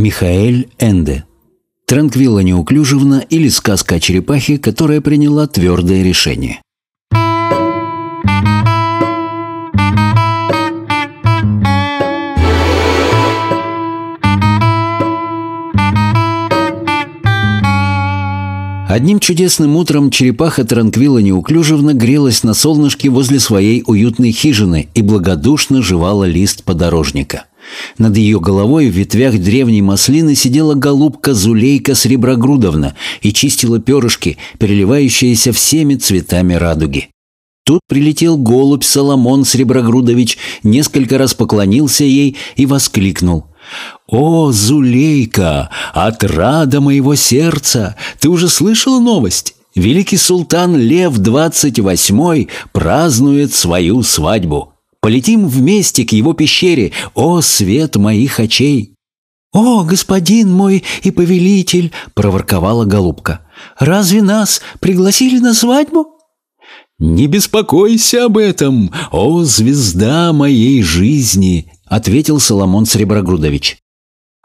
Михаэль Энде. Транквилла Неуклюжевна или сказка о черепахе, которая приняла твердое решение. Одним чудесным утром черепаха Транквилла Неуклюжевна грелась на солнышке возле своей уютной хижины и благодушно жевала лист подорожника. Над ее головой в ветвях древней маслины сидела голубка Зулейка Среброгрудовна и чистила перышки, переливающиеся всеми цветами радуги. Тут прилетел голубь Соломон Среброгрудович, несколько раз поклонился ей и воскликнул. «О, Зулейка, отрада моего сердца! Ты уже слышала новость? Великий султан Лев восьмой празднует свою свадьбу!» Полетим вместе к его пещере, о, свет моих очей!» «О, господин мой и повелитель!» — проворковала голубка. «Разве нас пригласили на свадьбу?» «Не беспокойся об этом, о, звезда моей жизни!» — ответил Соломон Среброгрудович.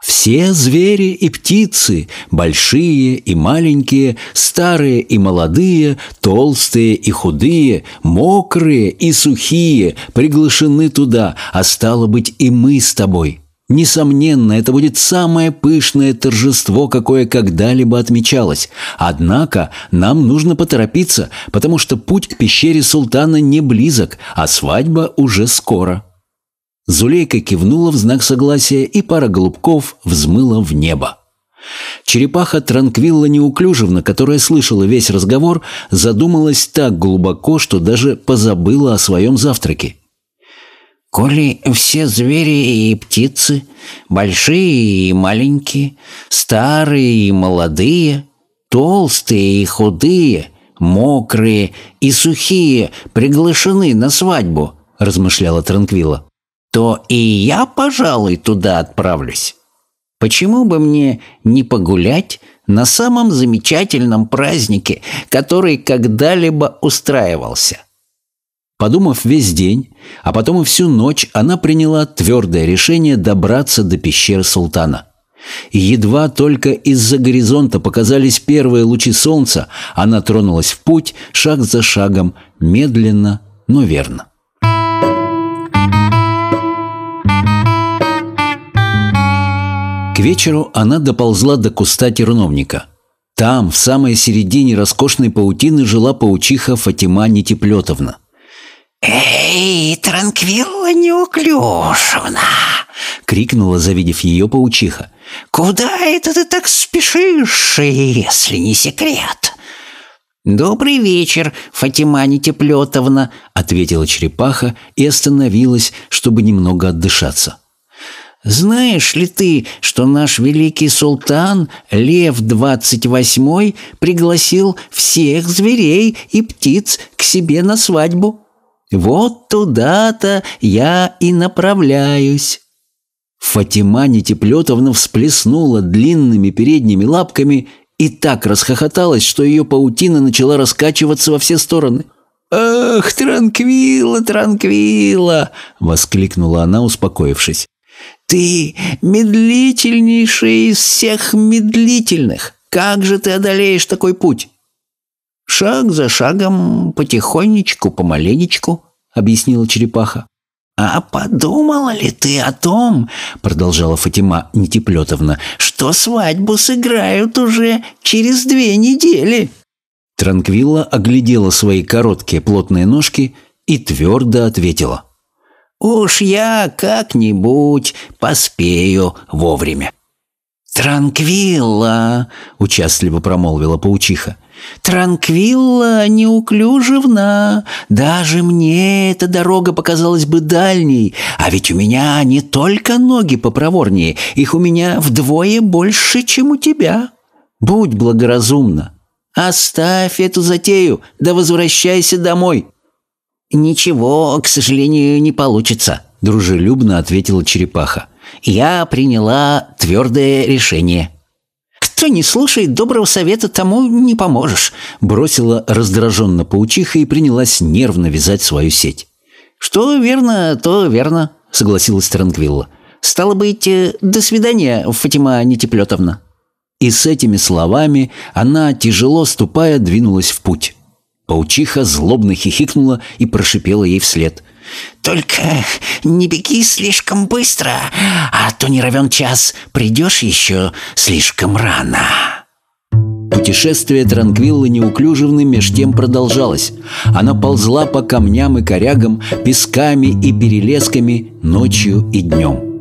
Все звери и птицы, большие и маленькие, старые и молодые, толстые и худые, мокрые и сухие, приглашены туда, а стало быть и мы с тобой. Несомненно, это будет самое пышное торжество, какое когда-либо отмечалось. Однако нам нужно поторопиться, потому что путь к пещере султана не близок, а свадьба уже скоро. Зулейка кивнула в знак согласия, и пара голубков взмыла в небо. Черепаха Транквилла Неуклюжевна, которая слышала весь разговор, задумалась так глубоко, что даже позабыла о своем завтраке. «Коли все звери и птицы, большие и маленькие, старые и молодые, толстые и худые, мокрые и сухие приглашены на свадьбу», — размышляла Транквилла, то и я, пожалуй, туда отправлюсь. Почему бы мне не погулять на самом замечательном празднике, который когда-либо устраивался? Подумав весь день, а потом и всю ночь, она приняла твердое решение добраться до пещеры султана. Едва только из-за горизонта показались первые лучи солнца, она тронулась в путь шаг за шагом, медленно, но верно. К вечеру она доползла до куста терновника. Там, в самой середине роскошной паутины, жила паучиха Фатима Нетеплетовна. «Эй, Транквилла Неуклюшевна!» — крикнула, завидев ее паучиха. «Куда это ты так спешишь, если не секрет?» «Добрый вечер, Фатима Нетеплетовна», — ответила черепаха и остановилась, чтобы немного отдышаться. Знаешь ли ты, что наш великий султан Лев двадцать восьмой пригласил всех зверей и птиц к себе на свадьбу? Вот туда-то я и направляюсь». Фатима Нетеплетовна всплеснула длинными передними лапками и так расхохоталась, что ее паутина начала раскачиваться во все стороны. «Ах, транквила, транквила!» — воскликнула она, успокоившись. Ты медлительнейший из всех медлительных. Как же ты одолеешь такой путь? Шаг за шагом, потихонечку, помаленечку, объяснила черепаха. «А подумала ли ты о том, — продолжала Фатима Нетеплетовна, — что свадьбу сыграют уже через две недели?» Транквилла оглядела свои короткие плотные ножки и твердо ответила. Уж я как-нибудь поспею вовремя. «Транквилла!» — участливо промолвила паучиха. «Транквилла неуклюжевна. Даже мне эта дорога показалась бы дальней, а ведь у меня не только ноги попроворнее, их у меня вдвое больше, чем у тебя. Будь благоразумна. Оставь эту затею, да возвращайся домой. «Ничего, к сожалению, не получится», — дружелюбно ответила черепаха. «Я приняла твердое решение». «Кто не слушает доброго совета, тому не поможешь», — бросила раздраженно паучиха и принялась нервно вязать свою сеть. «Что верно, то верно», — согласилась Транквилла. Стало быть, э, до свидания, Фатима Нетеплетовна». И с этими словами она, тяжело ступая, двинулась в путь. Паучиха злобно хихикнула и прошипела ей вслед. «Только не беги слишком быстро, а то не равен час, придешь еще слишком рано». Путешествие Транквиллы неуклюжевны меж тем продолжалось. Она ползла по камням и корягам, песками и перелесками ночью и днем.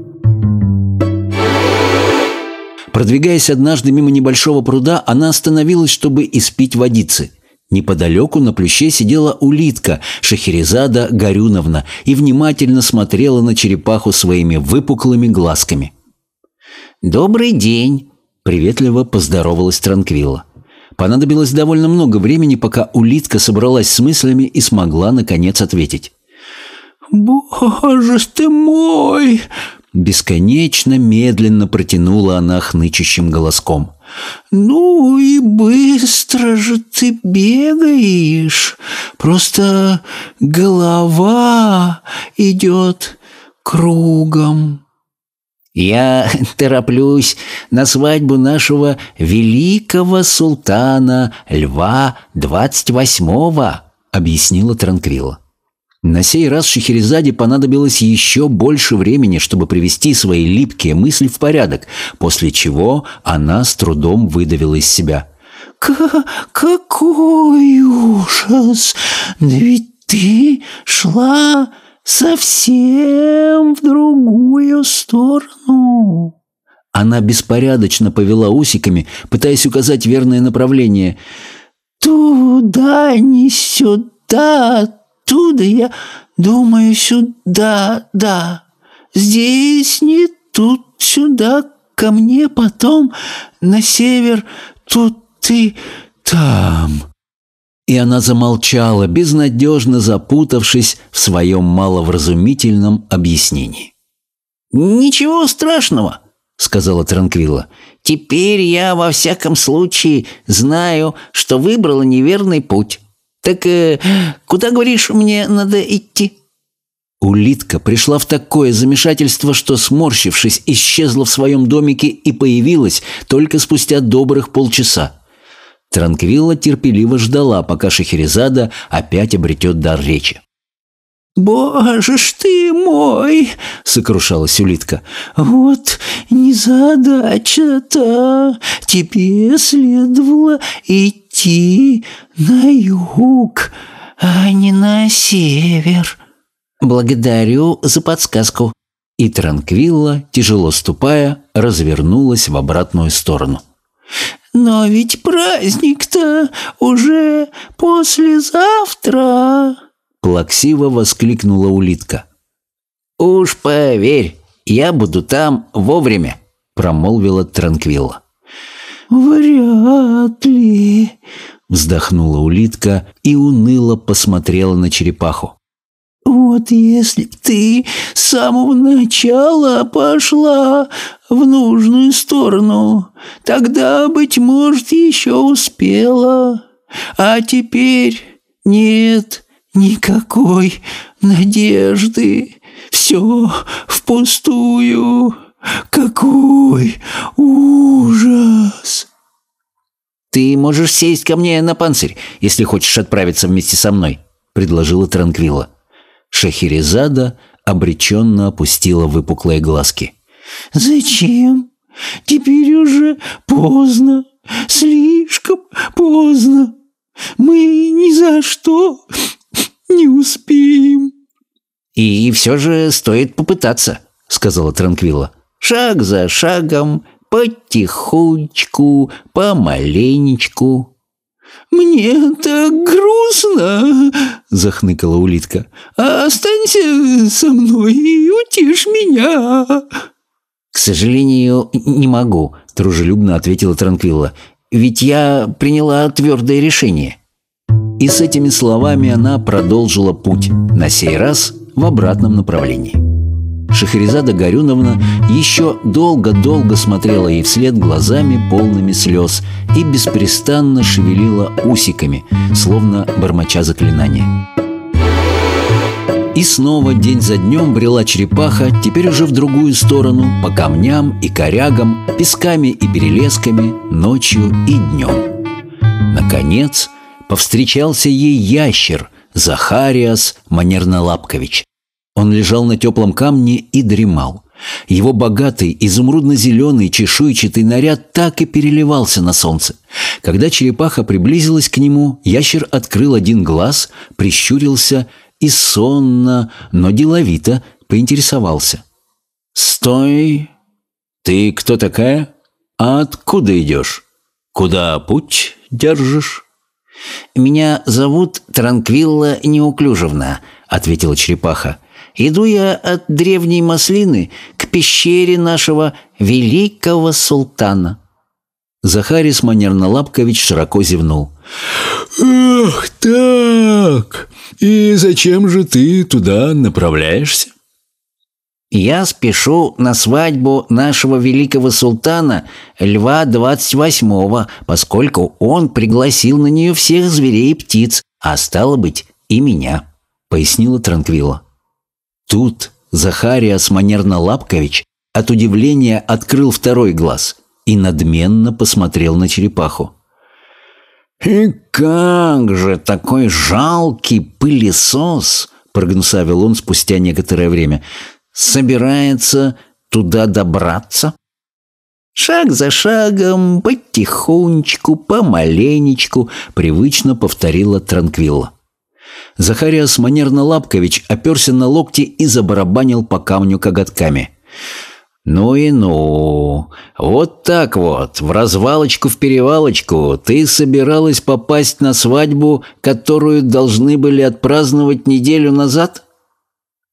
Продвигаясь однажды мимо небольшого пруда, она остановилась, чтобы испить водицы. Неподалеку на плюще сидела улитка Шахерезада Горюновна и внимательно смотрела на черепаху своими выпуклыми глазками. «Добрый день!» — приветливо поздоровалась Транквилла. Понадобилось довольно много времени, пока улитка собралась с мыслями и смогла, наконец, ответить. «Боже ты мой!» Бесконечно медленно протянула она хнычущим голоском. «Ну и быстро же ты бегаешь! Просто голова идет кругом!» «Я тороплюсь на свадьбу нашего великого султана Льва двадцать восьмого», — объяснила Транквилла. На сей раз Шахерезаде понадобилось еще больше времени, чтобы привести свои липкие мысли в порядок, после чего она с трудом выдавила из себя. К «Какой ужас! Да ведь ты шла совсем в другую сторону!» Она беспорядочно повела усиками, пытаясь указать верное направление. «Туда, не сюда, оттуда я думаю сюда, да. Здесь не тут, сюда, ко мне, потом на север, тут ты, там». И она замолчала, безнадежно запутавшись в своем маловразумительном объяснении. «Ничего страшного», — сказала Транквилла. «Теперь я во всяком случае знаю, что выбрала неверный путь. «Так э, куда, говоришь, мне надо идти?» Улитка пришла в такое замешательство, что, сморщившись, исчезла в своем домике и появилась только спустя добрых полчаса. Транквилла терпеливо ждала, пока Шахерезада опять обретет дар речи. «Боже ж ты мой!» — сокрушалась улитка. «Вот незадача-то! Тебе следовало идти на юг, а не на север». «Благодарю за подсказку». И Транквилла, тяжело ступая, развернулась в обратную сторону. «Но ведь праздник-то уже послезавтра!» Плаксиво воскликнула улитка. «Уж поверь, я буду там вовремя», — промолвила Транквилла. «Вряд ли», — вздохнула улитка и уныло посмотрела на черепаху. «Вот если б ты с самого начала пошла в нужную сторону, тогда, быть может, еще успела. А теперь нет, Никакой надежды. Все впустую. Какой ужас! «Ты можешь сесть ко мне на панцирь, если хочешь отправиться вместе со мной», — предложила Транквилла. Шахерезада обреченно опустила выпуклые глазки. «Зачем? Теперь уже поздно, слишком поздно. Мы ни за что не успеем». «И все же стоит попытаться», — сказала Транквилла. «Шаг за шагом, потихонечку, помаленечку». «Мне так грустно!» — захныкала улитка. «Останься со мной и утишь меня!» «К сожалению, не могу», — дружелюбно ответила Транквилла. «Ведь я приняла твердое решение». И с этими словами она продолжила путь, на сей раз в обратном направлении. Шахерезада Горюновна еще долго-долго смотрела ей вслед глазами полными слез и беспрестанно шевелила усиками, словно бормоча заклинания. И снова день за днем брела черепаха, теперь уже в другую сторону, по камням и корягам, песками и перелесками, ночью и днем. Наконец, повстречался ей ящер Захариас Манернолапкович. Он лежал на теплом камне и дремал. Его богатый, изумрудно-зеленый, чешуйчатый наряд так и переливался на солнце. Когда черепаха приблизилась к нему, ящер открыл один глаз, прищурился и сонно, но деловито поинтересовался. «Стой! Ты кто такая? А откуда идешь? Куда путь держишь?» «Меня зовут Транквилла Неуклюжевна», — ответила черепаха. Иду я от древней маслины к пещере нашего великого султана». Захарис Манерно-Лапкович широко зевнул. «Ах так! И зачем же ты туда направляешься?» «Я спешу на свадьбу нашего великого султана Льва двадцать восьмого, поскольку он пригласил на нее всех зверей и птиц, а стало быть и меня», — пояснила Транквилла. Тут Захариас Манерно-Лапкович от удивления открыл второй глаз и надменно посмотрел на черепаху. «И как же такой жалкий пылесос!» — прогнусавил он спустя некоторое время. «Собирается туда добраться?» Шаг за шагом, потихонечку, помаленечку, привычно повторила Транквилла. Захариас Манерно-Лапкович оперся на локти и забарабанил по камню коготками. «Ну и ну! Вот так вот, в развалочку в перевалочку, ты собиралась попасть на свадьбу, которую должны были отпраздновать неделю назад?»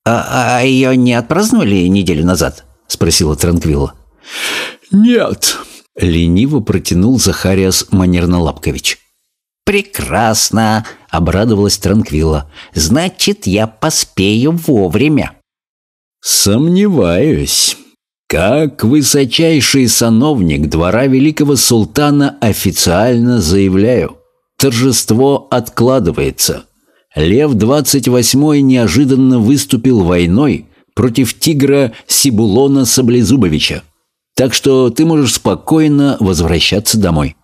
«А, а ее не отпраздновали неделю назад?» — спросила Транквилла. «Нет», — лениво протянул Захариас Манерно-Лапкович. «Прекрасно!» — обрадовалась Транквилла. «Значит, я поспею вовремя». «Сомневаюсь. Как высочайший сановник двора великого султана официально заявляю, торжество откладывается. Лев 28 неожиданно выступил войной против тигра Сибулона Саблезубовича. Так что ты можешь спокойно возвращаться домой».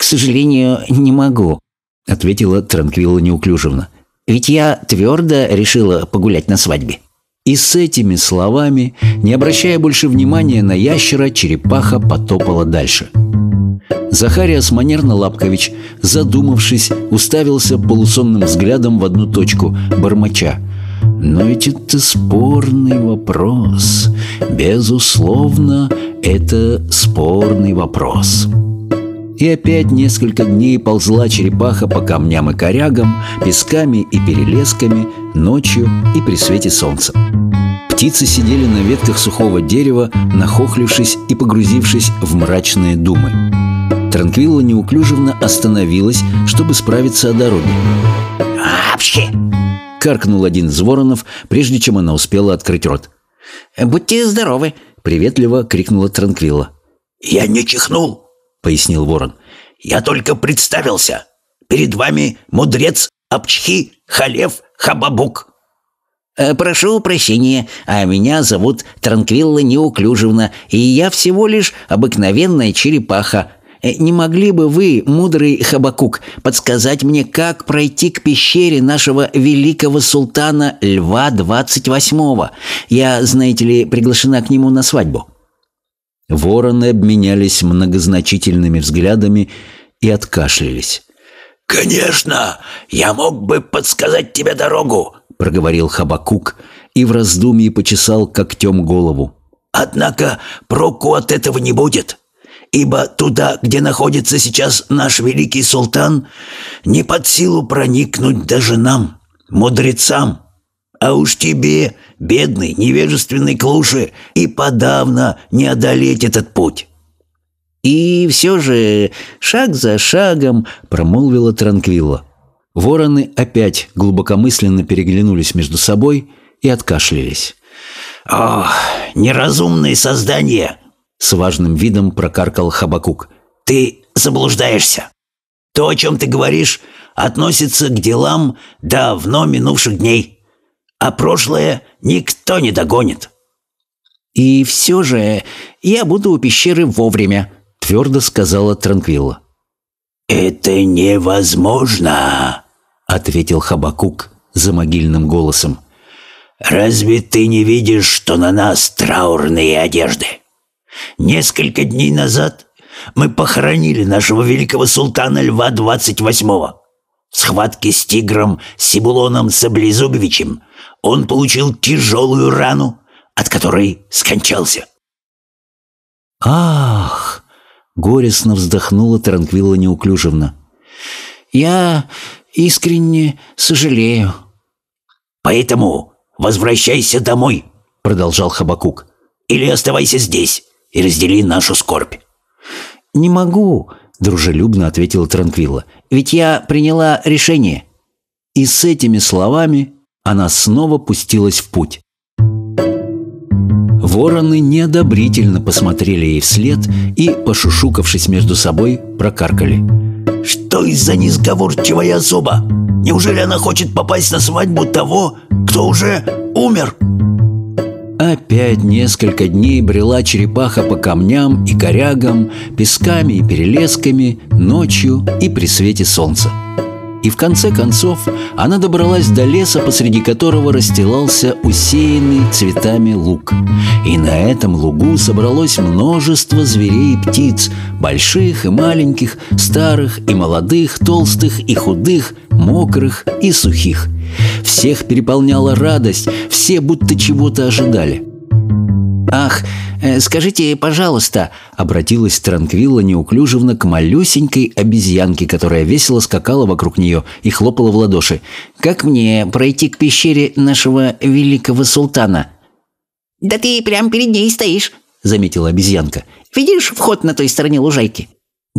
«К сожалению, не могу», — ответила Транквилла неуклюжевно. «Ведь я твердо решила погулять на свадьбе». И с этими словами, не обращая больше внимания на ящера, черепаха потопала дальше. Захариас Манерно-Лапкович, задумавшись, уставился полусонным взглядом в одну точку, бормоча. «Но ведь это спорный вопрос. Безусловно, это спорный вопрос». И опять несколько дней ползла черепаха по камням и корягам, песками и перелесками, ночью и при свете солнца. Птицы сидели на ветках сухого дерева, нахохлившись и погрузившись в мрачные думы. Транквилла неуклюжевно остановилась, чтобы справиться о дороге. «Апчхи!» — каркнул один из воронов, прежде чем она успела открыть рот. «Будьте здоровы!» — приветливо крикнула Транквилла. «Я не чихнул!» — пояснил ворон. «Я только представился. Перед вами мудрец Апчхи Халев Хабабук». Э, «Прошу прощения, а меня зовут Транквилла Неуклюжевна, и я всего лишь обыкновенная черепаха. Э, не могли бы вы, мудрый Хабакук, подсказать мне, как пройти к пещере нашего великого султана Льва двадцать восьмого? Я, знаете ли, приглашена к нему на свадьбу». Вороны обменялись многозначительными взглядами и откашлялись. «Конечно, я мог бы подсказать тебе дорогу», — проговорил Хабакук и в раздумье почесал когтем голову. «Однако проку от этого не будет, ибо туда, где находится сейчас наш великий султан, не под силу проникнуть даже нам, мудрецам, а уж тебе, бедный, невежественный клуши, и подавно не одолеть этот путь». «И все же, шаг за шагом», — промолвила Транквилла. Вороны опять глубокомысленно переглянулись между собой и откашлялись. «Ох, неразумные создания!» — с важным видом прокаркал Хабакук. «Ты заблуждаешься. То, о чем ты говоришь, относится к делам давно минувших дней. А прошлое никто не догонит». «И все же я буду у пещеры вовремя», — твердо сказала Транквилла. «Это невозможно», — ответил Хабакук за могильным голосом. «Разве ты не видишь, что на нас траурные одежды? Несколько дней назад мы похоронили нашего великого султана Льва 28-го. В схватке с тигром Сибулоном Саблезубовичем он получил тяжелую рану, от которой скончался. «Ах!» — горестно вздохнула Транквилла Неуклюжевна. «Я искренне сожалею». «Поэтому возвращайся домой», — продолжал Хабакук. «Или оставайся здесь и раздели нашу скорбь». «Не могу», — дружелюбно ответила Транквилла. «Ведь я приняла решение». И с этими словами она снова пустилась в путь. Вороны неодобрительно посмотрели ей вслед и, пошушукавшись между собой, прокаркали. «Что из-за несговорчивая особа? Неужели она хочет попасть на свадьбу того, кто уже умер?» Опять несколько дней брела черепаха по камням и корягам, песками и перелесками, ночью и при свете солнца. И в конце концов она добралась до леса, посреди которого расстилался усеянный цветами луг. И на этом лугу собралось множество зверей и птиц, больших и маленьких, старых и молодых, толстых и худых, мокрых и сухих. Всех переполняла радость, все будто чего-то ожидали. «Ах, скажите, пожалуйста», — обратилась Транквилла неуклюжевно к малюсенькой обезьянке, которая весело скакала вокруг нее и хлопала в ладоши. «Как мне пройти к пещере нашего великого султана?» «Да ты прямо перед ней стоишь», — заметила обезьянка. «Видишь вход на той стороне лужайки?»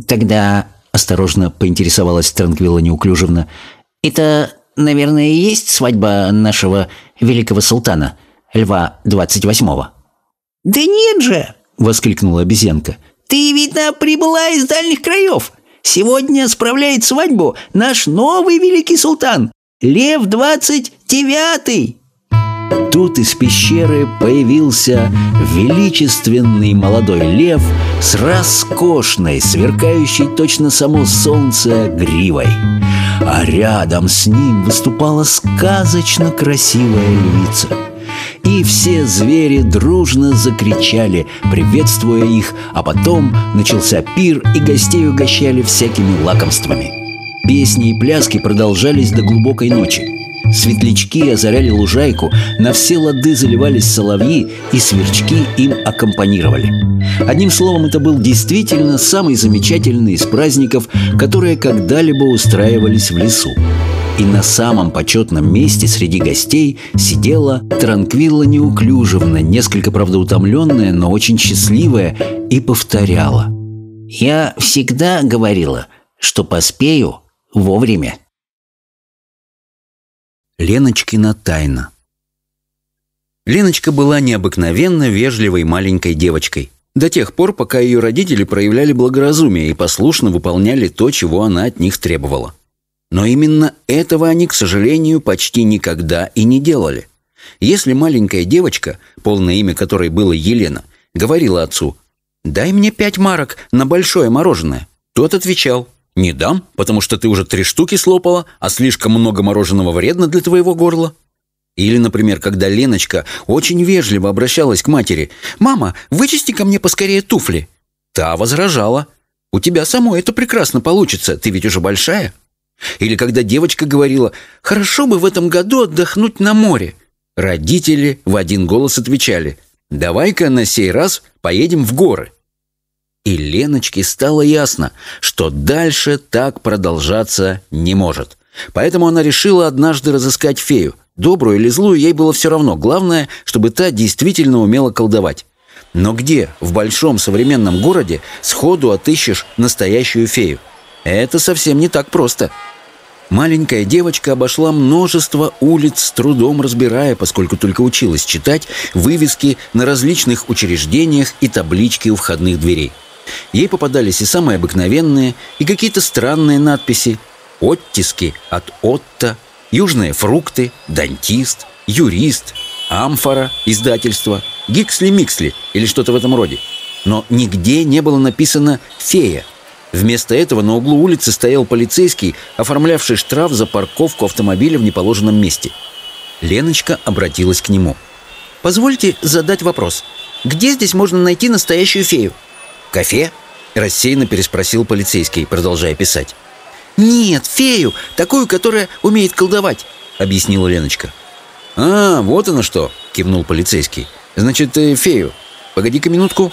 «Тогда...» — осторожно поинтересовалась Транквилла неуклюжевно. «Это, наверное, и есть свадьба нашего великого султана, Льва двадцать восьмого?» «Да нет же!» — воскликнула обезьянка. «Ты, видно, прибыла из дальних краев. Сегодня справляет свадьбу наш новый великий султан, Лев двадцать девятый!» Тут из пещеры появился величественный молодой лев с роскошной, сверкающей точно само солнце гривой. А рядом с ним выступала сказочно красивая львица – и все звери дружно закричали, приветствуя их, а потом начался пир, и гостей угощали всякими лакомствами. Песни и пляски продолжались до глубокой ночи. Светлячки озаряли лужайку, на все лады заливались соловьи, и сверчки им аккомпанировали. Одним словом, это был действительно самый замечательный из праздников, которые когда-либо устраивались в лесу. И на самом почетном месте среди гостей сидела Транквилла Неуклюжевна, несколько, правда, утомленная, но очень счастливая, и повторяла. «Я всегда говорила, что поспею вовремя». Леночкина тайна Леночка была необыкновенно вежливой маленькой девочкой. До тех пор, пока ее родители проявляли благоразумие и послушно выполняли то, чего она от них требовала. Но именно этого они, к сожалению, почти никогда и не делали. Если маленькая девочка, полное имя которой было Елена, говорила отцу «Дай мне пять марок на большое мороженое», тот отвечал «Не дам, потому что ты уже три штуки слопала, а слишком много мороженого вредно для твоего горла». Или, например, когда Леночка очень вежливо обращалась к матери «Мама, вычисти ко мне поскорее туфли». Та возражала «У тебя самой это прекрасно получится, ты ведь уже большая». Или когда девочка говорила «Хорошо бы в этом году отдохнуть на море». Родители в один голос отвечали «Давай-ка на сей раз поедем в горы». И Леночке стало ясно, что дальше так продолжаться не может. Поэтому она решила однажды разыскать фею. Добрую или злую ей было все равно. Главное, чтобы та действительно умела колдовать. Но где в большом современном городе сходу отыщешь настоящую фею? Это совсем не так просто. Маленькая девочка обошла множество улиц, с трудом разбирая, поскольку только училась читать, вывески на различных учреждениях и таблички у входных дверей. Ей попадались и самые обыкновенные, и какие-то странные надписи. Оттиски от Отто, южные фрукты, дантист, юрист, амфора, издательство, гиксли-миксли или что-то в этом роде. Но нигде не было написано «фея». Вместо этого на углу улицы стоял полицейский, оформлявший штраф за парковку автомобиля в неположенном месте. Леночка обратилась к нему. «Позвольте задать вопрос. Где здесь можно найти настоящую фею?» «Кафе?» – рассеянно переспросил полицейский, продолжая писать. «Нет, фею, такую, которая умеет колдовать», — объяснила Леночка. «А, вот оно что!» — кивнул полицейский. «Значит, э, фею. Погоди-ка минутку».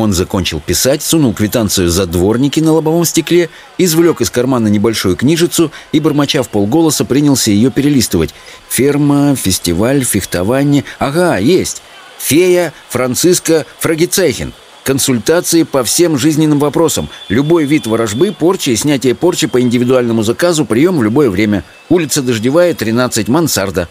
Он закончил писать, сунул квитанцию за дворники на лобовом стекле, извлек из кармана небольшую книжицу и, бормоча в полголоса, принялся ее перелистывать. «Ферма, фестиваль, фехтование... Ага, есть! Фея Франциска Фрагицехин. Консультации по всем жизненным вопросам. Любой вид ворожбы, порчи и снятие порчи по индивидуальному заказу, прием в любое время. Улица Дождевая, 13, мансарда».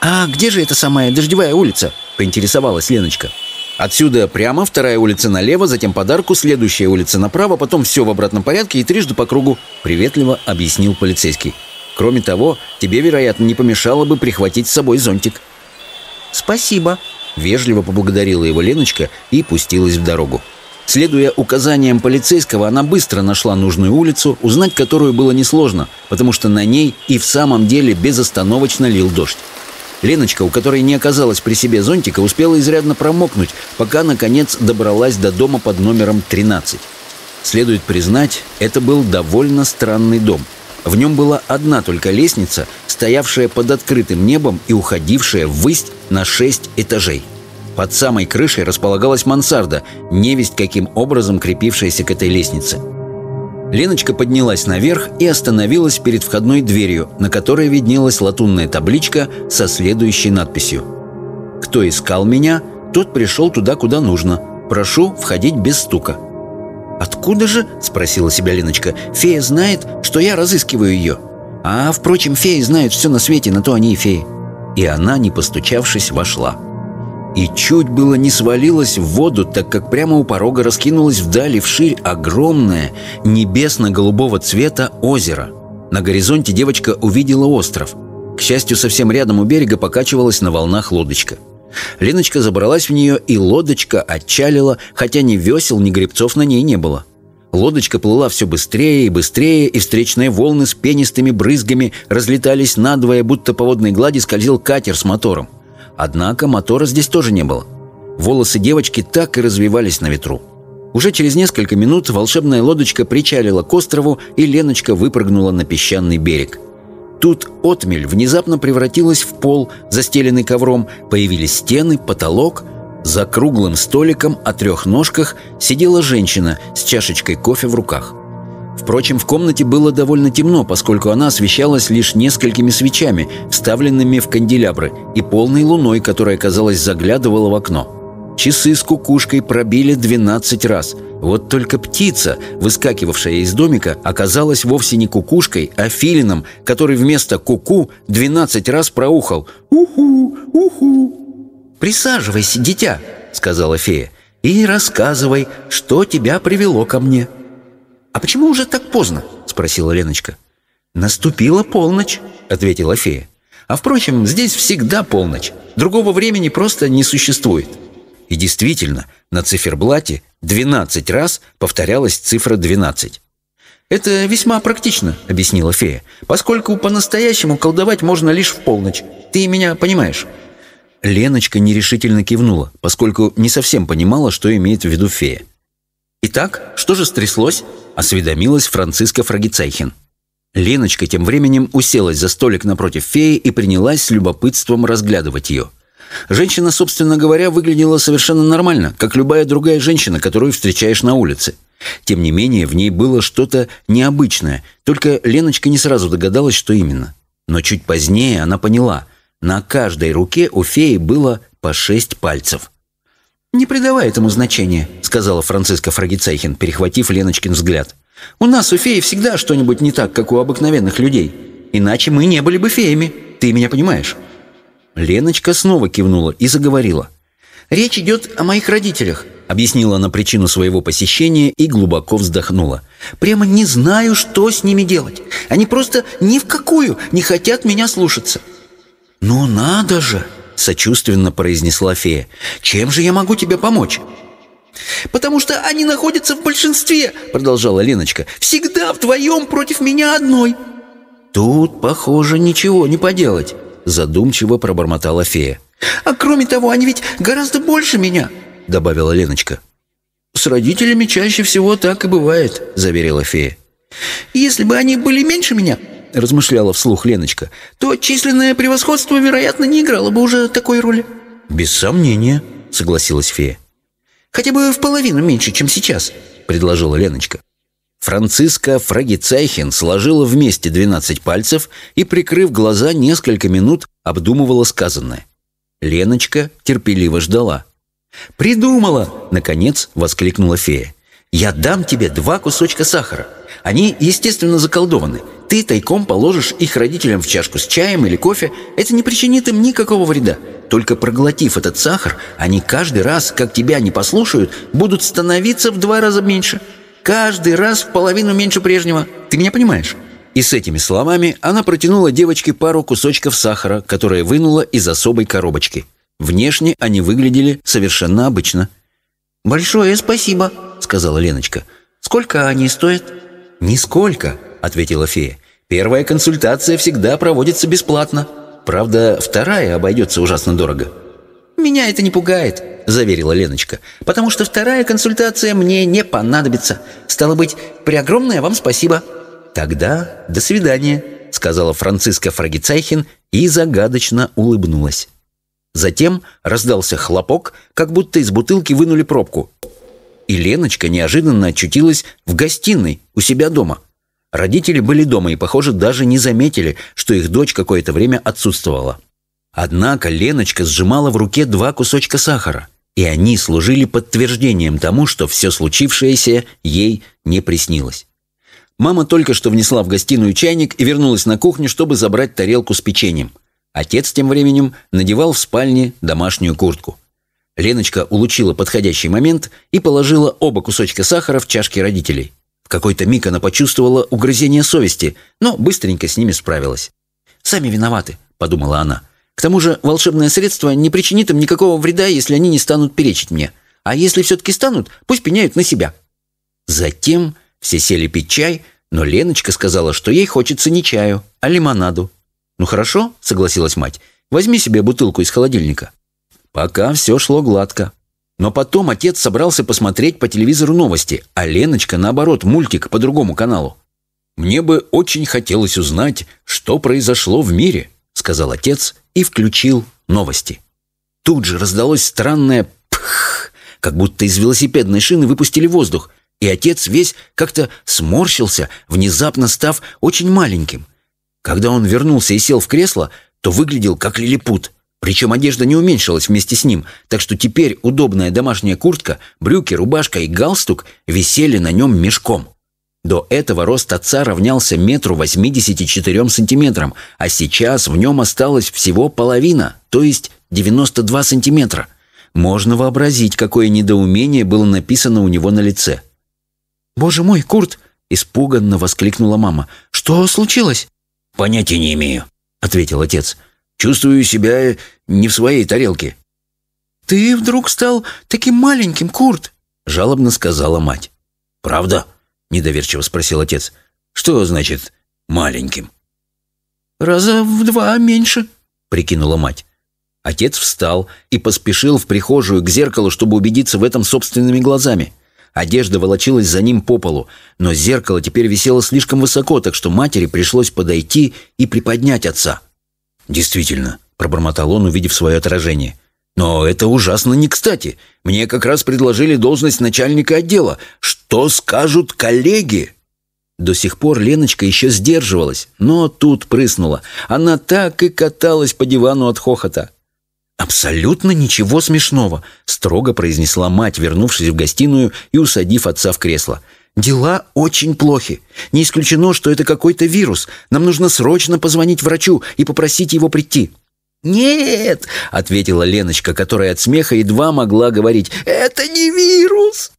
«А где же эта самая Дождевая улица?» – поинтересовалась Леночка. Отсюда прямо, вторая улица налево, затем подарку, следующая улица направо, потом все в обратном порядке и трижды по кругу», — приветливо объяснил полицейский. «Кроме того, тебе, вероятно, не помешало бы прихватить с собой зонтик». «Спасибо», — вежливо поблагодарила его Леночка и пустилась в дорогу. Следуя указаниям полицейского, она быстро нашла нужную улицу, узнать которую было несложно, потому что на ней и в самом деле безостановочно лил дождь. Леночка, у которой не оказалось при себе зонтика, успела изрядно промокнуть, пока, наконец, добралась до дома под номером 13. Следует признать, это был довольно странный дом. В нем была одна только лестница, стоявшая под открытым небом и уходившая ввысь на шесть этажей. Под самой крышей располагалась мансарда, невесть каким образом крепившаяся к этой лестнице – Леночка поднялась наверх и остановилась перед входной дверью, на которой виднелась латунная табличка со следующей надписью. «Кто искал меня, тот пришел туда, куда нужно. Прошу входить без стука». «Откуда же?» – спросила себя Леночка. «Фея знает, что я разыскиваю ее. А, впрочем, феи знают все на свете, на то они и феи». И она, не постучавшись, вошла и чуть было не свалилась в воду, так как прямо у порога раскинулось вдали вширь огромное, небесно-голубого цвета озеро. На горизонте девочка увидела остров. К счастью, совсем рядом у берега покачивалась на волнах лодочка. Леночка забралась в нее, и лодочка отчалила, хотя ни весел, ни гребцов на ней не было. Лодочка плыла все быстрее и быстрее, и встречные волны с пенистыми брызгами разлетались надвое, будто по водной глади скользил катер с мотором. Однако мотора здесь тоже не было. Волосы девочки так и развивались на ветру. Уже через несколько минут волшебная лодочка причалила к острову, и Леночка выпрыгнула на песчаный берег. Тут отмель внезапно превратилась в пол, застеленный ковром, появились стены, потолок. За круглым столиком о трех ножках сидела женщина с чашечкой кофе в руках – Впрочем, в комнате было довольно темно, поскольку она освещалась лишь несколькими свечами, вставленными в канделябры, и полной луной, которая, казалось, заглядывала в окно. Часы с кукушкой пробили 12 раз. Вот только птица, выскакивавшая из домика, оказалась вовсе не кукушкой, а филином, который вместо куку 12 раз проухал «Уху! Уху!» «Присаживайся, дитя», — сказала фея, — «и рассказывай, что тебя привело ко мне». «А почему уже так поздно?» — спросила Леночка. «Наступила полночь», — ответила фея. «А впрочем, здесь всегда полночь. Другого времени просто не существует». И действительно, на циферблате 12 раз повторялась цифра 12. «Это весьма практично», — объяснила фея, «поскольку по-настоящему колдовать можно лишь в полночь. Ты меня понимаешь?» Леночка нерешительно кивнула, поскольку не совсем понимала, что имеет в виду фея. «Итак, что же стряслось?» — осведомилась Франциска Фрагицайхин. Леночка тем временем уселась за столик напротив феи и принялась с любопытством разглядывать ее. Женщина, собственно говоря, выглядела совершенно нормально, как любая другая женщина, которую встречаешь на улице. Тем не менее, в ней было что-то необычное, только Леночка не сразу догадалась, что именно. Но чуть позднее она поняла, на каждой руке у феи было по шесть пальцев. «Не придавай этому значения», — сказала Франциска Фрагицайхин, перехватив Леночкин взгляд. «У нас у феи всегда что-нибудь не так, как у обыкновенных людей. Иначе мы не были бы феями. Ты меня понимаешь?» Леночка снова кивнула и заговорила. «Речь идет о моих родителях», — объяснила она причину своего посещения и глубоко вздохнула. «Прямо не знаю, что с ними делать. Они просто ни в какую не хотят меня слушаться». «Ну надо же!» — сочувственно произнесла фея. «Чем же я могу тебе помочь?» «Потому что они находятся в большинстве», — продолжала Леночка. «Всегда вдвоем против меня одной». «Тут, похоже, ничего не поделать», — задумчиво пробормотала фея. «А кроме того, они ведь гораздо больше меня», — добавила Леночка. «С родителями чаще всего так и бывает», — заверила фея. «Если бы они были меньше меня», — размышляла вслух Леночка, «то численное превосходство, вероятно, не играло бы уже такой роли». «Без сомнения», — согласилась фея. «Хотя бы в половину меньше, чем сейчас», — предложила Леночка. Франциска Фрагицайхен сложила вместе 12 пальцев и, прикрыв глаза, несколько минут обдумывала сказанное. Леночка терпеливо ждала. «Придумала!» — наконец воскликнула фея. «Я дам тебе два кусочка сахара. Они, естественно, заколдованы. Ты тайком положишь их родителям в чашку с чаем или кофе. Это не причинит им никакого вреда. Только проглотив этот сахар, они каждый раз, как тебя не послушают, будут становиться в два раза меньше. Каждый раз в половину меньше прежнего. Ты меня понимаешь?» И с этими словами она протянула девочке пару кусочков сахара, которые вынула из особой коробочки. Внешне они выглядели совершенно обычно. «Большое спасибо», — сказала Леночка. «Сколько они стоят?» «Нисколько», — ответила фея. «Первая консультация всегда проводится бесплатно. Правда, вторая обойдется ужасно дорого». «Меня это не пугает», — заверила Леночка, «потому что вторая консультация мне не понадобится. Стало быть, преогромное вам спасибо». «Тогда до свидания», — сказала Франциска Фрагицайхин и загадочно улыбнулась. Затем раздался хлопок, как будто из бутылки вынули пробку. И Леночка неожиданно очутилась в гостиной у себя дома. Родители были дома и, похоже, даже не заметили, что их дочь какое-то время отсутствовала. Однако Леночка сжимала в руке два кусочка сахара, и они служили подтверждением тому, что все случившееся ей не приснилось. Мама только что внесла в гостиную чайник и вернулась на кухню, чтобы забрать тарелку с печеньем. Отец тем временем надевал в спальне домашнюю куртку. Леночка улучила подходящий момент и положила оба кусочка сахара в чашки родителей. В какой-то миг она почувствовала угрызение совести, но быстренько с ними справилась. «Сами виноваты», — подумала она. «К тому же волшебное средство не причинит им никакого вреда, если они не станут перечить мне. А если все-таки станут, пусть пеняют на себя». Затем все сели пить чай, но Леночка сказала, что ей хочется не чаю, а лимонаду. «Ну хорошо», — согласилась мать, — «возьми себе бутылку из холодильника». Пока все шло гладко. Но потом отец собрался посмотреть по телевизору новости, а Леночка, наоборот, мультик по другому каналу. «Мне бы очень хотелось узнать, что произошло в мире», — сказал отец и включил новости. Тут же раздалось странное «пх», как будто из велосипедной шины выпустили воздух — и отец весь как-то сморщился, внезапно став очень маленьким. Когда он вернулся и сел в кресло, то выглядел как лилипут. Причем одежда не уменьшилась вместе с ним, так что теперь удобная домашняя куртка, брюки, рубашка и галстук висели на нем мешком. До этого рост отца равнялся метру восьмидесяти четырем сантиметрам, а сейчас в нем осталось всего половина, то есть 92 сантиметра. Можно вообразить, какое недоумение было написано у него на лице. «Боже мой, Курт!» — испуганно воскликнула мама. «Что случилось?» «Понятия не имею», — ответил отец. «Чувствую себя не в своей тарелке». «Ты вдруг стал таким маленьким, Курт?» — жалобно сказала мать. «Правда?» — недоверчиво спросил отец. «Что значит «маленьким»?» «Раза в два меньше», — прикинула мать. Отец встал и поспешил в прихожую к зеркалу, чтобы убедиться в этом собственными глазами. Одежда волочилась за ним по полу, но зеркало теперь висело слишком высоко, так что матери пришлось подойти и приподнять отца. «Действительно», — пробормотал он, увидев свое отражение. «Но это ужасно не кстати. Мне как раз предложили должность начальника отдела. Что скажут коллеги?» До сих пор Леночка еще сдерживалась, но тут прыснула. Она так и каталась по дивану от хохота. «Абсолютно ничего смешного», — строго произнесла мать, вернувшись в гостиную и усадив отца в кресло. «Дела очень плохи. Не исключено, что это какой-то вирус. Нам нужно срочно позвонить врачу и попросить его прийти». «Нет», — ответила Леночка, которая от смеха едва могла говорить. «Это не вирус».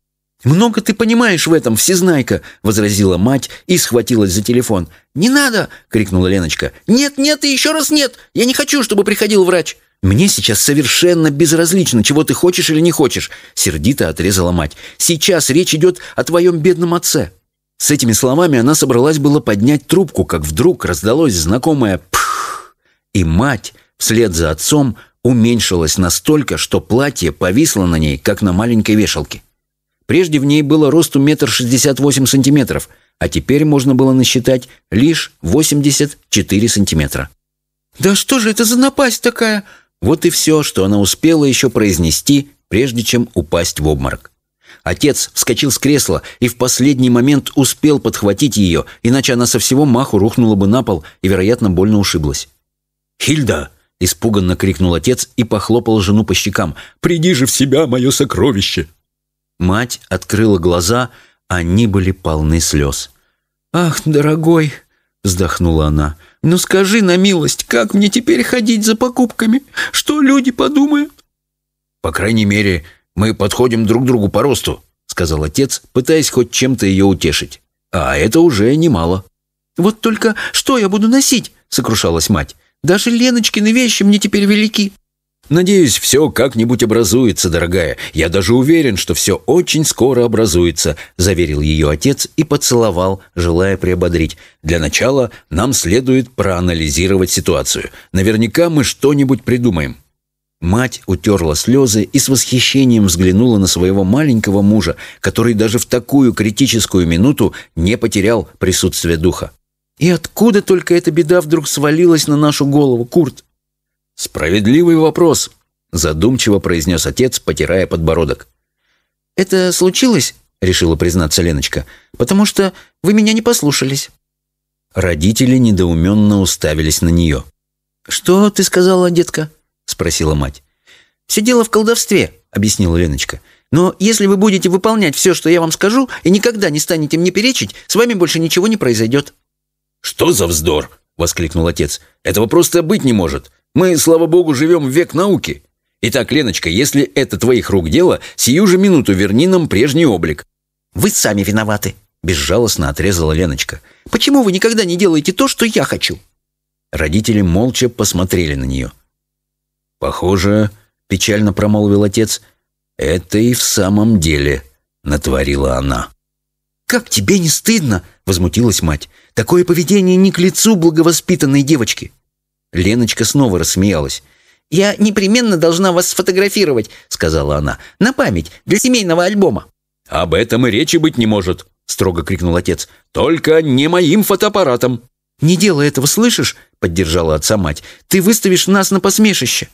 «Много ты понимаешь в этом, всезнайка!» — возразила мать и схватилась за телефон. «Не надо!» — крикнула Леночка. «Нет, нет и еще раз нет! Я не хочу, чтобы приходил врач!» «Мне сейчас совершенно безразлично, чего ты хочешь или не хочешь!» — сердито отрезала мать. «Сейчас речь идет о твоем бедном отце!» С этими словами она собралась было поднять трубку, как вдруг раздалось знакомое «пф», и мать, вслед за отцом, уменьшилась настолько, что платье повисло на ней, как на маленькой вешалке. Прежде в ней было росту метр шестьдесят восемь сантиметров, а теперь можно было насчитать лишь восемьдесят четыре сантиметра. «Да что же это за напасть такая?» Вот и все, что она успела еще произнести, прежде чем упасть в обморок. Отец вскочил с кресла и в последний момент успел подхватить ее, иначе она со всего маху рухнула бы на пол и, вероятно, больно ушиблась. «Хильда!» — испуганно крикнул отец и похлопал жену по щекам. «Приди же в себя, мое сокровище!» Мать открыла глаза, они были полны слез. «Ах, дорогой!» — вздохнула она. «Ну скажи на милость, как мне теперь ходить за покупками? Что люди подумают?» «По крайней мере, мы подходим друг другу по росту», — сказал отец, пытаясь хоть чем-то ее утешить. «А это уже немало». «Вот только что я буду носить?» — сокрушалась мать. «Даже Леночкины вещи мне теперь велики». «Надеюсь, все как-нибудь образуется, дорогая. Я даже уверен, что все очень скоро образуется», – заверил ее отец и поцеловал, желая приободрить. «Для начала нам следует проанализировать ситуацию. Наверняка мы что-нибудь придумаем». Мать утерла слезы и с восхищением взглянула на своего маленького мужа, который даже в такую критическую минуту не потерял присутствие духа. «И откуда только эта беда вдруг свалилась на нашу голову, Курт?» «Справедливый вопрос», — задумчиво произнес отец, потирая подбородок. «Это случилось?» — решила признаться Леночка. «Потому что вы меня не послушались». Родители недоуменно уставились на нее. «Что ты сказала, детка?» — спросила мать. «Все дело в колдовстве», — объяснила Леночка. «Но если вы будете выполнять все, что я вам скажу, и никогда не станете мне перечить, с вами больше ничего не произойдет». «Что за вздор?» — воскликнул отец. «Этого просто быть не может. Мы, слава богу, живем в век науки. Итак, Леночка, если это твоих рук дело, сию же минуту верни нам прежний облик». «Вы сами виноваты», — безжалостно отрезала Леночка. «Почему вы никогда не делаете то, что я хочу?» Родители молча посмотрели на нее. «Похоже, — печально промолвил отец, — это и в самом деле натворила она». «Как тебе не стыдно?» — возмутилась мать. «Такое поведение не к лицу благовоспитанной девочки». Леночка снова рассмеялась. «Я непременно должна вас сфотографировать», — сказала она. «На память, для семейного альбома». «Об этом и речи быть не может», — строго крикнул отец. «Только не моим фотоаппаратом». «Не делай этого, слышишь?» — поддержала отца мать. «Ты выставишь нас на посмешище».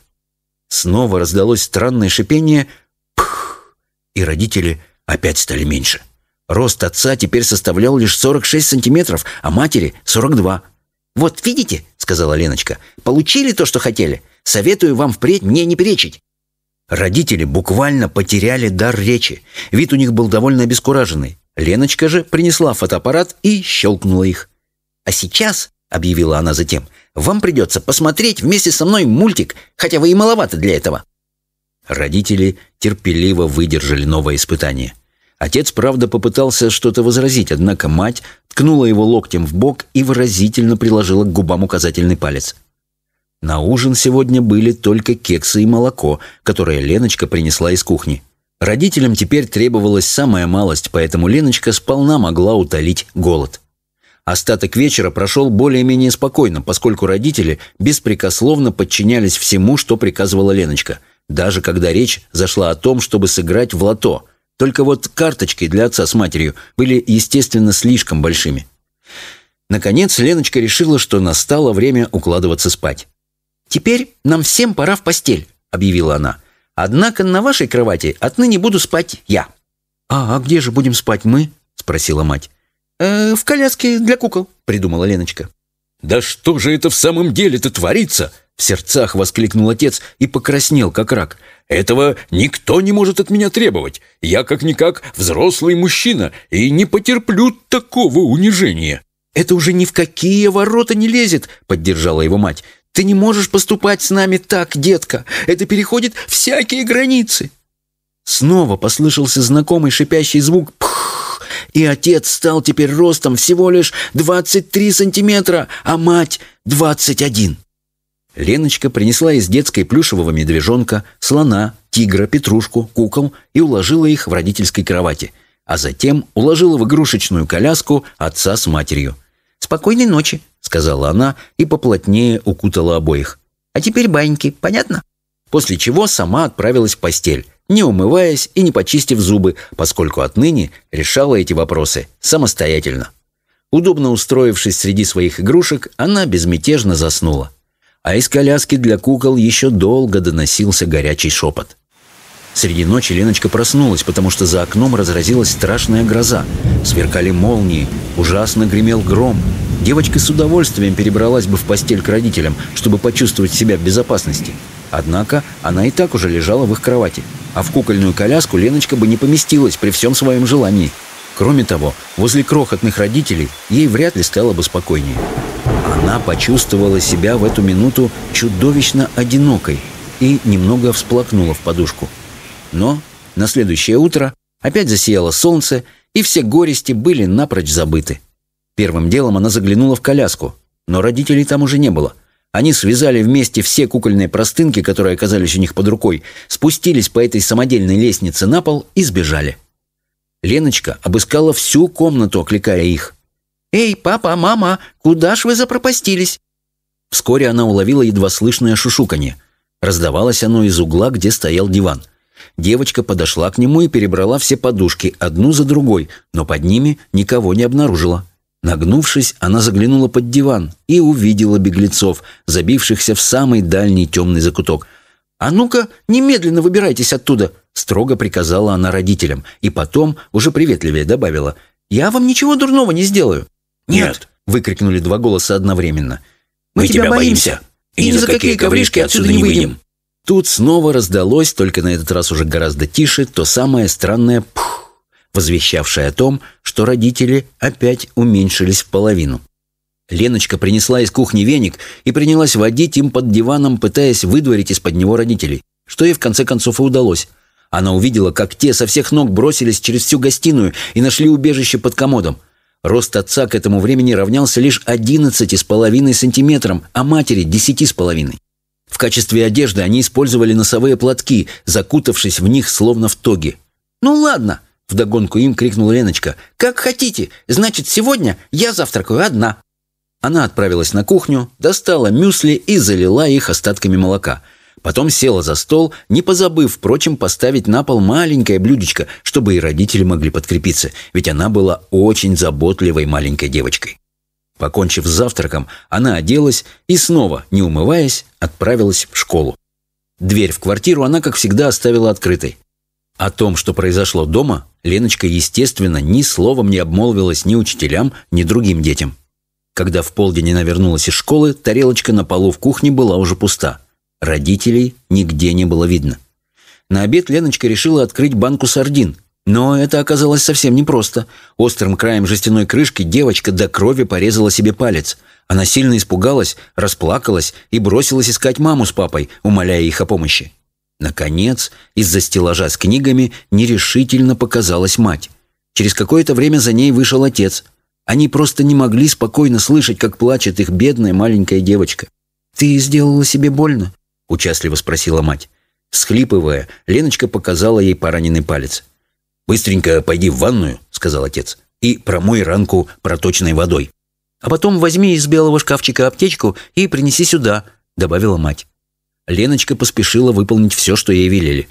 Снова раздалось странное шипение «пх», и родители опять стали меньше. Рост отца теперь составлял лишь 46 сантиметров, а матери — 42. «Вот видите», — сказала Леночка, — «получили то, что хотели. Советую вам впредь мне не перечить». Родители буквально потеряли дар речи. Вид у них был довольно обескураженный. Леночка же принесла фотоаппарат и щелкнула их. «А сейчас», — объявила она затем, — «вам придется посмотреть вместе со мной мультик, хотя вы и маловато для этого». Родители терпеливо выдержали новое испытание. Отец, правда, попытался что-то возразить, однако мать ткнула его локтем в бок и выразительно приложила к губам указательный палец. На ужин сегодня были только кексы и молоко, которое Леночка принесла из кухни. Родителям теперь требовалась самая малость, поэтому Леночка сполна могла утолить голод. Остаток вечера прошел более-менее спокойно, поскольку родители беспрекословно подчинялись всему, что приказывала Леночка, даже когда речь зашла о том, чтобы сыграть в лото – только вот карточки для отца с матерью были, естественно, слишком большими. Наконец Леночка решила, что настало время укладываться спать. «Теперь нам всем пора в постель», — объявила она. «Однако на вашей кровати отныне буду спать я». «А, а где же будем спать мы?» — спросила мать. «Э, «В коляске для кукол», — придумала Леночка. «Да что же это в самом деле-то творится?» В сердцах воскликнул отец и покраснел, как рак. «Этого никто не может от меня требовать. Я, как-никак, взрослый мужчина и не потерплю такого унижения». «Это уже ни в какие ворота не лезет», — поддержала его мать. «Ты не можешь поступать с нами так, детка. Это переходит всякие границы». Снова послышался знакомый шипящий звук «пх», и отец стал теперь ростом всего лишь 23 сантиметра, а мать — 21. Леночка принесла из детской плюшевого медвежонка, слона, тигра, петрушку, кукол и уложила их в родительской кровати, а затем уложила в игрушечную коляску отца с матерью. «Спокойной ночи», — сказала она и поплотнее укутала обоих. «А теперь баньки, понятно?» После чего сама отправилась в постель, не умываясь и не почистив зубы, поскольку отныне решала эти вопросы самостоятельно. Удобно устроившись среди своих игрушек, она безмятежно заснула а из коляски для кукол еще долго доносился горячий шепот. Среди ночи Леночка проснулась, потому что за окном разразилась страшная гроза. Сверкали молнии, ужасно гремел гром. Девочка с удовольствием перебралась бы в постель к родителям, чтобы почувствовать себя в безопасности. Однако она и так уже лежала в их кровати, а в кукольную коляску Леночка бы не поместилась при всем своем желании. Кроме того, возле крохотных родителей ей вряд ли стало бы спокойнее. Она почувствовала себя в эту минуту чудовищно одинокой и немного всплакнула в подушку. Но на следующее утро опять засияло солнце, и все горести были напрочь забыты. Первым делом она заглянула в коляску, но родителей там уже не было. Они связали вместе все кукольные простынки, которые оказались у них под рукой, спустились по этой самодельной лестнице на пол и сбежали. Леночка обыскала всю комнату, окликая их. «Эй, папа, мама, куда ж вы запропастились?» Вскоре она уловила едва слышное шушуканье. Раздавалось оно из угла, где стоял диван. Девочка подошла к нему и перебрала все подушки, одну за другой, но под ними никого не обнаружила. Нагнувшись, она заглянула под диван и увидела беглецов, забившихся в самый дальний темный закуток. «А ну-ка, немедленно выбирайтесь оттуда!» — строго приказала она родителям, и потом уже приветливее добавила. «Я вам ничего дурного не сделаю». «Нет!» — выкрикнули два голоса одновременно. «Мы, Мы тебя боимся, и ни за какие ковришки отсюда не выйдем!» Тут снова раздалось, только на этот раз уже гораздо тише, то самое странное «пух», возвещавшее о том, что родители опять уменьшились в половину. Леночка принесла из кухни веник и принялась водить им под диваном, пытаясь выдворить из-под него родителей, что ей в конце концов и удалось. Она увидела, как те со всех ног бросились через всю гостиную и нашли убежище под комодом – Рост отца к этому времени равнялся лишь одиннадцати с половиной сантиметрам, а матери – десяти с половиной. В качестве одежды они использовали носовые платки, закутавшись в них словно в тоги. «Ну ладно!» – вдогонку им крикнула Леночка. «Как хотите! Значит, сегодня я завтракаю одна!» Она отправилась на кухню, достала мюсли и залила их остатками молока – Потом села за стол, не позабыв, впрочем, поставить на пол маленькое блюдечко, чтобы и родители могли подкрепиться, ведь она была очень заботливой маленькой девочкой. Покончив с завтраком, она оделась и снова, не умываясь, отправилась в школу. Дверь в квартиру она, как всегда, оставила открытой. О том, что произошло дома, Леночка, естественно, ни словом не обмолвилась ни учителям, ни другим детям. Когда в полдень она вернулась из школы, тарелочка на полу в кухне была уже пуста – Родителей нигде не было видно. На обед Леночка решила открыть банку сардин. Но это оказалось совсем непросто. Острым краем жестяной крышки девочка до крови порезала себе палец. Она сильно испугалась, расплакалась и бросилась искать маму с папой, умоляя их о помощи. Наконец, из-за стеллажа с книгами нерешительно показалась мать. Через какое-то время за ней вышел отец. Они просто не могли спокойно слышать, как плачет их бедная маленькая девочка. «Ты сделала себе больно?» участливо спросила мать. Схлипывая, Леночка показала ей пораненный палец. «Быстренько пойди в ванную», — сказал отец, «и промой ранку проточной водой. А потом возьми из белого шкафчика аптечку и принеси сюда», — добавила мать. Леночка поспешила выполнить все, что ей велели.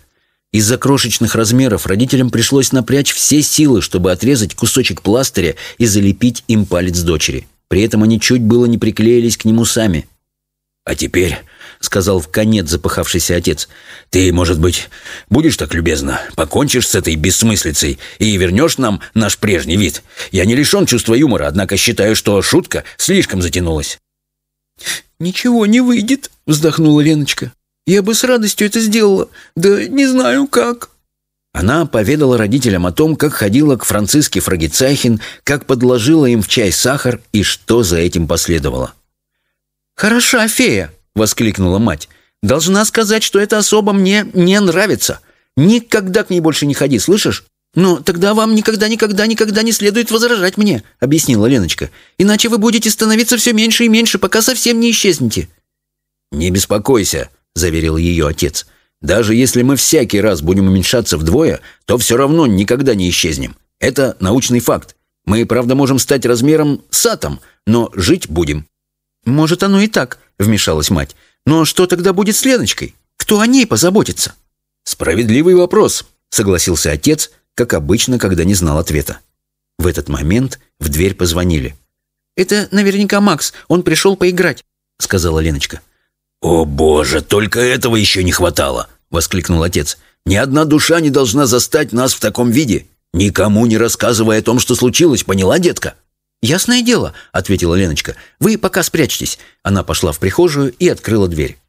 Из-за крошечных размеров родителям пришлось напрячь все силы, чтобы отрезать кусочек пластыря и залепить им палец дочери. При этом они чуть было не приклеились к нему сами. «А теперь — сказал в конец запыхавшийся отец. «Ты, может быть, будешь так любезна, покончишь с этой бессмыслицей и вернешь нам наш прежний вид. Я не лишен чувства юмора, однако считаю, что шутка слишком затянулась». «Ничего не выйдет», — вздохнула Леночка. «Я бы с радостью это сделала, да не знаю как». Она поведала родителям о том, как ходила к Франциске Фрагицайхин, как подложила им в чай сахар и что за этим последовало. «Хороша фея!» — воскликнула мать. «Должна сказать, что эта особа мне не нравится. Никогда к ней больше не ходи, слышишь?» «Ну, тогда вам никогда-никогда-никогда не следует возражать мне», — объяснила Леночка. «Иначе вы будете становиться все меньше и меньше, пока совсем не исчезнете». «Не беспокойся», — заверил ее отец. «Даже если мы всякий раз будем уменьшаться вдвое, то все равно никогда не исчезнем. Это научный факт. Мы, правда, можем стать размером с атом, но жить будем». «Может, оно и так», — вмешалась мать. «Но что тогда будет с Леночкой? Кто о ней позаботится?» «Справедливый вопрос», — согласился отец, как обычно, когда не знал ответа. В этот момент в дверь позвонили. «Это наверняка Макс, он пришел поиграть», — сказала Леночка. «О боже, только этого еще не хватало!» — воскликнул отец. «Ни одна душа не должна застать нас в таком виде, никому не рассказывая о том, что случилось, поняла, детка?» «Ясное дело», — ответила Леночка. «Вы пока спрячьтесь». Она пошла в прихожую и открыла дверь.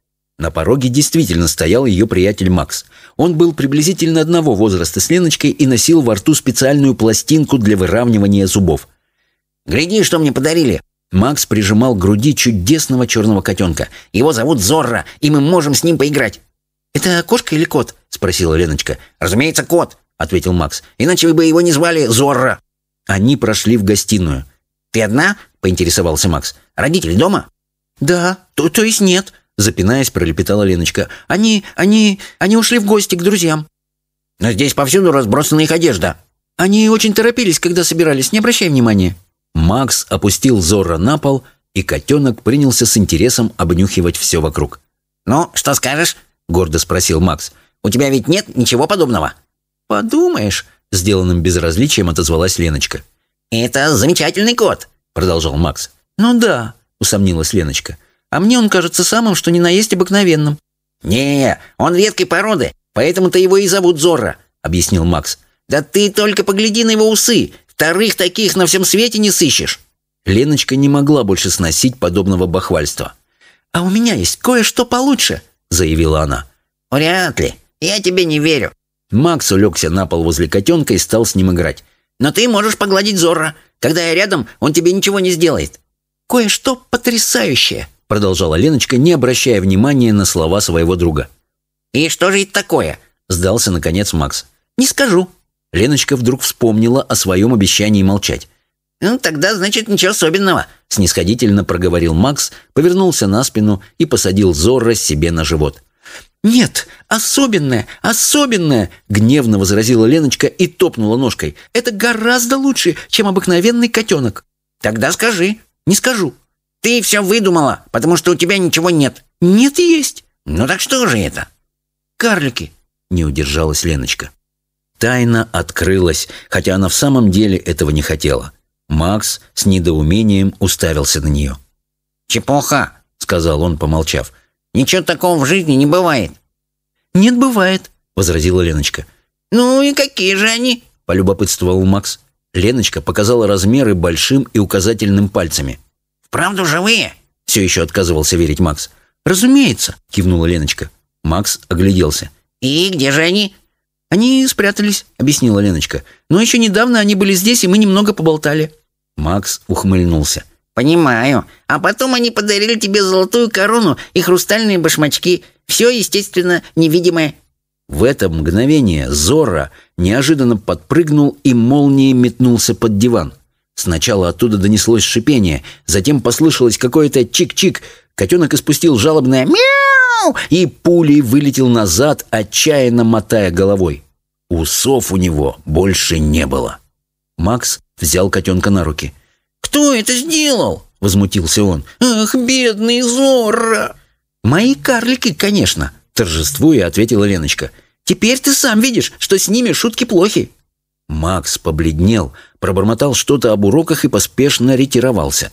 На пороге действительно стоял ее приятель Макс. Он был приблизительно одного возраста с Леночкой и носил во рту специальную пластинку для выравнивания зубов. «Гляди, что мне подарили!» Макс прижимал к груди чудесного черного котенка. «Его зовут Зорро, и мы можем с ним поиграть». «Это кошка или кот?» — спросила Леночка. «Разумеется, кот», — ответил Макс. «Иначе вы бы его не звали Зорро». Они прошли в гостиную. «Ты одна?» — поинтересовался Макс. «Родители дома?» «Да, то, то есть нет», запинаясь, пролепетала Леночка. «Они, они, они ушли в гости к друзьям». «Но здесь повсюду разбросана их одежда». «Они очень торопились, когда собирались, не обращай внимания». Макс опустил Зорро на пол, и котенок принялся с интересом обнюхивать все вокруг. «Ну, что скажешь?» — гордо спросил Макс. «У тебя ведь нет ничего подобного?» «Подумаешь», — сделанным безразличием отозвалась Леночка. «Это замечательный кот», — продолжал Макс. «Ну да», — усомнилась Леночка. А мне он кажется самым, что ни на есть обыкновенным». «Не, он редкой породы, поэтому-то его и зовут Зорро», — объяснил Макс. «Да ты только погляди на его усы. Вторых таких на всем свете не сыщешь». Леночка не могла больше сносить подобного бахвальства. «А у меня есть кое-что получше», — заявила она. «Вряд ли. Я тебе не верю». Макс улегся на пол возле котенка и стал с ним играть. «Но ты можешь погладить Зорро. Когда я рядом, он тебе ничего не сделает». «Кое-что потрясающее», продолжала Леночка, не обращая внимания на слова своего друга. «И что же это такое?» – сдался, наконец, Макс. «Не скажу». Леночка вдруг вспомнила о своем обещании молчать. «Ну, тогда, значит, ничего особенного», – снисходительно проговорил Макс, повернулся на спину и посадил Зорро себе на живот. «Нет, особенное, особенное!» — гневно возразила Леночка и топнула ножкой. «Это гораздо лучше, чем обыкновенный котенок». «Тогда скажи». «Не скажу». Ты все выдумала, потому что у тебя ничего нет. Нет, есть. Ну так что же это? Карлики, не удержалась Леночка. Тайна открылась, хотя она в самом деле этого не хотела. Макс с недоумением уставился на нее. «Чепуха», — сказал он, помолчав. «Ничего такого в жизни не бывает». «Нет, бывает», — возразила Леночка. «Ну и какие же они?» — полюбопытствовал Макс. Леночка показала размеры большим и указательным пальцами. «Правда живые?» — все еще отказывался верить Макс. «Разумеется», — кивнула Леночка. Макс огляделся. «И где же они?» «Они спрятались», — объяснила Леночка. «Но еще недавно они были здесь, и мы немного поболтали». Макс ухмыльнулся. «Понимаю. А потом они подарили тебе золотую корону и хрустальные башмачки. Все, естественно, невидимое». В это мгновение Зора неожиданно подпрыгнул и молнией метнулся под диван. Сначала оттуда донеслось шипение, затем послышалось какое-то чик-чик. Котенок испустил жалобное «мяу» и пулей вылетел назад, отчаянно мотая головой. Усов у него больше не было. Макс взял котенка на руки. «Кто это сделал?» — возмутился он. «Ах, бедный Зорро!» «Мои карлики, конечно», — торжествуя ответила Леночка. «Теперь ты сам видишь, что с ними шутки плохи». Макс побледнел, пробормотал что-то об уроках и поспешно ретировался.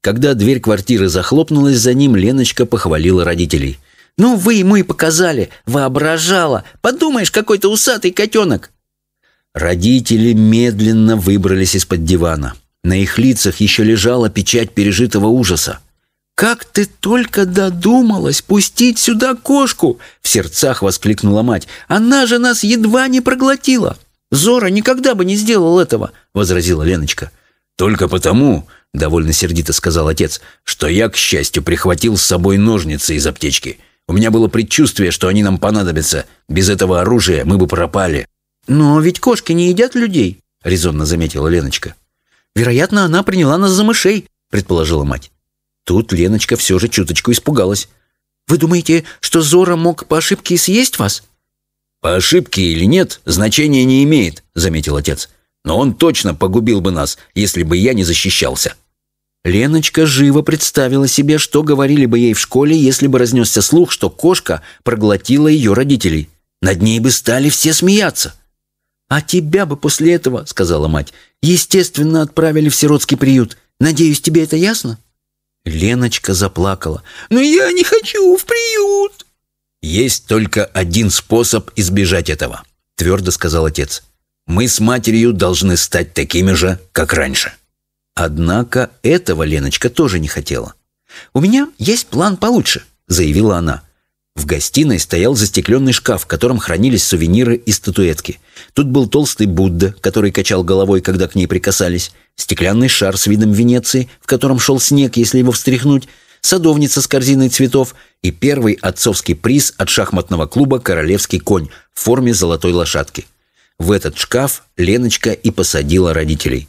Когда дверь квартиры захлопнулась за ним, Леночка похвалила родителей. «Ну, вы ему и показали! Воображала! Подумаешь, какой-то усатый котенок!» Родители медленно выбрались из-под дивана. На их лицах еще лежала печать пережитого ужаса. «Как ты только додумалась пустить сюда кошку!» — в сердцах воскликнула мать. «Она же нас едва не проглотила!» «Зора никогда бы не сделал этого», — возразила Леночка. «Только потому», — довольно сердито сказал отец, «что я, к счастью, прихватил с собой ножницы из аптечки. У меня было предчувствие, что они нам понадобятся. Без этого оружия мы бы пропали». «Но ведь кошки не едят людей», — резонно заметила Леночка. «Вероятно, она приняла нас за мышей», — предположила мать. Тут Леночка все же чуточку испугалась. «Вы думаете, что Зора мог по ошибке съесть вас?» «По ошибке или нет, значения не имеет», — заметил отец. «Но он точно погубил бы нас, если бы я не защищался». Леночка живо представила себе, что говорили бы ей в школе, если бы разнесся слух, что кошка проглотила ее родителей. Над ней бы стали все смеяться. «А тебя бы после этого, — сказала мать, — естественно, отправили в сиротский приют. Надеюсь, тебе это ясно?» Леночка заплакала. «Но я не хочу в приют!» «Есть только один способ избежать этого», — твердо сказал отец. «Мы с матерью должны стать такими же, как раньше». Однако этого Леночка тоже не хотела. «У меня есть план получше», — заявила она. В гостиной стоял застекленный шкаф, в котором хранились сувениры и статуэтки. Тут был толстый Будда, который качал головой, когда к ней прикасались, стеклянный шар с видом Венеции, в котором шел снег, если его встряхнуть, садовница с корзиной цветов и первый отцовский приз от шахматного клуба «Королевский конь» в форме золотой лошадки. В этот шкаф Леночка и посадила родителей.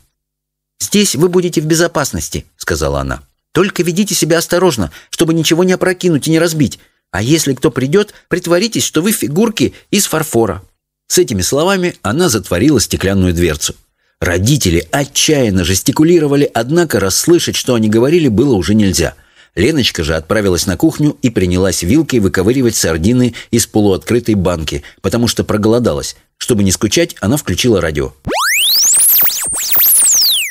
«Здесь вы будете в безопасности», — сказала она. «Только ведите себя осторожно, чтобы ничего не опрокинуть и не разбить. А если кто придет, притворитесь, что вы фигурки из фарфора». С этими словами она затворила стеклянную дверцу. Родители отчаянно жестикулировали, однако расслышать, что они говорили, было уже нельзя. Леночка же отправилась на кухню и принялась вилкой выковыривать сардины из полуоткрытой банки, потому что проголодалась. Чтобы не скучать, она включила радио.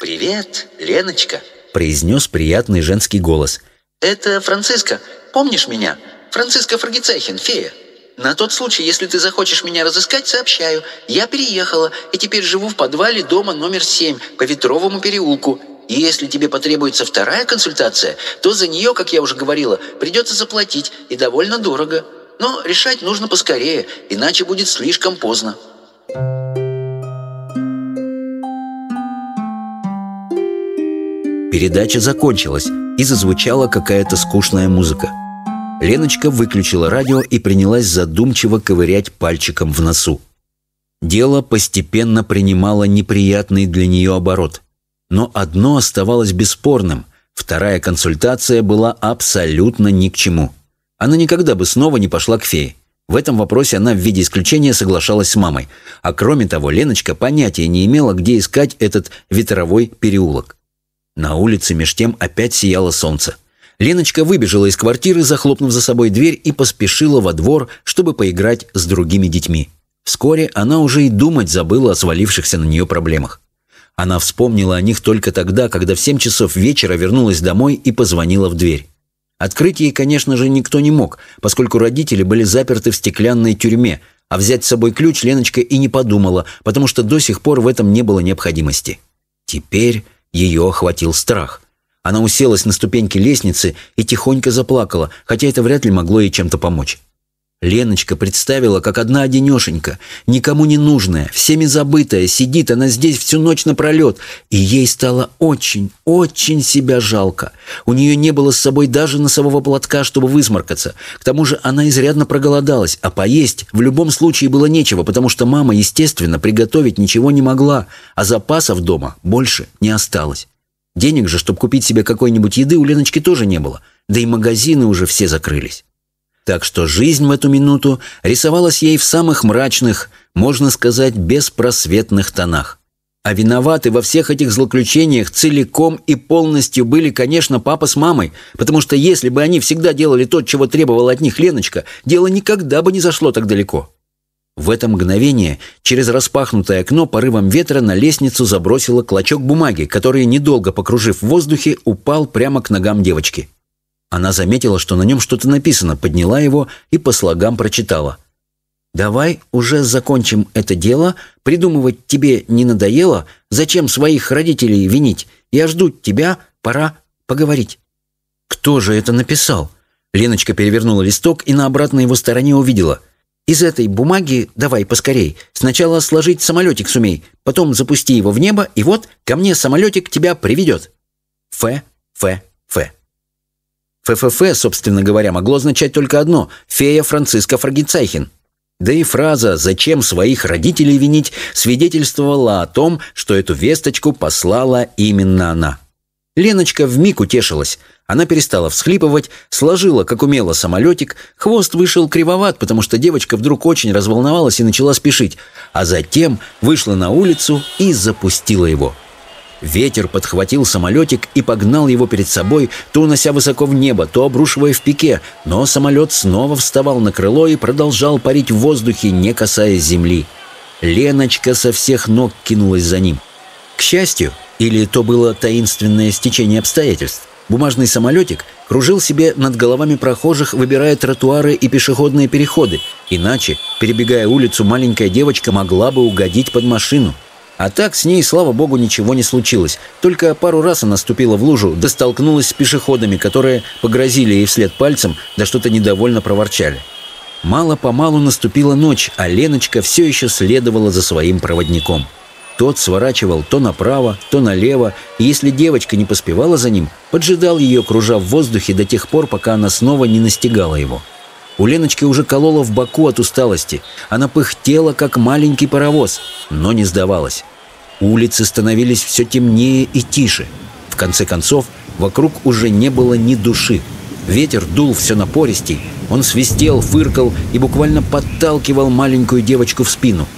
«Привет, Леночка», — произнес приятный женский голос. «Это Франциска. Помнишь меня? Франциска Фрагицехин, фея. На тот случай, если ты захочешь меня разыскать, сообщаю. Я переехала и теперь живу в подвале дома номер 7 по Ветровому переулку. Если тебе потребуется вторая консультация, то за нее, как я уже говорила, придется заплатить, и довольно дорого. Но решать нужно поскорее, иначе будет слишком поздно». Передача закончилась, и зазвучала какая-то скучная музыка. Леночка выключила радио и принялась задумчиво ковырять пальчиком в носу. Дело постепенно принимало неприятный для нее оборот. Но одно оставалось бесспорным – вторая консультация была абсолютно ни к чему. Она никогда бы снова не пошла к фее. В этом вопросе она в виде исключения соглашалась с мамой. А кроме того, Леночка понятия не имела, где искать этот ветровой переулок. На улице меж тем опять сияло солнце. Леночка выбежала из квартиры, захлопнув за собой дверь, и поспешила во двор, чтобы поиграть с другими детьми. Вскоре она уже и думать забыла о свалившихся на нее проблемах. Она вспомнила о них только тогда, когда в семь часов вечера вернулась домой и позвонила в дверь. Открыть ей, конечно же, никто не мог, поскольку родители были заперты в стеклянной тюрьме, а взять с собой ключ Леночка и не подумала, потому что до сих пор в этом не было необходимости. Теперь ее охватил страх. Она уселась на ступеньки лестницы и тихонько заплакала, хотя это вряд ли могло ей чем-то помочь. Леночка представила, как одна одинешенька, никому не нужная, всеми забытая, сидит она здесь всю ночь напролет, и ей стало очень, очень себя жалко. У нее не было с собой даже носового платка, чтобы высморкаться. К тому же она изрядно проголодалась, а поесть в любом случае было нечего, потому что мама, естественно, приготовить ничего не могла, а запасов дома больше не осталось. Денег же, чтобы купить себе какой-нибудь еды, у Леночки тоже не было, да и магазины уже все закрылись. Так что жизнь в эту минуту рисовалась ей в самых мрачных, можно сказать, беспросветных тонах. А виноваты во всех этих злоключениях целиком и полностью были, конечно, папа с мамой, потому что если бы они всегда делали то, чего требовала от них Леночка, дело никогда бы не зашло так далеко. В это мгновение через распахнутое окно порывом ветра на лестницу забросило клочок бумаги, который, недолго покружив в воздухе, упал прямо к ногам девочки. Она заметила, что на нем что-то написано, подняла его и по слогам прочитала. «Давай уже закончим это дело. Придумывать тебе не надоело? Зачем своих родителей винить? Я жду тебя, пора поговорить». «Кто же это написал?» Леночка перевернула листок и на обратной его стороне увидела. «Из этой бумаги давай поскорей. Сначала сложить самолетик сумей, потом запусти его в небо, и вот ко мне самолетик тебя приведет». Ф, Ф, Ф. ФФФ, собственно говоря, могло означать только одно – фея Франциска Фрагицайхин. Да и фраза «зачем своих родителей винить» свидетельствовала о том, что эту весточку послала именно она. Леночка вмиг утешилась. Она перестала всхлипывать, сложила, как умело, самолетик. Хвост вышел кривоват, потому что девочка вдруг очень разволновалась и начала спешить. А затем вышла на улицу и запустила его. Ветер подхватил самолетик и погнал его перед собой, то унося высоко в небо, то обрушивая в пике, но самолет снова вставал на крыло и продолжал парить в воздухе, не касаясь земли. Леночка со всех ног кинулась за ним. К счастью, или то было таинственное стечение обстоятельств, бумажный самолетик кружил себе над головами прохожих, выбирая тротуары и пешеходные переходы, иначе, перебегая улицу, маленькая девочка могла бы угодить под машину – а так с ней, слава богу, ничего не случилось. Только пару раз она ступила в лужу, да столкнулась с пешеходами, которые погрозили ей вслед пальцем, да что-то недовольно проворчали. Мало-помалу наступила ночь, а Леночка все еще следовала за своим проводником. Тот сворачивал то направо, то налево, и если девочка не поспевала за ним, поджидал ее, кружа в воздухе до тех пор, пока она снова не настигала его. У Леночки уже колола в боку от усталости. Она пыхтела, как маленький паровоз, но не сдавалась. Улицы становились все темнее и тише. В конце концов, вокруг уже не было ни души. Ветер дул все напористей. Он свистел, фыркал и буквально подталкивал маленькую девочку в спину.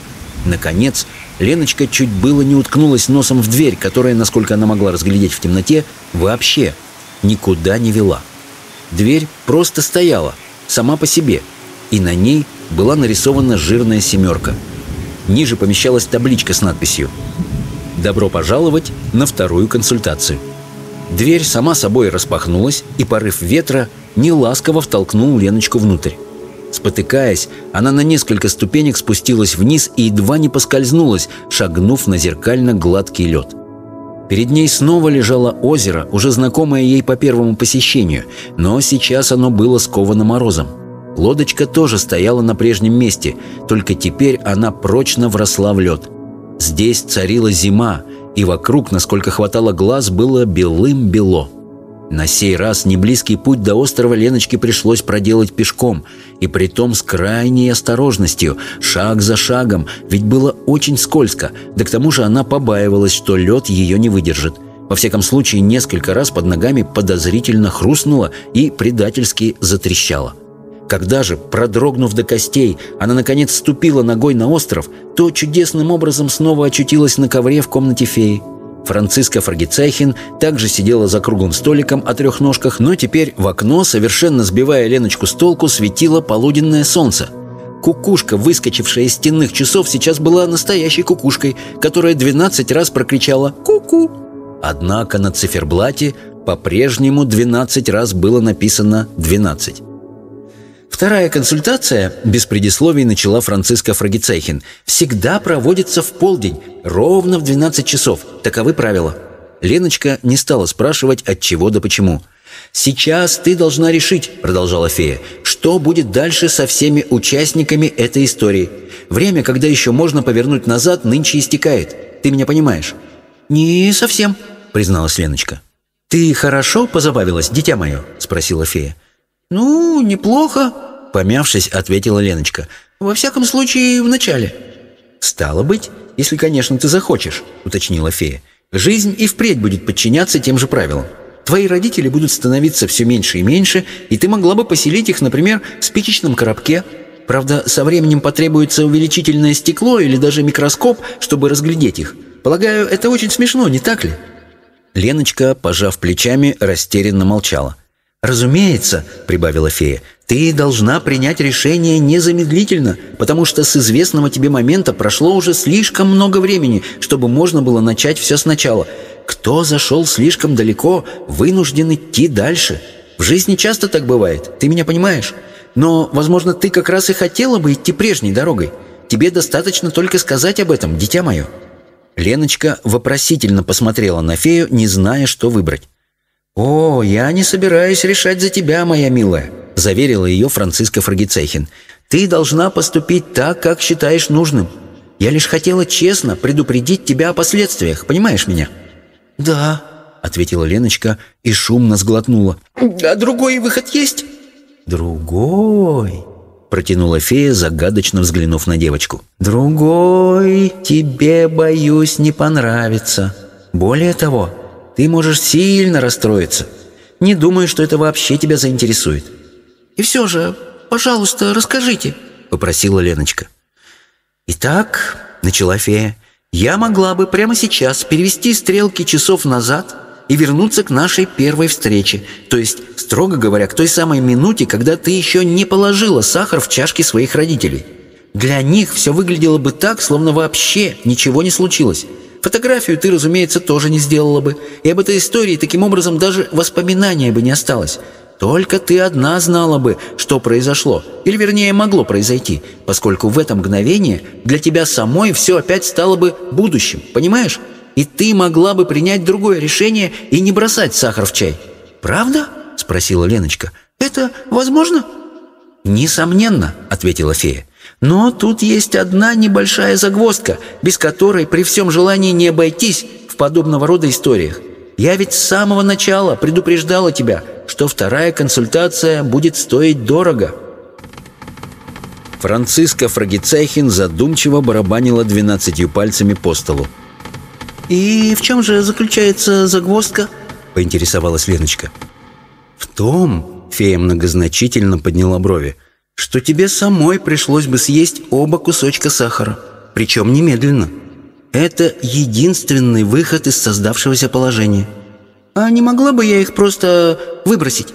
Наконец, Леночка чуть было не уткнулась носом в дверь, которая, насколько она могла разглядеть в темноте, вообще никуда не вела. Дверь просто стояла – сама по себе, и на ней была нарисована жирная семерка. Ниже помещалась табличка с надписью «Добро пожаловать на вторую консультацию». Дверь сама собой распахнулась, и порыв ветра неласково втолкнул Леночку внутрь. Спотыкаясь, она на несколько ступенек спустилась вниз и едва не поскользнулась, шагнув на зеркально-гладкий лед. Перед ней снова лежало озеро, уже знакомое ей по первому посещению, но сейчас оно было сковано морозом. Лодочка тоже стояла на прежнем месте, только теперь она прочно вросла в лед. Здесь царила зима, и вокруг, насколько хватало глаз, было белым-бело. На сей раз неблизкий путь до острова Леночке пришлось проделать пешком, и притом с крайней осторожностью, шаг за шагом, ведь было очень скользко, да к тому же она побаивалась, что лед ее не выдержит. Во всяком случае, несколько раз под ногами подозрительно хрустнуло и предательски затрещало. Когда же, продрогнув до костей, она наконец ступила ногой на остров, то чудесным образом снова очутилась на ковре в комнате феи. Франциска Фрагицайхин также сидела за круглым столиком о трех ножках, но теперь в окно, совершенно сбивая Леночку с толку, светило полуденное солнце. Кукушка, выскочившая из стенных часов, сейчас была настоящей кукушкой, которая 12 раз прокричала «Ку-ку!». Однако на циферблате по-прежнему 12 раз было написано «12». Вторая консультация, без предисловий начала Франциска Фрагицайхин, всегда проводится в полдень, ровно в 12 часов. Таковы правила. Леночка не стала спрашивать, от чего да почему. «Сейчас ты должна решить», — продолжала фея, «что будет дальше со всеми участниками этой истории. Время, когда еще можно повернуть назад, нынче истекает. Ты меня понимаешь?» «Не совсем», — призналась Леночка. «Ты хорошо позабавилась, дитя мое?» — спросила фея. «Ну, неплохо», Помявшись, ответила Леночка. «Во всяком случае, в начале». «Стало быть, если, конечно, ты захочешь», — уточнила фея. «Жизнь и впредь будет подчиняться тем же правилам. Твои родители будут становиться все меньше и меньше, и ты могла бы поселить их, например, в спичечном коробке. Правда, со временем потребуется увеличительное стекло или даже микроскоп, чтобы разглядеть их. Полагаю, это очень смешно, не так ли?» Леночка, пожав плечами, растерянно молчала. «Разумеется», — прибавила фея, — «ты должна принять решение незамедлительно, потому что с известного тебе момента прошло уже слишком много времени, чтобы можно было начать все сначала. Кто зашел слишком далеко, вынужден идти дальше. В жизни часто так бывает, ты меня понимаешь? Но, возможно, ты как раз и хотела бы идти прежней дорогой. Тебе достаточно только сказать об этом, дитя мое». Леночка вопросительно посмотрела на фею, не зная, что выбрать. «О, я не собираюсь решать за тебя, моя милая», — заверила ее Франциска Фрагицехин. «Ты должна поступить так, как считаешь нужным. Я лишь хотела честно предупредить тебя о последствиях, понимаешь меня?» «Да, — ответила Леночка и шумно сглотнула. «А другой выход есть?» «Другой?» — протянула фея, загадочно взглянув на девочку. «Другой тебе, боюсь, не понравится. Более того, ты можешь сильно расстроиться. Не думаю, что это вообще тебя заинтересует». «И все же, пожалуйста, расскажите», — попросила Леночка. «Итак», — начала фея, — «я могла бы прямо сейчас перевести стрелки часов назад и вернуться к нашей первой встрече, то есть, строго говоря, к той самой минуте, когда ты еще не положила сахар в чашки своих родителей. Для них все выглядело бы так, словно вообще ничего не случилось. Фотографию ты, разумеется, тоже не сделала бы, и об этой истории таким образом даже воспоминания бы не осталось. Только ты одна знала бы, что произошло, или вернее могло произойти, поскольку в это мгновение для тебя самой все опять стало бы будущим, понимаешь? и ты могла бы принять другое решение и не бросать сахар в чай. Правда? спросила Леночка. Это возможно? Несомненно, ответила фея. Но тут есть одна небольшая загвоздка, без которой при всем желании не обойтись в подобного рода историях. Я ведь с самого начала предупреждала тебя, что вторая консультация будет стоить дорого. Франциска Фрагицайхин задумчиво барабанила двенадцатью пальцами по столу. «И в чем же заключается загвоздка?» — поинтересовалась Леночка. «В том, — фея многозначительно подняла брови, — что тебе самой пришлось бы съесть оба кусочка сахара, причем немедленно. Это единственный выход из создавшегося положения». «А не могла бы я их просто выбросить?»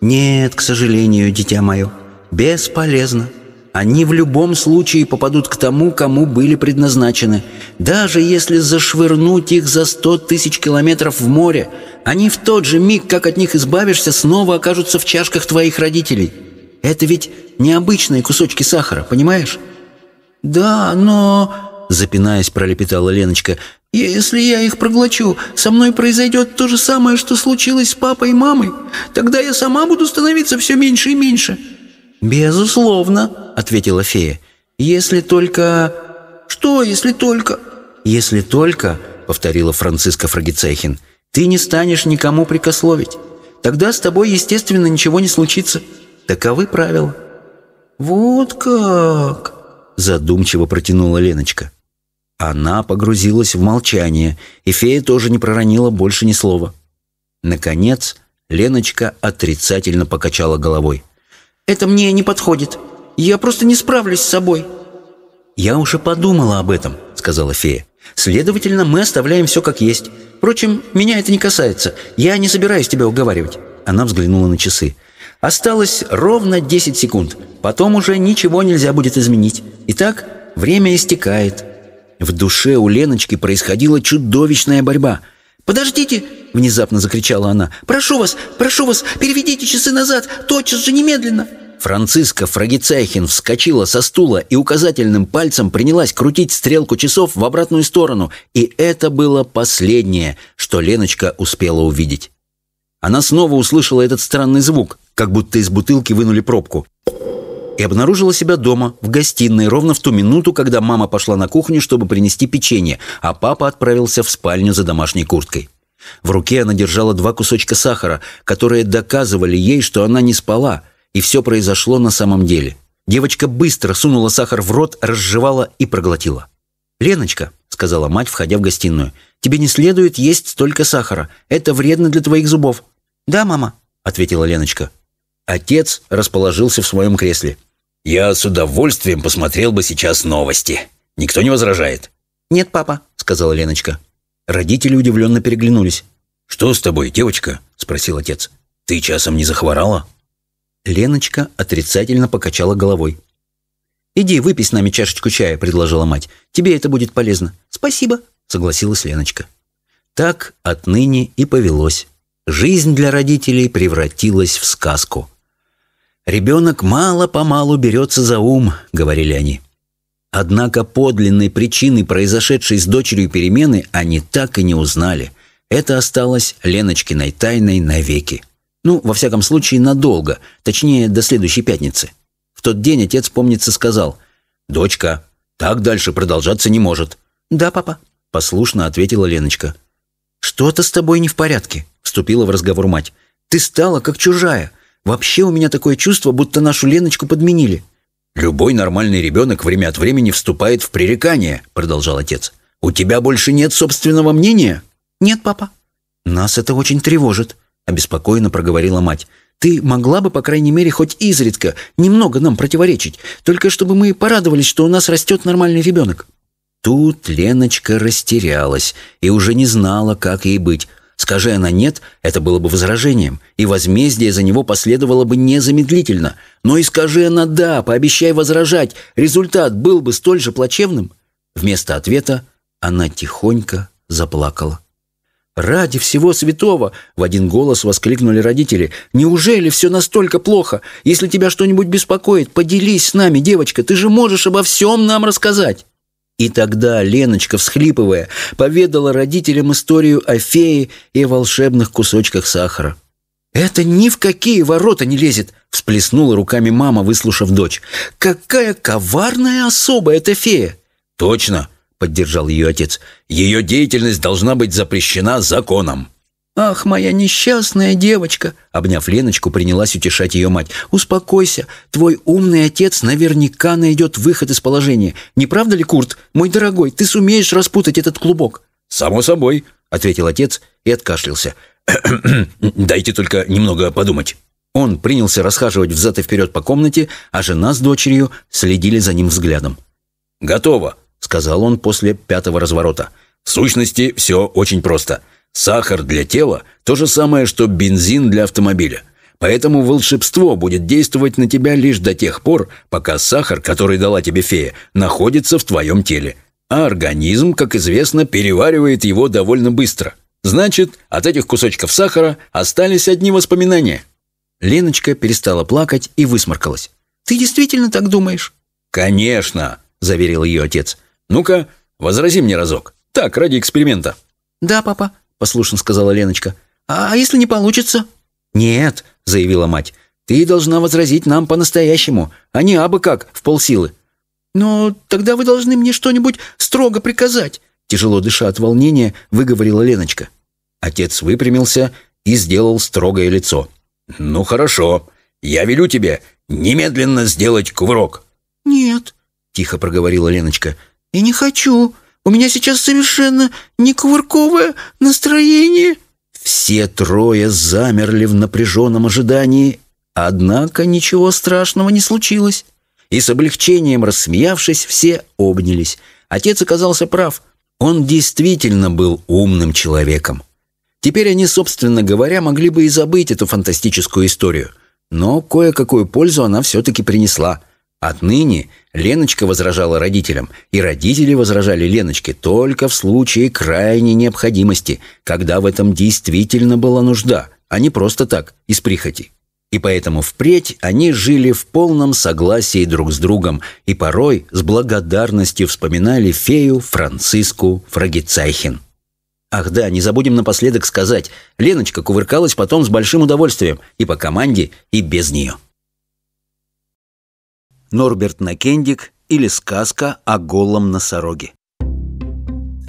«Нет, к сожалению, дитя мое, бесполезно. Они в любом случае попадут к тому, кому были предназначены. Даже если зашвырнуть их за сто тысяч километров в море, они в тот же миг, как от них избавишься, снова окажутся в чашках твоих родителей. Это ведь необычные кусочки сахара, понимаешь? «Да, но...» — запинаясь, пролепетала Леночка. «Если я их проглочу, со мной произойдет то же самое, что случилось с папой и мамой. Тогда я сама буду становиться все меньше и меньше». «Безусловно», — ответила фея. «Если только...» «Что, если только...» «Если только...» — повторила Франциска Фрагицайхин. «Ты не станешь никому прикословить. Тогда с тобой, естественно, ничего не случится. Таковы правила». «Вот как...» — задумчиво протянула Леночка. Она погрузилась в молчание, и фея тоже не проронила больше ни слова. Наконец, Леночка отрицательно покачала головой. Это мне не подходит. Я просто не справлюсь с собой». «Я уже подумала об этом», — сказала фея. «Следовательно, мы оставляем все как есть. Впрочем, меня это не касается. Я не собираюсь тебя уговаривать». Она взглянула на часы. «Осталось ровно 10 секунд. Потом уже ничего нельзя будет изменить. Итак, время истекает». В душе у Леночки происходила чудовищная борьба. «Подождите!» — внезапно закричала она. «Прошу вас, прошу вас, переведите часы назад, тотчас же, немедленно!» Франциска Фрагицайхин вскочила со стула и указательным пальцем принялась крутить стрелку часов в обратную сторону, и это было последнее, что Леночка успела увидеть. Она снова услышала этот странный звук, как будто из бутылки вынули пробку, и обнаружила себя дома, в гостиной, ровно в ту минуту, когда мама пошла на кухню, чтобы принести печенье, а папа отправился в спальню за домашней курткой. В руке она держала два кусочка сахара, которые доказывали ей, что она не спала – и все произошло на самом деле. Девочка быстро сунула сахар в рот, разжевала и проглотила. «Леночка», — сказала мать, входя в гостиную, — «тебе не следует есть столько сахара. Это вредно для твоих зубов». «Да, мама», — ответила Леночка. Отец расположился в своем кресле. «Я с удовольствием посмотрел бы сейчас новости. Никто не возражает?» «Нет, папа», — сказала Леночка. Родители удивленно переглянулись. «Что с тобой, девочка?» — спросил отец. «Ты часом не захворала?» Леночка отрицательно покачала головой. «Иди, выпей с нами чашечку чая», — предложила мать. «Тебе это будет полезно». «Спасибо», — согласилась Леночка. Так отныне и повелось. Жизнь для родителей превратилась в сказку. «Ребенок мало-помалу берется за ум», — говорили они. Однако подлинной причины произошедшей с дочерью перемены они так и не узнали. Это осталось Леночкиной тайной навеки. Ну, во всяком случае, надолго, точнее, до следующей пятницы. В тот день отец, помнится, сказал, «Дочка, так дальше продолжаться не может». «Да, папа», — послушно ответила Леночка. «Что-то с тобой не в порядке», — вступила в разговор мать. «Ты стала как чужая. Вообще у меня такое чувство, будто нашу Леночку подменили». «Любой нормальный ребенок время от времени вступает в пререкание», — продолжал отец. «У тебя больше нет собственного мнения?» «Нет, папа». «Нас это очень тревожит», — обеспокоенно проговорила мать. «Ты могла бы, по крайней мере, хоть изредка немного нам противоречить, только чтобы мы порадовались, что у нас растет нормальный ребенок». Тут Леночка растерялась и уже не знала, как ей быть. Скажи она «нет», это было бы возражением, и возмездие за него последовало бы незамедлительно. Но и скажи она «да», пообещай возражать, результат был бы столь же плачевным. Вместо ответа она тихонько заплакала. «Ради всего святого!» — в один голос воскликнули родители. «Неужели все настолько плохо? Если тебя что-нибудь беспокоит, поделись с нами, девочка, ты же можешь обо всем нам рассказать!» И тогда Леночка, всхлипывая, поведала родителям историю о фее и волшебных кусочках сахара. «Это ни в какие ворота не лезет!» — всплеснула руками мама, выслушав дочь. «Какая коварная особа эта фея!» «Точно!» — поддержал ее отец. «Ее деятельность должна быть запрещена законом». «Ах, моя несчастная девочка!» Обняв Леночку, принялась утешать ее мать. «Успокойся, твой умный отец наверняка найдет выход из положения. Не правда ли, Курт? Мой дорогой, ты сумеешь распутать этот клубок?» «Само собой», — ответил отец и откашлялся. «Дайте только немного подумать». Он принялся расхаживать взад и вперед по комнате, а жена с дочерью следили за ним взглядом. «Готово», — сказал он после пятого разворота. «В сущности, все очень просто». Сахар для тела – то же самое, что бензин для автомобиля. Поэтому волшебство будет действовать на тебя лишь до тех пор, пока сахар, который дала тебе фея, находится в твоем теле. А организм, как известно, переваривает его довольно быстро. Значит, от этих кусочков сахара остались одни воспоминания. Леночка перестала плакать и высморкалась. «Ты действительно так думаешь?» «Конечно!» – заверил ее отец. «Ну-ка, возрази мне разок. Так, ради эксперимента». «Да, папа», — послушно сказала Леночка. «А если не получится?» «Нет», — заявила мать. «Ты должна возразить нам по-настоящему, а не абы как, в полсилы». «Но тогда вы должны мне что-нибудь строго приказать», тяжело дыша от волнения, выговорила Леночка. Отец выпрямился и сделал строгое лицо. «Ну хорошо, я велю тебе немедленно сделать кувырок». «Нет», — тихо проговорила Леночка, — «и не хочу. У меня сейчас совершенно не кувырковое настроение». Все трое замерли в напряженном ожидании, однако ничего страшного не случилось. И с облегчением рассмеявшись, все обнялись. Отец оказался прав. Он действительно был умным человеком. Теперь они, собственно говоря, могли бы и забыть эту фантастическую историю. Но кое-какую пользу она все-таки принесла – Отныне Леночка возражала родителям, и родители возражали Леночке только в случае крайней необходимости, когда в этом действительно была нужда, а не просто так, из прихоти. И поэтому впредь они жили в полном согласии друг с другом и порой с благодарностью вспоминали фею Франциску Фрагицайхин. Ах да, не забудем напоследок сказать, Леночка кувыркалась потом с большим удовольствием и по команде, и без нее. Норберт Накендик или сказка о голом носороге.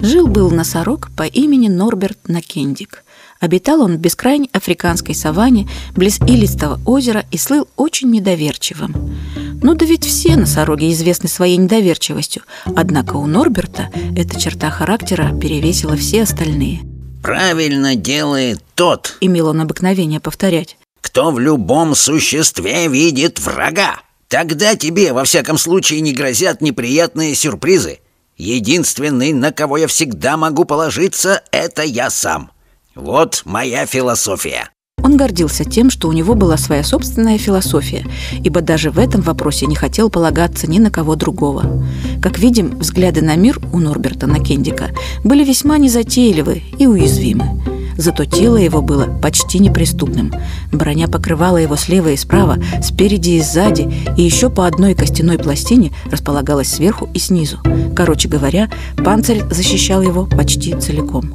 Жил-был носорог по имени Норберт Накендик. Обитал он в бескрайней африканской саванне, близ Илистого озера и слыл очень недоверчивым. Ну да ведь все носороги известны своей недоверчивостью, однако у Норберта эта черта характера перевесила все остальные. «Правильно делает тот», — имел он обыкновение повторять, «кто в любом существе видит врага». Тогда тебе, во всяком случае, не грозят неприятные сюрпризы. Единственный, на кого я всегда могу положиться, это я сам. Вот моя философия». Он гордился тем, что у него была своя собственная философия, ибо даже в этом вопросе не хотел полагаться ни на кого другого. Как видим, взгляды на мир у Норберта Накендика были весьма незатейливы и уязвимы. Зато тело его было почти неприступным. Броня покрывала его слева и справа, спереди и сзади, и еще по одной костяной пластине располагалась сверху и снизу. Короче говоря, панцирь защищал его почти целиком.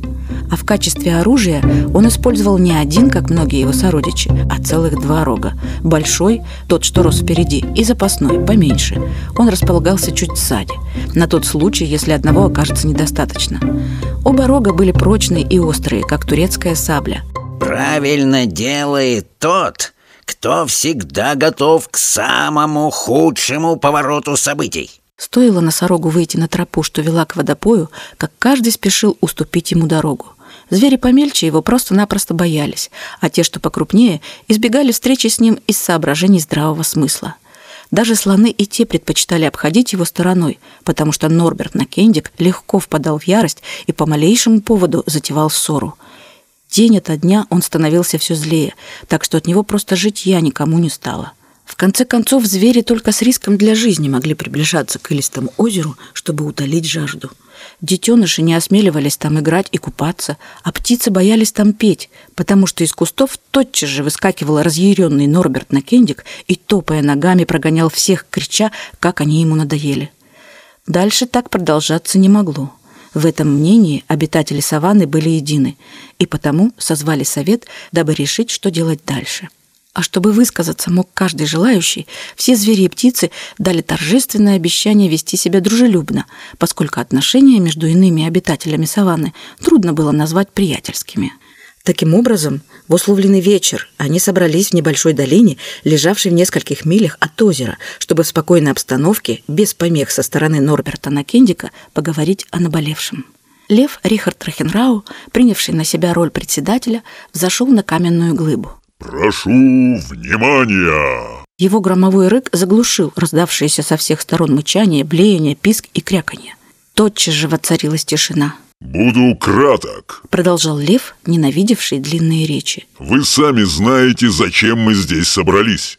А в качестве оружия он использовал не один, как многие его сородичи, а целых два рога. Большой, тот, что рос впереди, и запасной, поменьше. Он располагался чуть сзади, на тот случай, если одного окажется недостаточно. Оба рога были прочные и острые, как турецкая сабля. «Правильно делает тот, кто всегда готов к самому худшему повороту событий». Стоило носорогу выйти на тропу, что вела к водопою, как каждый спешил уступить ему дорогу. Звери помельче его просто-напросто боялись, а те, что покрупнее, избегали встречи с ним из соображений здравого смысла. Даже слоны и те предпочитали обходить его стороной, потому что Норберт Накендик легко впадал в ярость и по малейшему поводу затевал ссору. День ото дня он становился все злее, так что от него просто жить я никому не стало. В конце концов, звери только с риском для жизни могли приближаться к илистому озеру, чтобы утолить жажду. Детеныши не осмеливались там играть и купаться, а птицы боялись там петь, потому что из кустов тотчас же выскакивал разъяренный Норберт Накендик и, топая ногами, прогонял всех, крича, как они ему надоели. Дальше так продолжаться не могло. В этом мнении обитатели саванны были едины, и потому созвали совет, дабы решить, что делать дальше. — а чтобы высказаться мог каждый желающий, все звери и птицы дали торжественное обещание вести себя дружелюбно, поскольку отношения между иными обитателями саванны трудно было назвать приятельскими. Таким образом, в условленный вечер они собрались в небольшой долине, лежавшей в нескольких милях от озера, чтобы в спокойной обстановке, без помех со стороны Норберта Накендика, поговорить о наболевшем. Лев Рихард Рахенрау, принявший на себя роль председателя, взошел на каменную глыбу. «Прошу внимания!» Его громовой рык заглушил раздавшиеся со всех сторон мычание, блеяние, писк и кряканье. Тотчас же воцарилась тишина. «Буду краток», — продолжал Лев, ненавидевший длинные речи. «Вы сами знаете, зачем мы здесь собрались.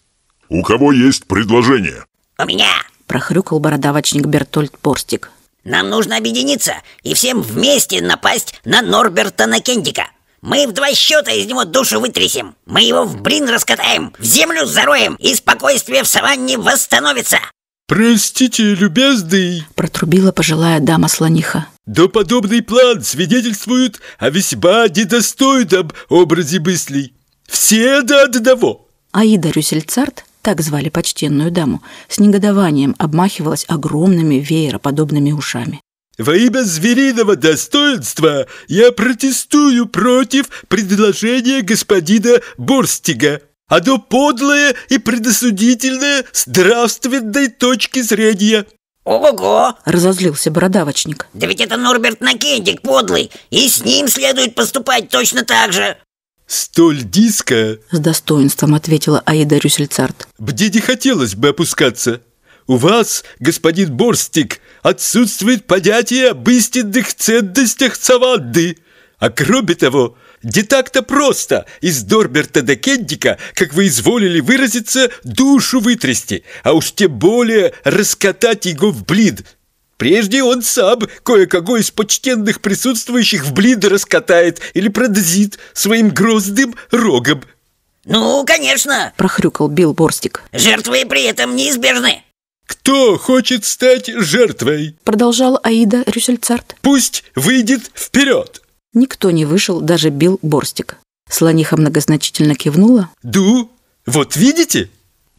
У кого есть предложение?» «У меня!» — прохрюкал бородавочник Бертольд Порстик. «Нам нужно объединиться и всем вместе напасть на Норберта Накендика. Мы в два счета из него душу вытрясем. Мы его в блин раскатаем, в землю зароем, и спокойствие в саванне восстановится. «Простите, любезный!» — протрубила пожилая дама-слониха. «Да подобный план свидетельствует о весьма недостойном образе мыслей. Все до одного!» Аида Рюссельцарт, так звали почтенную даму, с негодованием обмахивалась огромными веероподобными ушами. Во имя звериного достоинства я протестую против предложения господина Борстига. Оно подлое и предосудительное с нравственной точки зрения. «Ого!» — разозлился бородавочник. «Да ведь это Норберт Накендик подлый, и с ним следует поступать точно так же!» «Столь низко!» — с достоинством ответила Аида Рюссельцарт. «Где не хотелось бы опускаться!» У вас, господин Борстик, отсутствует понятие об истинных ценностях саванны. А кроме того, не так-то просто из Дорберта до Кендика, как вы изволили выразиться, душу вытрясти, а уж тем более раскатать его в блин. Прежде он сам кое-кого из почтенных присутствующих в блин раскатает или продзит своим грозным рогом. «Ну, конечно!» – прохрюкал Билл Борстик. «Жертвы при этом неизбежны!» «Кто хочет стать жертвой?» Продолжал Аида Рюссельцарт. «Пусть выйдет вперед!» Никто не вышел, даже Билл Борстик. Слониха многозначительно кивнула. «Ду, вот видите?»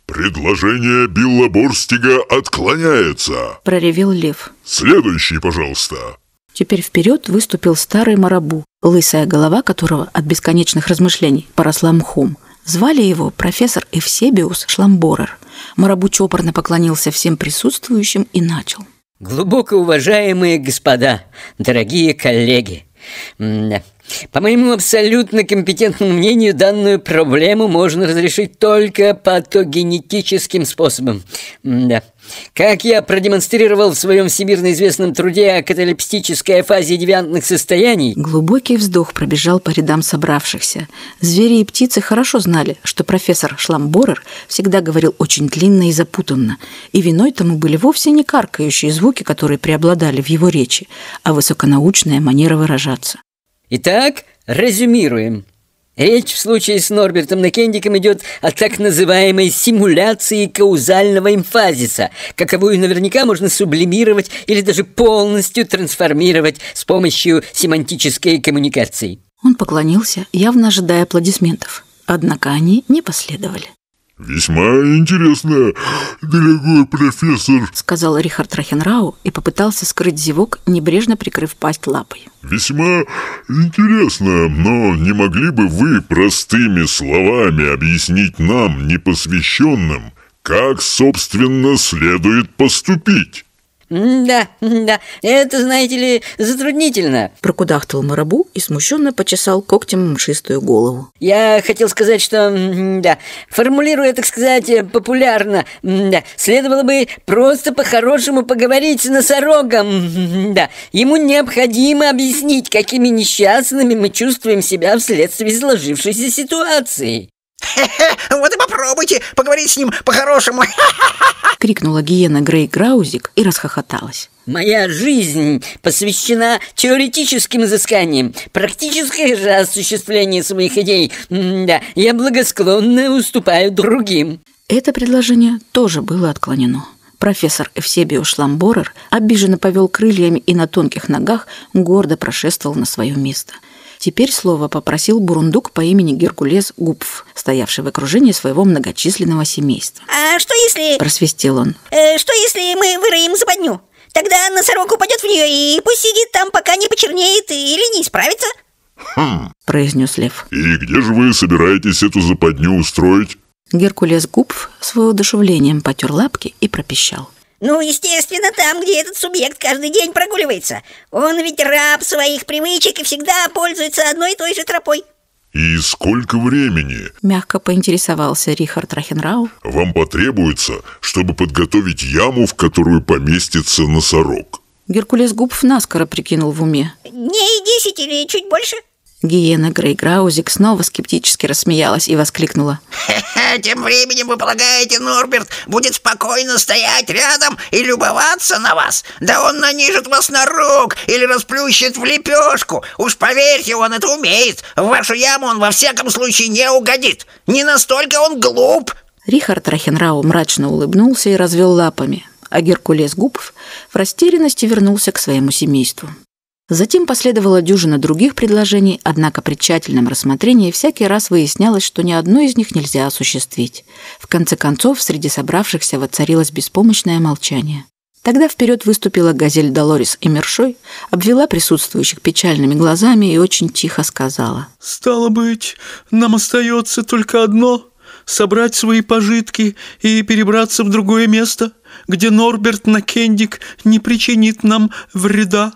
«Предложение Билла Борстига отклоняется!» Проревел лев. «Следующий, пожалуйста!» Теперь вперед выступил старый марабу, лысая голова которого от бесконечных размышлений поросла мхом. Звали его профессор Эвсебиус Шламборер. Марабу чопорно поклонился всем присутствующим и начал. Глубоко уважаемые господа, дорогие коллеги, по моему абсолютно компетентному мнению, данную проблему можно разрешить только патогенетическим способом. Да. Как я продемонстрировал в своем всемирно известном труде о каталептической фазе девиантных состояний... Глубокий вздох пробежал по рядам собравшихся. Звери и птицы хорошо знали, что профессор Шламборер всегда говорил очень длинно и запутанно, и виной тому были вовсе не каркающие звуки, которые преобладали в его речи, а высоконаучная манера выражаться. Итак, резюмируем. Речь в случае с Норбертом Накендиком идет о так называемой симуляции каузального эмфазиса, каковую наверняка можно сублимировать или даже полностью трансформировать с помощью семантической коммуникации. Он поклонился, явно ожидая аплодисментов. Однако они не последовали. «Весьма интересно, дорогой профессор», — сказал Рихард Рахенрау и попытался скрыть зевок, небрежно прикрыв пасть лапой. «Весьма интересно, но не могли бы вы простыми словами объяснить нам, непосвященным, как, собственно, следует поступить?» «Да, да, это, знаете ли, затруднительно», – прокудахтал Марабу и смущенно почесал когтем мшистую голову. «Я хотел сказать, что, да, формулируя, так сказать, популярно, да, следовало бы просто по-хорошему поговорить с носорогом, да, ему необходимо объяснить, какими несчастными мы чувствуем себя вследствие сложившейся ситуации». Вот и попробуйте поговорить с ним по-хорошему. Крикнула гиена Грей Граузик и расхохоталась. Моя жизнь посвящена теоретическим изысканиям, практическое же осуществление своих идей. да, я благосклонно уступаю другим. Это предложение тоже было отклонено. Профессор Эвсебио Шламборер обиженно повел крыльями и на тонких ногах гордо прошествовал на свое место – Теперь слово попросил бурундук по имени Геркулес Гупф, стоявший в окружении своего многочисленного семейства. «А что если...» – просвистел он. Э, «Что если мы выроем западню? Тогда носорог упадет в нее и пусть сидит там, пока не почернеет или не исправится». «Хм», – произнес лев. «И где же вы собираетесь эту западню устроить?» Геркулес Гупф с воодушевлением потер лапки и пропищал. Ну, естественно, там, где этот субъект каждый день прогуливается. Он ведь раб своих привычек и всегда пользуется одной и той же тропой. «И сколько времени?» – мягко поинтересовался Рихард Рахенрау. «Вам потребуется, чтобы подготовить яму, в которую поместится носорог». Геркулес Губф наскоро прикинул в уме. «Дней десять или чуть больше?» Гиена Грей Граузик снова скептически рассмеялась и воскликнула. «Тем временем, вы полагаете, Норберт будет спокойно стоять рядом и любоваться на вас? Да он нанижет вас на рук или расплющит в лепешку. Уж поверьте, он это умеет. В вашу яму он во всяком случае не угодит. Не настолько он глуп». Рихард Рахенрау мрачно улыбнулся и развел лапами, а Геркулес Губов в растерянности вернулся к своему семейству. Затем последовала дюжина других предложений, однако при тщательном рассмотрении всякий раз выяснялось, что ни одно из них нельзя осуществить. В конце концов, среди собравшихся воцарилось беспомощное молчание. Тогда вперед выступила газель Долорис и Мершой, обвела присутствующих печальными глазами и очень тихо сказала. «Стало быть, нам остается только одно — собрать свои пожитки и перебраться в другое место, где Норберт Накендик не причинит нам вреда».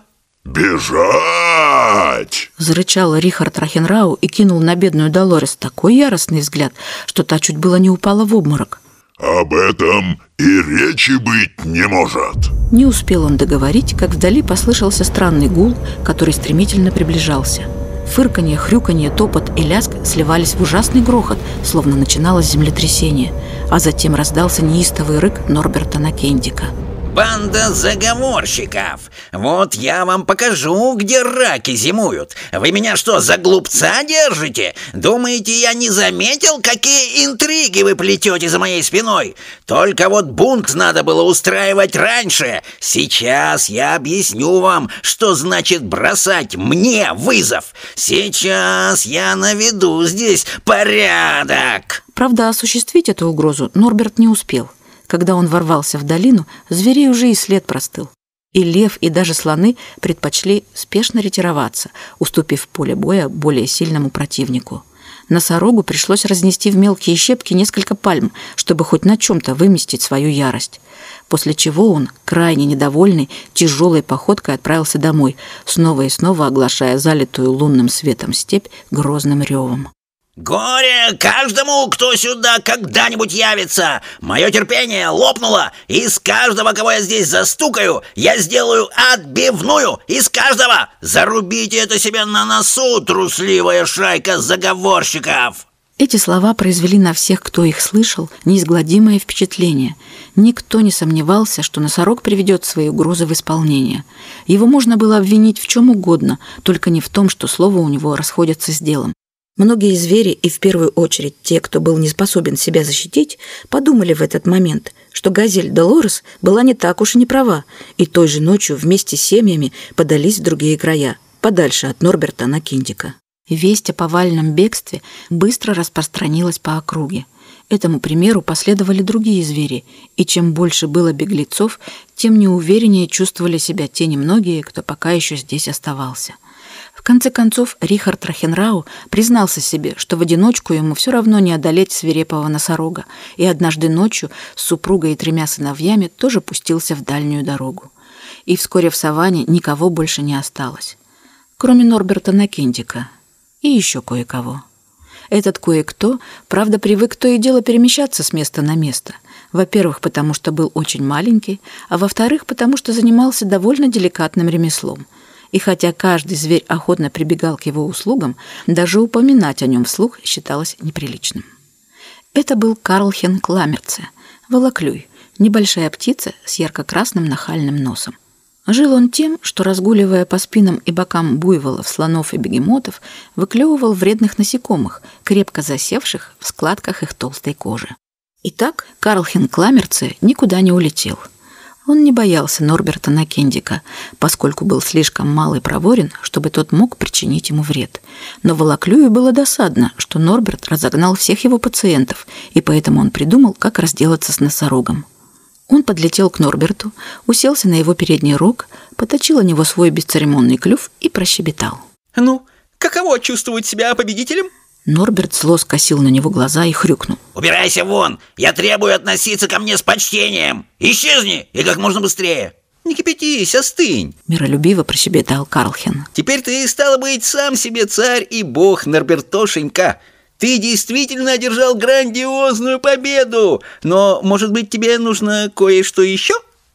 «Бежать!» – зарычал Рихард Рахенрау и кинул на бедную Долорес такой яростный взгляд, что та чуть было не упала в обморок. «Об этом и речи быть не может!» Не успел он договорить, как вдали послышался странный гул, который стремительно приближался. Фырканье, хрюканье, топот и ляск сливались в ужасный грохот, словно начиналось землетрясение, а затем раздался неистовый рык Норберта Накендика – банда заговорщиков. Вот я вам покажу, где раки зимуют. Вы меня что, за глупца держите? Думаете, я не заметил, какие интриги вы плетете за моей спиной? Только вот бунт надо было устраивать раньше. Сейчас я объясню вам, что значит бросать мне вызов. Сейчас я наведу здесь порядок. Правда, осуществить эту угрозу Норберт не успел. Когда он ворвался в долину, зверей уже и след простыл. И лев, и даже слоны предпочли спешно ретироваться, уступив поле боя более сильному противнику. Носорогу пришлось разнести в мелкие щепки несколько пальм, чтобы хоть на чем-то выместить свою ярость. После чего он, крайне недовольный, тяжелой походкой отправился домой, снова и снова оглашая залитую лунным светом степь грозным ревом. Горе каждому, кто сюда когда-нибудь явится! Мое терпение лопнуло! Из каждого, кого я здесь застукаю, я сделаю отбивную! Из каждого! Зарубите это себе на носу, трусливая шайка заговорщиков!» Эти слова произвели на всех, кто их слышал, неизгладимое впечатление. Никто не сомневался, что носорог приведет свои угрозы в исполнение. Его можно было обвинить в чем угодно, только не в том, что слова у него расходятся с делом. Многие звери, и в первую очередь те, кто был не способен себя защитить, подумали в этот момент, что газель Долорес была не так уж и не права, и той же ночью вместе с семьями подались в другие края, подальше от Норберта на Киндика. Весть о повальном бегстве быстро распространилась по округе. Этому примеру последовали другие звери, и чем больше было беглецов, тем неувереннее чувствовали себя те немногие, кто пока еще здесь оставался – в конце концов, Рихард Рахенрау признался себе, что в одиночку ему все равно не одолеть свирепого носорога, и однажды ночью с супругой и тремя сыновьями тоже пустился в дальнюю дорогу. И вскоре в саванне никого больше не осталось, кроме Норберта Накендика и еще кое-кого. Этот кое-кто, правда, привык то и дело перемещаться с места на место. Во-первых, потому что был очень маленький, а во-вторых, потому что занимался довольно деликатным ремеслом – и хотя каждый зверь охотно прибегал к его услугам, даже упоминать о нем вслух считалось неприличным. Это был Карлхен Кламерце, волоклюй, небольшая птица с ярко-красным нахальным носом. Жил он тем, что, разгуливая по спинам и бокам буйволов, слонов и бегемотов, выклевывал вредных насекомых, крепко засевших в складках их толстой кожи. Итак, Карлхен Кламерце никуда не улетел – он не боялся Норберта Накендика, поскольку был слишком мал и проворен, чтобы тот мог причинить ему вред. Но Волоклюю было досадно, что Норберт разогнал всех его пациентов, и поэтому он придумал, как разделаться с носорогом. Он подлетел к Норберту, уселся на его передний рог, поточил о него свой бесцеремонный клюв и прощебетал. «Ну, каково чувствовать себя победителем?» Норберт зло скосил на него глаза и хрюкнул. «Убирайся вон! Я требую относиться ко мне с почтением! Исчезни! И как можно быстрее!» «Не кипятись, остынь!» Миролюбиво прощебетал Карлхен. «Теперь ты, стало быть, сам себе царь и бог, Норбертошенька!» Ты действительно одержал грандиозную победу, но, может быть, тебе нужно кое-что еще?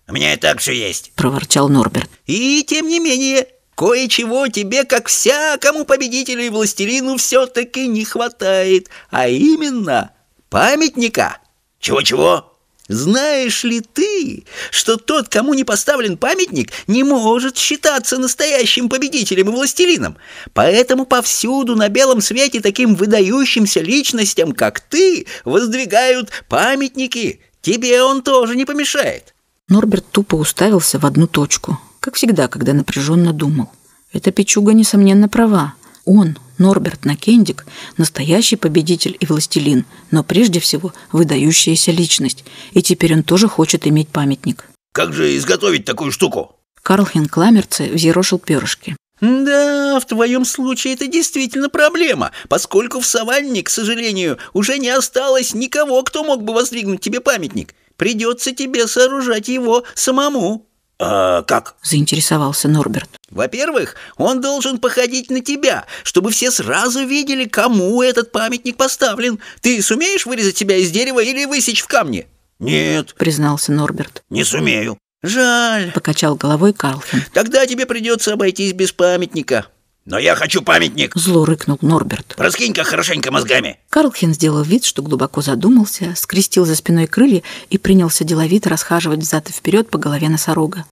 У меня и так все есть, проворчал Норберт. И тем не менее, Кое-чего тебе, как всякому победителю и властелину, все-таки не хватает, а именно памятника. Чего-чего? Знаешь ли ты, что тот, кому не поставлен памятник, не может считаться настоящим победителем и властелином? Поэтому повсюду на белом свете таким выдающимся личностям, как ты, воздвигают памятники. Тебе он тоже не помешает. Норберт тупо уставился в одну точку – как всегда, когда напряженно думал. Эта печуга, несомненно, права. Он, Норберт Накендик, настоящий победитель и властелин, но прежде всего выдающаяся личность. И теперь он тоже хочет иметь памятник. Как же изготовить такую штуку? Карлхен Кламерце взъерошил перышки. «Да, в твоем случае это действительно проблема, поскольку в саванне, к сожалению, уже не осталось никого, кто мог бы воздвигнуть тебе памятник. Придется тебе сооружать его самому». «А как?» – заинтересовался Норберт. «Во-первых, он должен походить на тебя, чтобы все сразу видели, кому этот памятник поставлен. Ты сумеешь вырезать себя из дерева или высечь в камне?» «Нет», – признался Норберт. «Не сумею». «Жаль», – покачал головой Карлхен. «Тогда тебе придется обойтись без памятника». «Но я хочу памятник!» Зло рыкнул Норберт. «Раскинь-ка хорошенько мозгами!» Карлхен сделал вид, что глубоко задумался, скрестил за спиной крылья и принялся деловито расхаживать взад и вперед по голове носорога.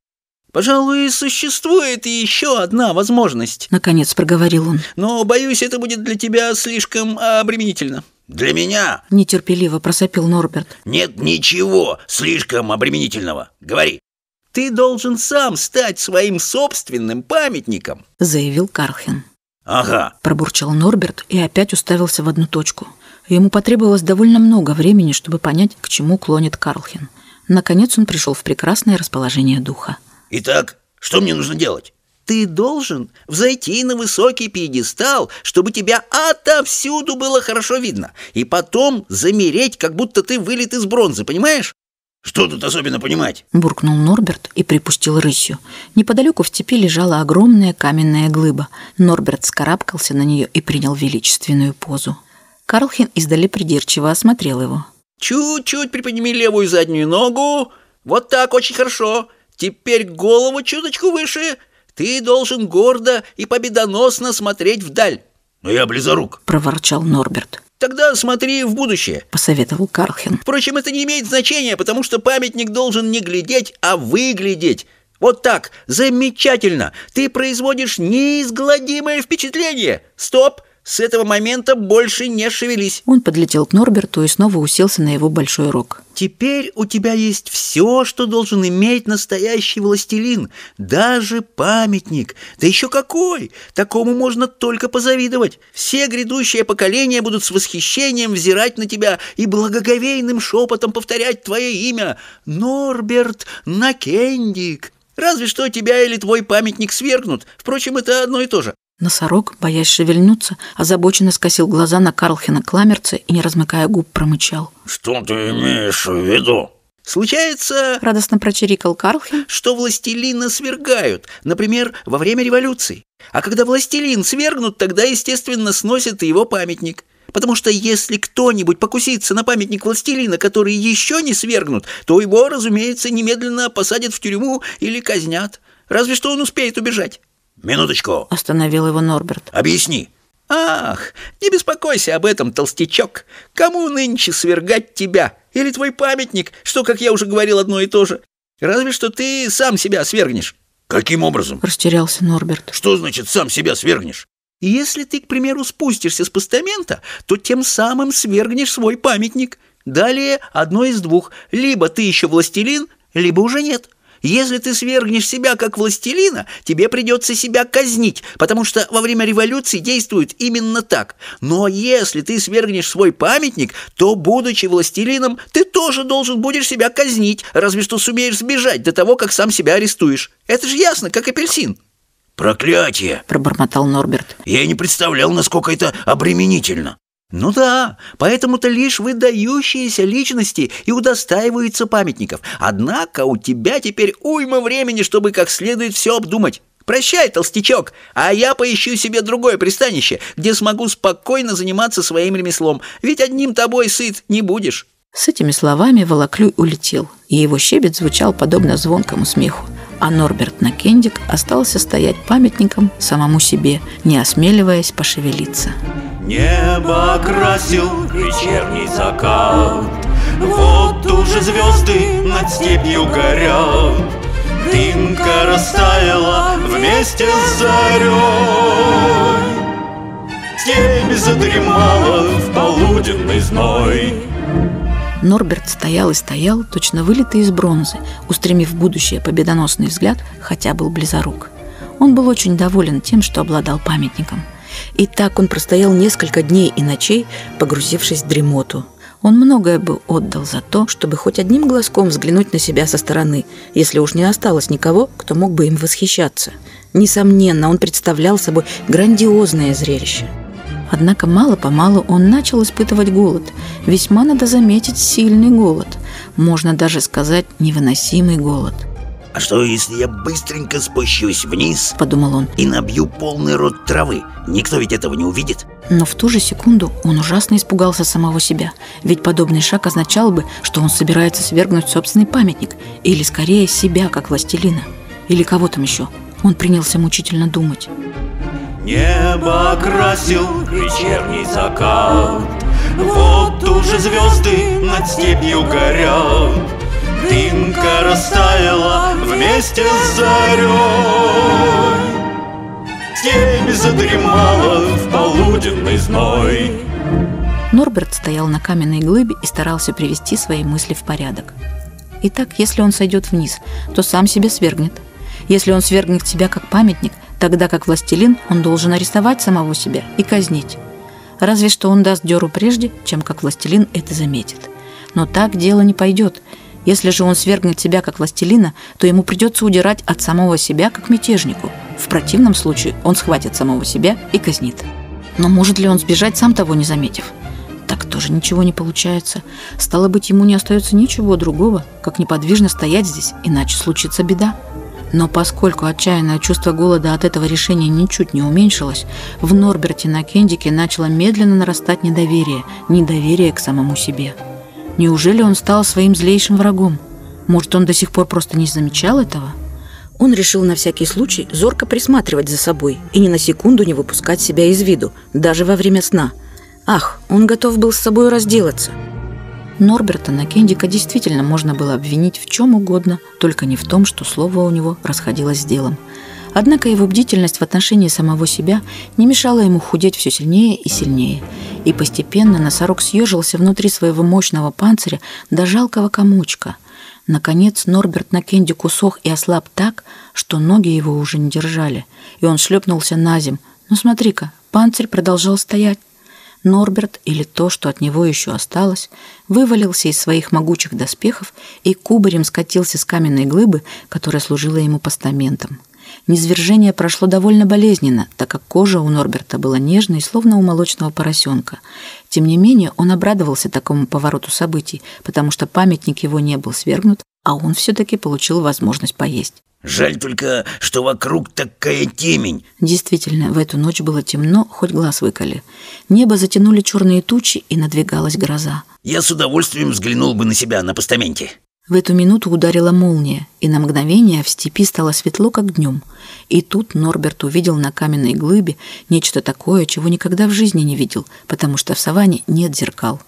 «Пожалуй, существует еще одна возможность», — наконец проговорил он. «Но, боюсь, это будет для тебя слишком обременительно». «Для меня?» — нетерпеливо просопил Норберт. «Нет ничего слишком обременительного. Говори». «Ты должен сам стать своим собственным памятником», — заявил Кархен. «Ага», — пробурчал Норберт и опять уставился в одну точку. Ему потребовалось довольно много времени, чтобы понять, к чему клонит Карлхен. Наконец он пришел в прекрасное расположение духа. Итак, что мне нужно делать? Ты должен взойти на высокий пьедестал, чтобы тебя отовсюду было хорошо видно, и потом замереть, как будто ты вылет из бронзы, понимаешь? Что тут особенно понимать? Буркнул Норберт и припустил рысью. Неподалеку в степи лежала огромная каменная глыба. Норберт скарабкался на нее и принял величественную позу. Карлхин издали придирчиво осмотрел его. Чуть-чуть приподними левую заднюю ногу. Вот так, очень хорошо. Теперь голову чуточку выше. Ты должен гордо и победоносно смотреть вдаль. Но я близорук, проворчал Норберт. Тогда смотри в будущее, посоветовал Карлхен. Впрочем, это не имеет значения, потому что памятник должен не глядеть, а выглядеть. Вот так, замечательно. Ты производишь неизгладимое впечатление. Стоп, С этого момента больше не шевелись. Он подлетел к Норберту и снова уселся на его большой рог. Теперь у тебя есть все, что должен иметь настоящий властелин, даже памятник. Да еще какой! Такому можно только позавидовать. Все грядущие поколения будут с восхищением взирать на тебя и благоговейным шепотом повторять твое имя. Норберт Накендик. Разве что тебя или твой памятник свергнут. Впрочем, это одно и то же. Носорог, боясь шевельнуться, озабоченно скосил глаза на Карлхена Кламерца и, не размыкая губ, промычал. «Что ты имеешь в виду?» Случается, Радостно прочирикал Карлхен. что властелина свергают, например, во время революции. А когда властелин свергнут, тогда, естественно, сносят и его памятник. Потому что если кто-нибудь покусится на памятник властелина, который еще не свергнут, то его, разумеется, немедленно посадят в тюрьму или казнят. Разве что он успеет убежать. «Минуточку, Остановил его Норберт. объясни». Ах, не беспокойся об этом, толстячок. Кому нынче свергать тебя? Или твой памятник, что, как я уже говорил, одно и то же? Разве что ты сам себя свергнешь. «Каким образом? Растерялся Норберт. Что значит сам себя свергнешь?» Если ты, к примеру, спустишься с постамента, то тем самым свергнешь свой памятник. Далее одно из двух. Либо ты еще властелин, либо уже нет. Если ты свергнешь себя как властелина, тебе придется себя казнить, потому что во время революции действуют именно так. Но если ты свергнешь свой памятник, то, будучи властелином, ты тоже должен будешь себя казнить, разве что сумеешь сбежать до того, как сам себя арестуешь. Это же ясно, как апельсин. «Проклятие! Пробормотал Норберт. Я и не представлял, насколько это обременительно». Ну да, поэтому-то лишь выдающиеся личности и удостаиваются памятников. Однако у тебя теперь уйма времени, чтобы как следует все обдумать. Прощай, толстячок, а я поищу себе другое пристанище, где смогу спокойно заниматься своим ремеслом, ведь одним тобой сыт не будешь. С этими словами Волоклюй улетел, и его щебет звучал подобно звонкому смеху. А Норберт Накендик остался стоять памятником самому себе, не осмеливаясь пошевелиться. Небо окрасил вечерний закат Вот уже звезды над степью горят Дымка растаяла вместе с зарей Степь задремала в полуденный зной Норберт стоял и стоял, точно вылитый из бронзы, устремив в будущее победоносный взгляд, хотя был близорук. Он был очень доволен тем, что обладал памятником. И так он простоял несколько дней и ночей, погрузившись в дремоту. Он многое бы отдал за то, чтобы хоть одним глазком взглянуть на себя со стороны, если уж не осталось никого, кто мог бы им восхищаться. Несомненно, он представлял собой грандиозное зрелище. Однако мало-помалу он начал испытывать голод. Весьма, надо заметить, сильный голод. Можно даже сказать, невыносимый голод. «А что, если я быстренько спущусь вниз?» Подумал он. «И набью полный рот травы? Никто ведь этого не увидит». Но в ту же секунду он ужасно испугался самого себя. Ведь подобный шаг означал бы, что он собирается свергнуть собственный памятник. Или, скорее, себя, как властелина. Или кого там еще. Он принялся мучительно думать. Небо окрасил вечерний закат Вот уже звезды над степью горят Дымка растаяла вместе с зарей Степь задремала в полуденный зной Норберт стоял на каменной глыбе и старался привести свои мысли в порядок. Итак, если он сойдет вниз, то сам себя свергнет. Если он свергнет себя как памятник, тогда как властелин он должен арестовать самого себя и казнить. Разве что он даст дёру прежде, чем как властелин это заметит. Но так дело не пойдет. Если же он свергнет себя как властелина, то ему придется удирать от самого себя как мятежнику. В противном случае он схватит самого себя и казнит. Но может ли он сбежать, сам того не заметив? Так тоже ничего не получается. Стало быть, ему не остается ничего другого, как неподвижно стоять здесь, иначе случится беда. Но поскольку отчаянное чувство голода от этого решения ничуть не уменьшилось, в Норберте на Кендике начало медленно нарастать недоверие, недоверие к самому себе. Неужели он стал своим злейшим врагом? Может, он до сих пор просто не замечал этого? Он решил на всякий случай зорко присматривать за собой и ни на секунду не выпускать себя из виду, даже во время сна. Ах, он готов был с собой разделаться. Норберта Накендика действительно можно было обвинить в чем угодно, только не в том, что слово у него расходилось с делом. Однако его бдительность в отношении самого себя не мешала ему худеть все сильнее и сильнее. И постепенно носорог съежился внутри своего мощного панциря до жалкого комочка. Наконец Норберт на Кенди кусох и ослаб так, что ноги его уже не держали, и он шлепнулся на земь. Но смотри-ка, панцирь продолжал стоять. Норберт, или то, что от него еще осталось, вывалился из своих могучих доспехов и кубарем скатился с каменной глыбы, которая служила ему постаментом. Низвержение прошло довольно болезненно, так как кожа у Норберта была нежной, словно у молочного поросенка. Тем не менее, он обрадовался такому повороту событий, потому что памятник его не был свергнут, а он все-таки получил возможность поесть. Жаль только, что вокруг такая темень. Действительно, в эту ночь было темно, хоть глаз выколи. Небо затянули черные тучи, и надвигалась гроза. Я с удовольствием взглянул бы на себя на постаменте. В эту минуту ударила молния, и на мгновение в степи стало светло, как днем. И тут Норберт увидел на каменной глыбе нечто такое, чего никогда в жизни не видел, потому что в саванне нет зеркал.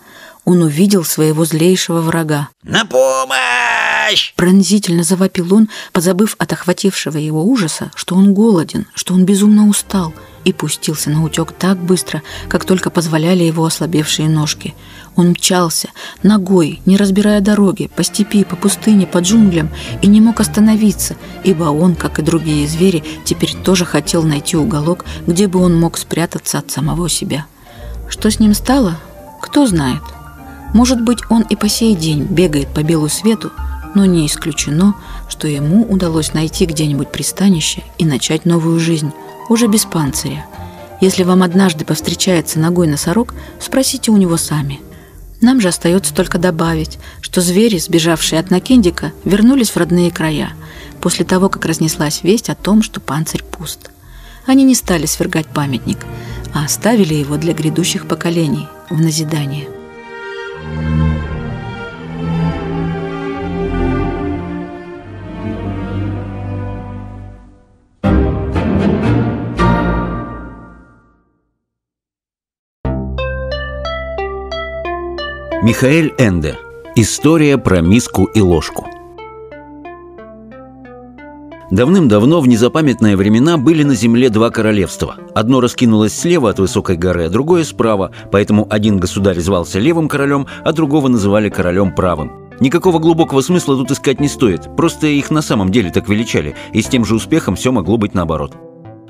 Он увидел своего злейшего врага. «На помощь!» Пронзительно завопил он, позабыв от охватившего его ужаса, что он голоден, что он безумно устал, и пустился на утек так быстро, как только позволяли его ослабевшие ножки. Он мчался, ногой, не разбирая дороги, по степи, по пустыне, по джунглям, и не мог остановиться, ибо он, как и другие звери, теперь тоже хотел найти уголок, где бы он мог спрятаться от самого себя. Что с ним стало, кто знает. Может быть, он и по сей день бегает по белу свету, но не исключено, что ему удалось найти где-нибудь пристанище и начать новую жизнь, уже без панциря. Если вам однажды повстречается ногой носорог, спросите у него сами. Нам же остается только добавить, что звери, сбежавшие от Накендика, вернулись в родные края, после того, как разнеслась весть о том, что панцирь пуст. Они не стали свергать памятник, а оставили его для грядущих поколений в назидание. Михаэль Энде. История про миску и ложку. Давным-давно, в незапамятные времена, были на земле два королевства. Одно раскинулось слева от высокой горы, а другое справа, поэтому один государь звался левым королем, а другого называли королем правым. Никакого глубокого смысла тут искать не стоит, просто их на самом деле так величали, и с тем же успехом все могло быть наоборот.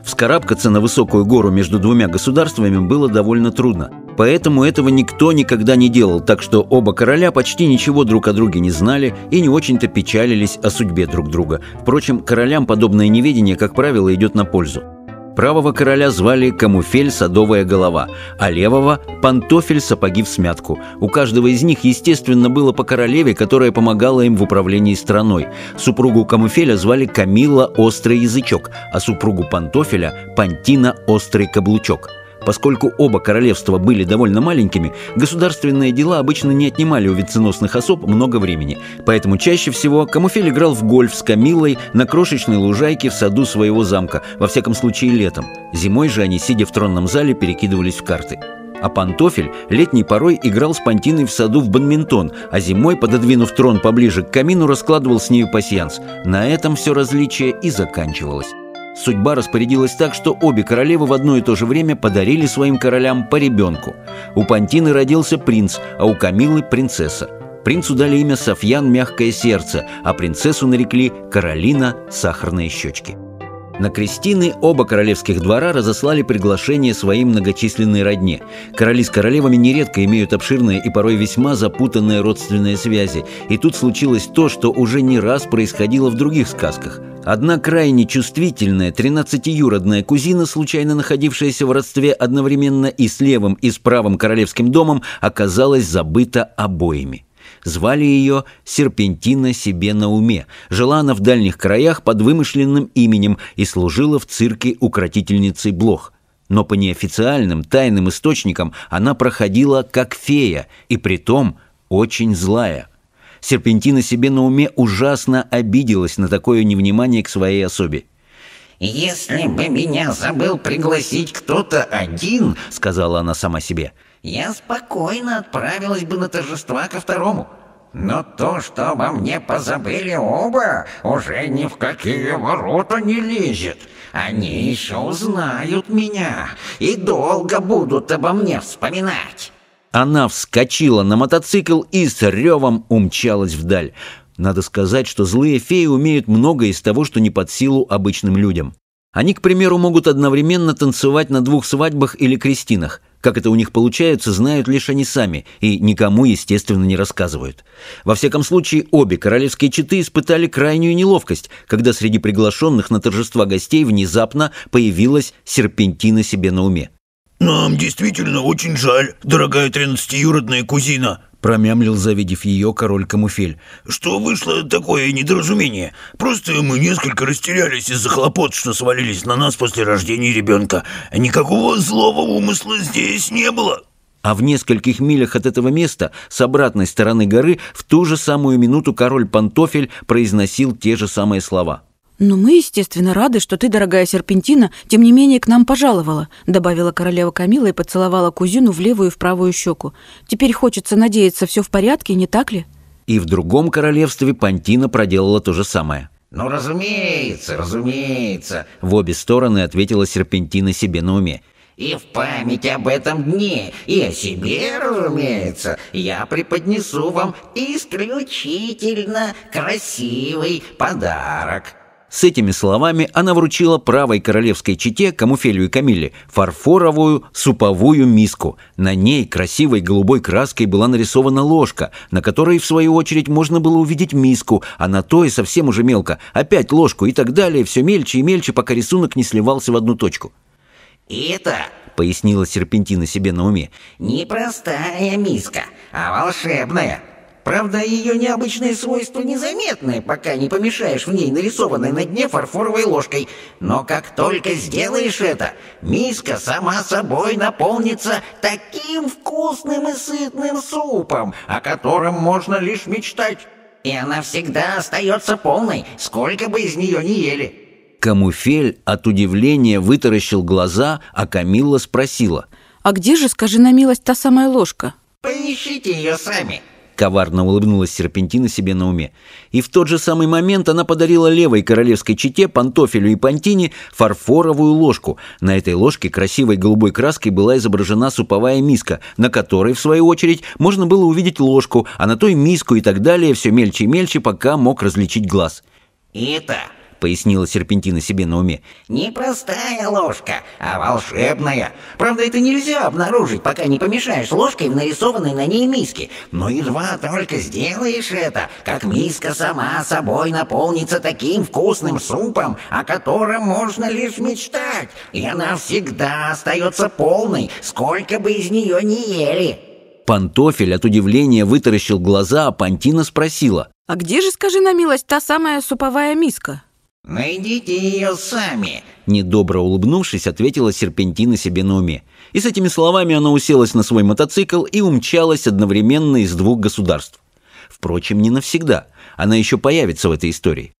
Вскарабкаться на высокую гору между двумя государствами было довольно трудно. Поэтому этого никто никогда не делал, так что оба короля почти ничего друг о друге не знали и не очень-то печалились о судьбе друг друга. Впрочем, королям подобное неведение, как правило, идет на пользу. Правого короля звали Камуфель Садовая голова, а левого – Пантофель Сапоги в смятку. У каждого из них, естественно, было по королеве, которая помогала им в управлении страной. Супругу Камуфеля звали Камила Острый Язычок, а супругу Пантофеля – Пантина Острый Каблучок – Поскольку оба королевства были довольно маленькими, государственные дела обычно не отнимали у венценосных особ много времени. Поэтому чаще всего Камуфель играл в гольф с Камиллой на крошечной лужайке в саду своего замка, во всяком случае летом. Зимой же они, сидя в тронном зале, перекидывались в карты. А Пантофель летней порой играл с Пантиной в саду в бадминтон, а зимой, пододвинув трон поближе к камину, раскладывал с нею пасьянс. На этом все различие и заканчивалось. Судьба распорядилась так, что обе королевы в одно и то же время подарили своим королям по ребенку. У Пантины родился принц, а у Камилы – принцесса. Принцу дали имя Софьян «Мягкое сердце», а принцессу нарекли Каролина «Сахарные щечки». На крестины оба королевских двора разослали приглашение своим многочисленной родне. Короли с королевами нередко имеют обширные и порой весьма запутанные родственные связи. И тут случилось то, что уже не раз происходило в других сказках – Одна крайне чувствительная тринадцатиюродная кузина, случайно находившаяся в родстве одновременно и с левым, и с правым королевским домом, оказалась забыта обоими. Звали ее Серпентина себе на уме. Жила она в дальних краях под вымышленным именем и служила в цирке укротительницей блох. Но по неофициальным тайным источникам она проходила как фея, и притом очень злая. Серпентина себе на уме ужасно обиделась на такое невнимание к своей особе. «Если бы меня забыл пригласить кто-то один, — сказала она сама себе, — я спокойно отправилась бы на торжества ко второму. Но то, что обо мне позабыли оба, уже ни в какие ворота не лезет. Они еще узнают меня и долго будут обо мне вспоминать. Она вскочила на мотоцикл и с ревом умчалась вдаль. Надо сказать, что злые феи умеют многое из того, что не под силу обычным людям. Они, к примеру, могут одновременно танцевать на двух свадьбах или крестинах. Как это у них получается, знают лишь они сами и никому, естественно, не рассказывают. Во всяком случае, обе королевские четы испытали крайнюю неловкость, когда среди приглашенных на торжества гостей внезапно появилась серпентина себе на уме. «Нам действительно очень жаль, дорогая тринадцатиюродная кузина», промямлил, завидев ее король Камуфель. «Что вышло такое недоразумение? Просто мы несколько растерялись из-за хлопот, что свалились на нас после рождения ребенка. Никакого злого умысла здесь не было». А в нескольких милях от этого места, с обратной стороны горы, в ту же самую минуту король Пантофель произносил те же самые слова. «Но мы, естественно, рады, что ты, дорогая серпентина, тем не менее к нам пожаловала», добавила королева Камила и поцеловала кузину в левую и в правую щеку. «Теперь хочется надеяться, все в порядке, не так ли?» И в другом королевстве Пантина проделала то же самое. «Ну, разумеется, разумеется», — в обе стороны ответила серпентина себе на уме. И в память об этом дне, и о себе, разумеется, я преподнесу вам исключительно красивый подарок. С этими словами она вручила правой королевской чете, Камуфелю и Камилле, фарфоровую суповую миску. На ней красивой голубой краской была нарисована ложка, на которой, в свою очередь, можно было увидеть миску, а на той совсем уже мелко, опять ложку и так далее, все мельче и мельче, пока рисунок не сливался в одну точку. «Это, — пояснила Серпентина себе на уме, — не простая миска, а волшебная». Правда, ее необычные свойства незаметны, пока не помешаешь в ней нарисованной на дне фарфоровой ложкой. Но как только сделаешь это, миска сама собой наполнится таким вкусным и сытным супом, о котором можно лишь мечтать. И она всегда остается полной, сколько бы из нее ни ели. Камуфель от удивления вытаращил глаза, а Камилла спросила. «А где же, скажи на милость, та самая ложка?» «Поищите ее сами». Коварно улыбнулась Серпентина себе на уме. И в тот же самый момент она подарила левой королевской чете, Пантофелю и Пантине, фарфоровую ложку. На этой ложке красивой голубой краской была изображена суповая миска, на которой, в свою очередь, можно было увидеть ложку, а на той миску и так далее, все мельче и мельче, пока мог различить глаз. «Это пояснила Серпентина себе на уме. «Не простая ложка, а волшебная. Правда, это нельзя обнаружить, пока не помешаешь ложкой в нарисованной на ней миске. Но едва только сделаешь это, как миска сама собой наполнится таким вкусным супом, о котором можно лишь мечтать. И она всегда остается полной, сколько бы из нее ни ели». Пантофель от удивления вытаращил глаза, а Пантина спросила. «А где же, скажи на милость, та самая суповая миска?» «Найдите ее сами!» Недобро улыбнувшись, ответила Серпентина себе на уме. И с этими словами она уселась на свой мотоцикл и умчалась одновременно из двух государств. Впрочем, не навсегда. Она еще появится в этой истории.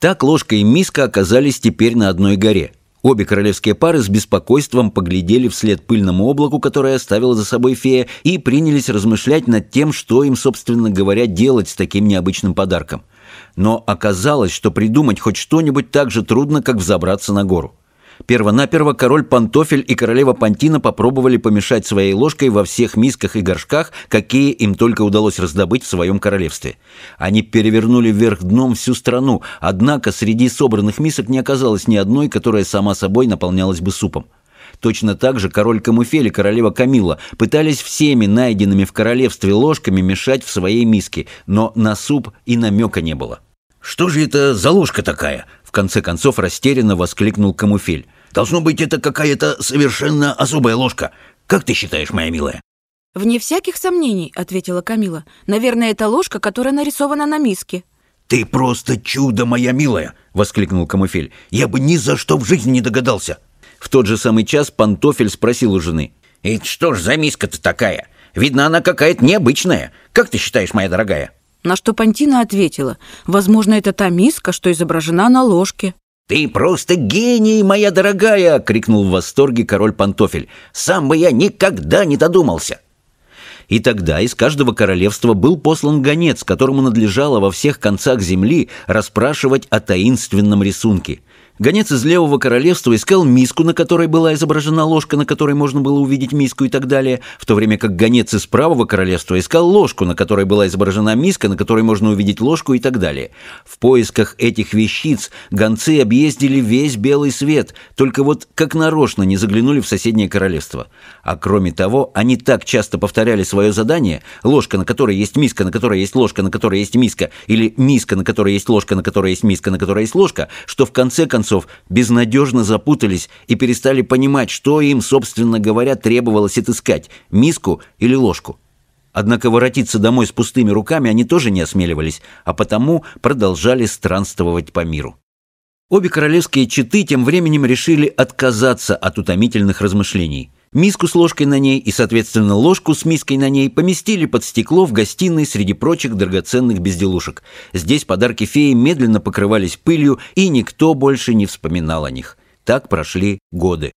Так ложка и миска оказались теперь на одной горе. Обе королевские пары с беспокойством поглядели вслед пыльному облаку, которое оставила за собой фея, и принялись размышлять над тем, что им, собственно говоря, делать с таким необычным подарком – но оказалось, что придумать хоть что-нибудь так же трудно, как взобраться на гору. Первонаперво король Пантофель и королева Пантина попробовали помешать своей ложкой во всех мисках и горшках, какие им только удалось раздобыть в своем королевстве. Они перевернули вверх дном всю страну, однако среди собранных мисок не оказалось ни одной, которая сама собой наполнялась бы супом. Точно так же король Камуфель и королева Камила пытались всеми найденными в королевстве ложками мешать в своей миске, но на суп и намека не было. «Что же это за ложка такая?» В конце концов растерянно воскликнул Камуфель. «Должно быть, это какая-то совершенно особая ложка. Как ты считаешь, моя милая?» «Вне всяких сомнений», — ответила Камила. «Наверное, это ложка, которая нарисована на миске». «Ты просто чудо, моя милая!» — воскликнул Камуфель. «Я бы ни за что в жизни не догадался!» В тот же самый час Пантофель спросил у жены. «И что ж за миска-то такая? Видно, она какая-то необычная. Как ты считаешь, моя дорогая?» На что Пантина ответила. «Возможно, это та миска, что изображена на ложке». «Ты просто гений, моя дорогая!» — крикнул в восторге король Пантофель. «Сам бы я никогда не додумался!» И тогда из каждого королевства был послан гонец, которому надлежало во всех концах земли расспрашивать о таинственном рисунке – Гонец из левого королевства искал миску, на которой была изображена ложка, на которой можно было увидеть миску и так далее, в то время как гонец из правого королевства искал ложку, на которой была изображена миска, на которой можно увидеть ложку и так далее. В поисках этих вещиц гонцы объездили весь белый свет, только вот как нарочно не заглянули в соседнее королевство. А кроме того, они так часто повторяли свое задание «ложка, на которой есть миска, на которой есть ложка, на которой есть миска» или «миска, на которой есть ложка, на которой есть миска, на которой есть ложка», что в конце концов концов, безнадежно запутались и перестали понимать, что им, собственно говоря, требовалось отыскать – миску или ложку. Однако воротиться домой с пустыми руками они тоже не осмеливались, а потому продолжали странствовать по миру. Обе королевские четы тем временем решили отказаться от утомительных размышлений. Миску с ложкой на ней и, соответственно, ложку с миской на ней поместили под стекло в гостиной среди прочих драгоценных безделушек. Здесь подарки феи медленно покрывались пылью, и никто больше не вспоминал о них. Так прошли годы.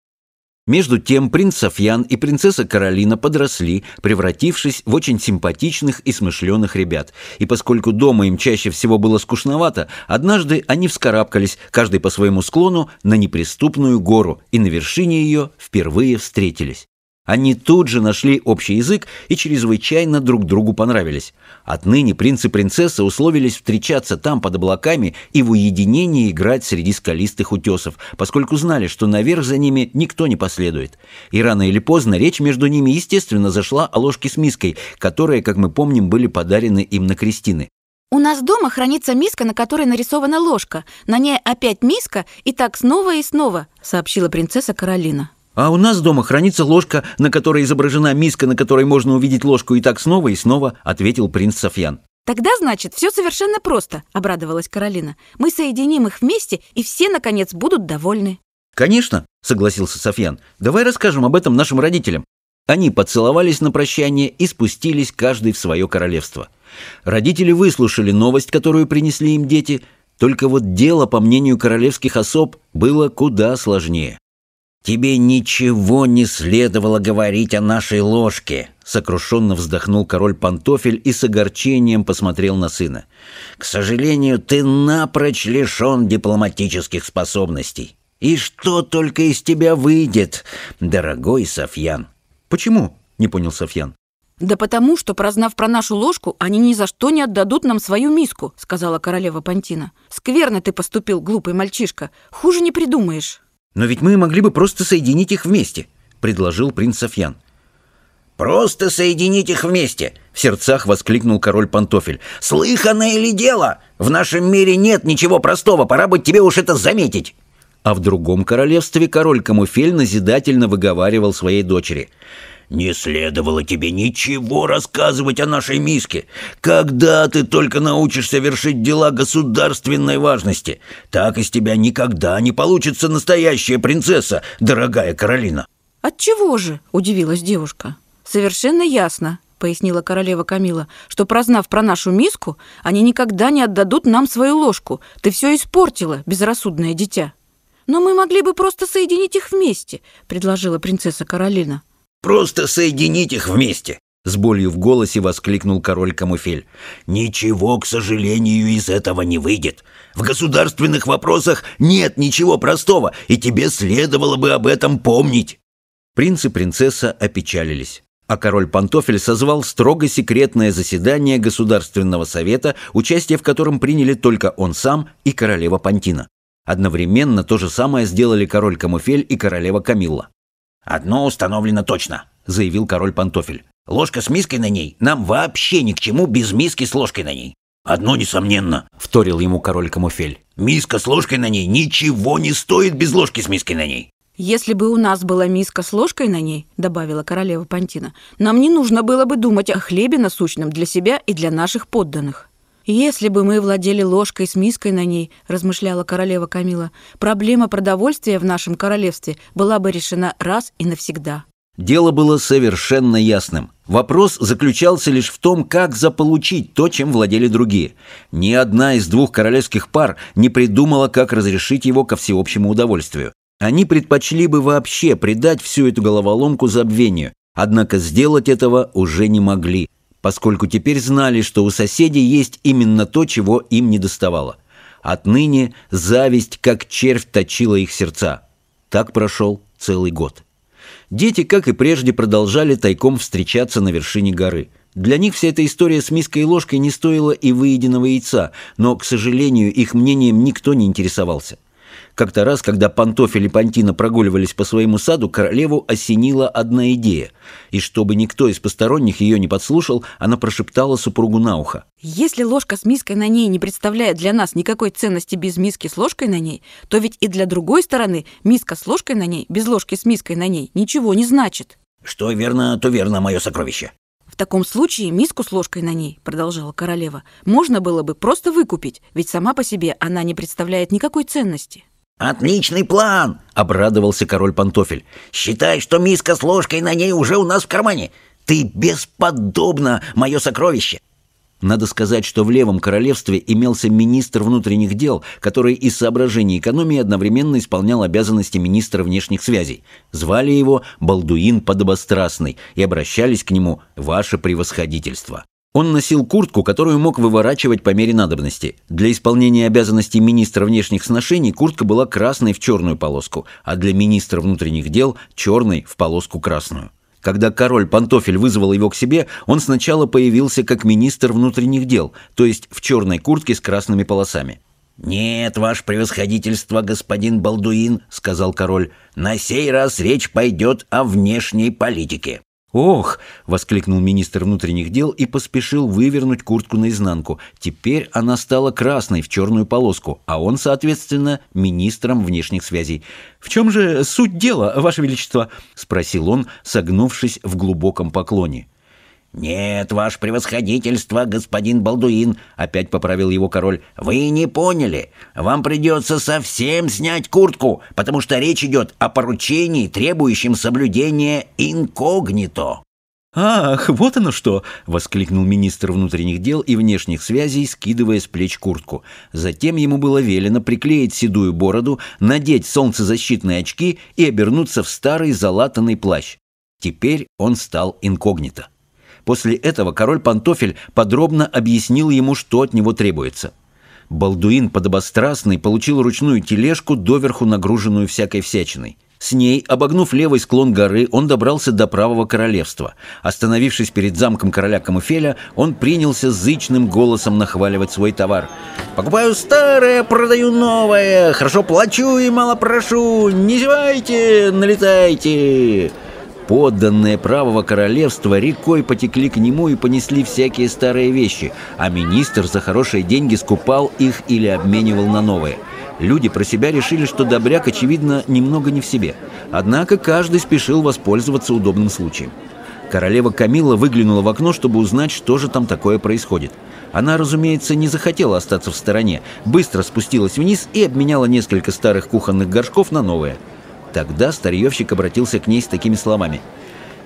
Между тем принц Софьян и принцесса Каролина подросли, превратившись в очень симпатичных и смышленых ребят. И поскольку дома им чаще всего было скучновато, однажды они вскарабкались, каждый по своему склону, на неприступную гору, и на вершине ее впервые встретились. Они тут же нашли общий язык и чрезвычайно друг другу понравились. Отныне принц и принцесса условились встречаться там под облаками и в уединении играть среди скалистых утесов, поскольку знали, что наверх за ними никто не последует. И рано или поздно речь между ними, естественно, зашла о ложке с миской, которые, как мы помним, были подарены им на крестины. «У нас дома хранится миска, на которой нарисована ложка. На ней опять миска, и так снова и снова», — сообщила принцесса Каролина. А у нас дома хранится ложка, на которой изображена миска, на которой можно увидеть ложку, и так снова и снова», — ответил принц Софьян. «Тогда, значит, все совершенно просто», — обрадовалась Каролина. «Мы соединим их вместе, и все, наконец, будут довольны». «Конечно», — согласился Софьян. «Давай расскажем об этом нашим родителям». Они поцеловались на прощание и спустились каждый в свое королевство. Родители выслушали новость, которую принесли им дети, только вот дело, по мнению королевских особ, было куда сложнее. «Тебе ничего не следовало говорить о нашей ложке», — сокрушенно вздохнул король Пантофель и с огорчением посмотрел на сына. «К сожалению, ты напрочь лишен дипломатических способностей. И что только из тебя выйдет, дорогой Софьян?» «Почему?» — не понял Софьян. «Да потому, что, прознав про нашу ложку, они ни за что не отдадут нам свою миску», — сказала королева Пантина. «Скверно ты поступил, глупый мальчишка. Хуже не придумаешь». «Но ведь мы могли бы просто соединить их вместе», — предложил принц Софьян. «Просто соединить их вместе!» — в сердцах воскликнул король Пантофель. «Слыханное ли дело? В нашем мире нет ничего простого, пора бы тебе уж это заметить!» А в другом королевстве король Камуфель назидательно выговаривал своей дочери. Не следовало тебе ничего рассказывать о нашей миске. Когда ты только научишься вершить дела государственной важности, так из тебя никогда не получится настоящая принцесса, дорогая Каролина. От чего же? удивилась девушка. Совершенно ясно, пояснила королева Камила, что прознав про нашу миску, они никогда не отдадут нам свою ложку. Ты все испортила, безрассудное дитя. Но мы могли бы просто соединить их вместе, предложила принцесса Каролина. Просто соединить их вместе!» С болью в голосе воскликнул король Камуфель. «Ничего, к сожалению, из этого не выйдет. В государственных вопросах нет ничего простого, и тебе следовало бы об этом помнить». Принц и принцесса опечалились. А король Пантофель созвал строго секретное заседание Государственного совета, участие в котором приняли только он сам и королева Пантина. Одновременно то же самое сделали король Камуфель и королева Камилла. «Одно установлено точно», — заявил король Пантофель. «Ложка с миской на ней нам вообще ни к чему без миски с ложкой на ней». «Одно несомненно», — вторил ему король Камуфель. «Миска с ложкой на ней ничего не стоит без ложки с миской на ней». «Если бы у нас была миска с ложкой на ней, — добавила королева Пантина, — нам не нужно было бы думать о хлебе насущном для себя и для наших подданных». «Если бы мы владели ложкой с миской на ней, — размышляла королева Камила, — проблема продовольствия в нашем королевстве была бы решена раз и навсегда». Дело было совершенно ясным. Вопрос заключался лишь в том, как заполучить то, чем владели другие. Ни одна из двух королевских пар не придумала, как разрешить его ко всеобщему удовольствию. Они предпочли бы вообще предать всю эту головоломку забвению, Однако сделать этого уже не могли, поскольку теперь знали, что у соседей есть именно то, чего им не доставало. Отныне зависть, как червь, точила их сердца. Так прошел целый год. Дети, как и прежде, продолжали тайком встречаться на вершине горы. Для них вся эта история с миской и ложкой не стоила и выеденного яйца, но, к сожалению, их мнением никто не интересовался. Как-то раз, когда Пантофель и Пантина прогуливались по своему саду, королеву осенила одна идея. И чтобы никто из посторонних ее не подслушал, она прошептала супругу на ухо. Если ложка с миской на ней не представляет для нас никакой ценности без миски с ложкой на ней, то ведь и для другой стороны миска с ложкой на ней, без ложки с миской на ней, ничего не значит. Что верно, то верно, мое сокровище. В таком случае миску с ложкой на ней, продолжала королева, можно было бы просто выкупить, ведь сама по себе она не представляет никакой ценности. «Отличный план!» — обрадовался король Пантофель. «Считай, что миска с ложкой на ней уже у нас в кармане. Ты бесподобно, мое сокровище!» Надо сказать, что в Левом Королевстве имелся министр внутренних дел, который из соображений экономии одновременно исполнял обязанности министра внешних связей. Звали его Балдуин Подобострастный и обращались к нему «Ваше превосходительство». Он носил куртку, которую мог выворачивать по мере надобности. Для исполнения обязанностей министра внешних сношений куртка была красной в черную полоску, а для министра внутренних дел – черной в полоску красную. Когда король Пантофель вызвал его к себе, он сначала появился как министр внутренних дел, то есть в черной куртке с красными полосами. «Нет, ваше превосходительство, господин Балдуин», — сказал король, — «на сей раз речь пойдет о внешней политике». «Ох!» — воскликнул министр внутренних дел и поспешил вывернуть куртку наизнанку. Теперь она стала красной в черную полоску, а он, соответственно, министром внешних связей. «В чем же суть дела, Ваше Величество?» — спросил он, согнувшись в глубоком поклоне. «Нет, ваше превосходительство, господин Балдуин», — опять поправил его король, — «вы не поняли. Вам придется совсем снять куртку, потому что речь идет о поручении, требующем соблюдения инкогнито». «Ах, вот оно что!» — воскликнул министр внутренних дел и внешних связей, скидывая с плеч куртку. Затем ему было велено приклеить седую бороду, надеть солнцезащитные очки и обернуться в старый залатанный плащ. Теперь он стал инкогнито. После этого король Пантофель подробно объяснил ему, что от него требуется. Балдуин подобострастный получил ручную тележку, доверху нагруженную всякой всячиной. С ней, обогнув левый склон горы, он добрался до правого королевства. Остановившись перед замком короля Камуфеля, он принялся зычным голосом нахваливать свой товар. «Покупаю старое, продаю новое, хорошо плачу и мало прошу, не зевайте, налетайте!» Подданные правого королевства рекой потекли к нему и понесли всякие старые вещи, а министр за хорошие деньги скупал их или обменивал на новые. Люди про себя решили, что добряк, очевидно, немного не в себе. Однако каждый спешил воспользоваться удобным случаем. Королева Камила выглянула в окно, чтобы узнать, что же там такое происходит. Она, разумеется, не захотела остаться в стороне, быстро спустилась вниз и обменяла несколько старых кухонных горшков на новые – Тогда старьевщик обратился к ней с такими словами.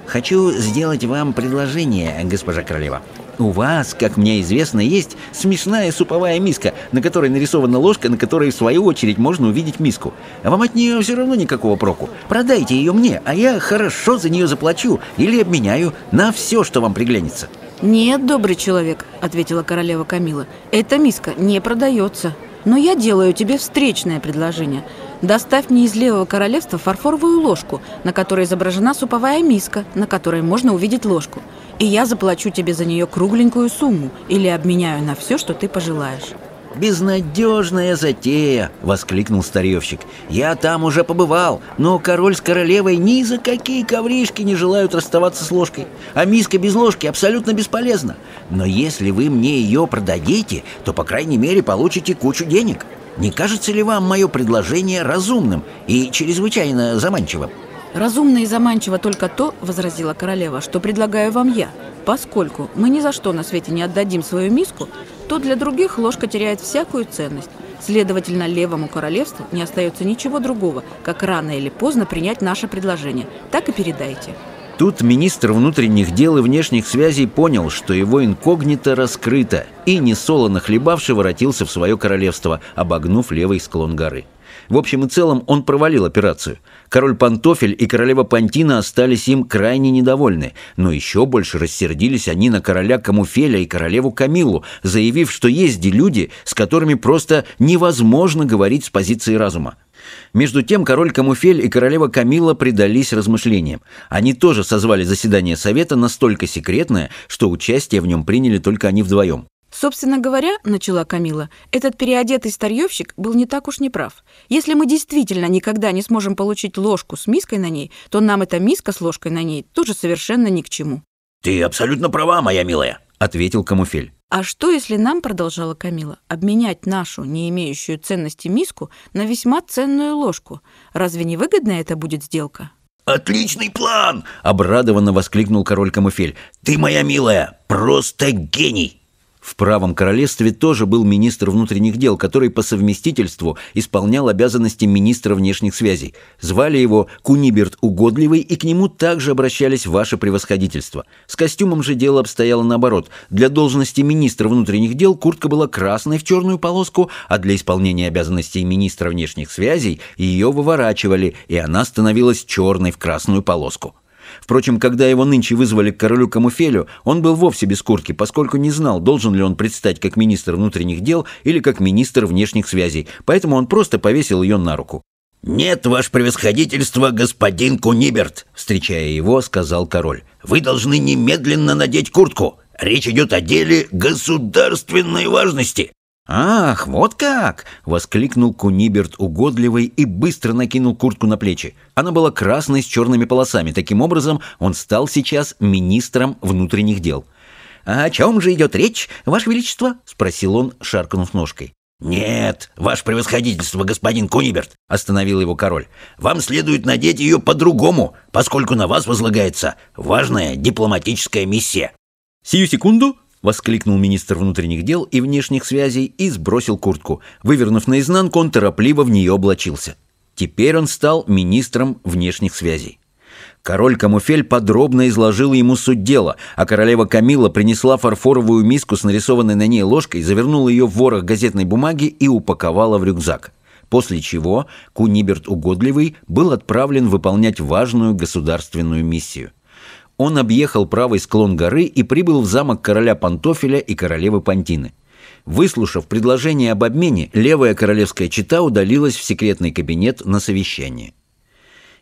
«Хочу сделать вам предложение, госпожа королева. У вас, как мне известно, есть смешная суповая миска, на которой нарисована ложка, на которой, в свою очередь, можно увидеть миску. А вам от нее все равно никакого проку. Продайте ее мне, а я хорошо за нее заплачу или обменяю на все, что вам приглянется». «Нет, добрый человек», — ответила королева Камила, — «эта миска не продается. Но я делаю тебе встречное предложение. Доставь мне из Левого Королевства фарфоровую ложку, на которой изображена суповая миска, на которой можно увидеть ложку. И я заплачу тебе за нее кругленькую сумму или обменяю на все, что ты пожелаешь. «Безнадежная затея!» — воскликнул старьевщик. «Я там уже побывал, но король с королевой ни за какие ковришки не желают расставаться с ложкой, а миска без ложки абсолютно бесполезна. Но если вы мне ее продадите, то, по крайней мере, получите кучу денег. Не кажется ли вам мое предложение разумным и чрезвычайно заманчивым?» «Разумно и заманчиво только то, — возразила королева, — что предлагаю вам я. Поскольку мы ни за что на свете не отдадим свою миску, то для других ложка теряет всякую ценность. Следовательно, левому королевству не остается ничего другого, как рано или поздно принять наше предложение. Так и передайте». Тут министр внутренних дел и внешних связей понял, что его инкогнито раскрыто, и несолоно хлебавший воротился в свое королевство, обогнув левый склон горы. В общем и целом он провалил операцию. Король Пантофель и королева Пантина остались им крайне недовольны, но еще больше рассердились они на короля Камуфеля и королеву Камилу, заявив, что есть люди, с которыми просто невозможно говорить с позиции разума. Между тем король Камуфель и королева Камила предались размышлениям. Они тоже созвали заседание совета настолько секретное, что участие в нем приняли только они вдвоем. Собственно говоря, начала Камила, этот переодетый старьевщик был не так уж неправ. Если мы действительно никогда не сможем получить ложку с миской на ней, то нам эта миска с ложкой на ней тоже совершенно ни к чему. «Ты абсолютно права, моя милая», — ответил Камуфель. А что, если нам, продолжала Камила, обменять нашу, не имеющую ценности миску, на весьма ценную ложку? Разве не выгодная это будет сделка? «Отличный план!» — обрадованно воскликнул король Камуфель. «Ты, моя милая, просто гений!» В правом королевстве тоже был министр внутренних дел, который по совместительству исполнял обязанности министра внешних связей. Звали его Куниберт Угодливый, и к нему также обращались ваше превосходительство. С костюмом же дело обстояло наоборот. Для должности министра внутренних дел куртка была красной в черную полоску, а для исполнения обязанностей министра внешних связей ее выворачивали, и она становилась черной в красную полоску. Впрочем, когда его нынче вызвали к королю Камуфелю, он был вовсе без куртки, поскольку не знал, должен ли он предстать как министр внутренних дел или как министр внешних связей, поэтому он просто повесил ее на руку. «Нет, ваше превосходительство, господин Куниберт», — встречая его, сказал король. «Вы должны немедленно надеть куртку. Речь идет о деле государственной важности». «Ах, вот как!» — воскликнул Куниберт угодливый и быстро накинул куртку на плечи. Она была красной с черными полосами. Таким образом, он стал сейчас министром внутренних дел. «А «О чем же идет речь, Ваше Величество?» — спросил он, шаркнув ножкой. «Нет, ваше превосходительство, господин Куниберт», — остановил его король. «Вам следует надеть ее по-другому, поскольку на вас возлагается важная дипломатическая миссия». «Сию секунду», — воскликнул министр внутренних дел и внешних связей и сбросил куртку. Вывернув наизнанку, он торопливо в нее облачился. Теперь он стал министром внешних связей. Король Камуфель подробно изложил ему суть дела, а королева Камила принесла фарфоровую миску с нарисованной на ней ложкой, завернула ее в ворох газетной бумаги и упаковала в рюкзак. После чего Куниберт Угодливый был отправлен выполнять важную государственную миссию он объехал правый склон горы и прибыл в замок короля Пантофеля и королевы Пантины. Выслушав предложение об обмене, левая королевская чита удалилась в секретный кабинет на совещание.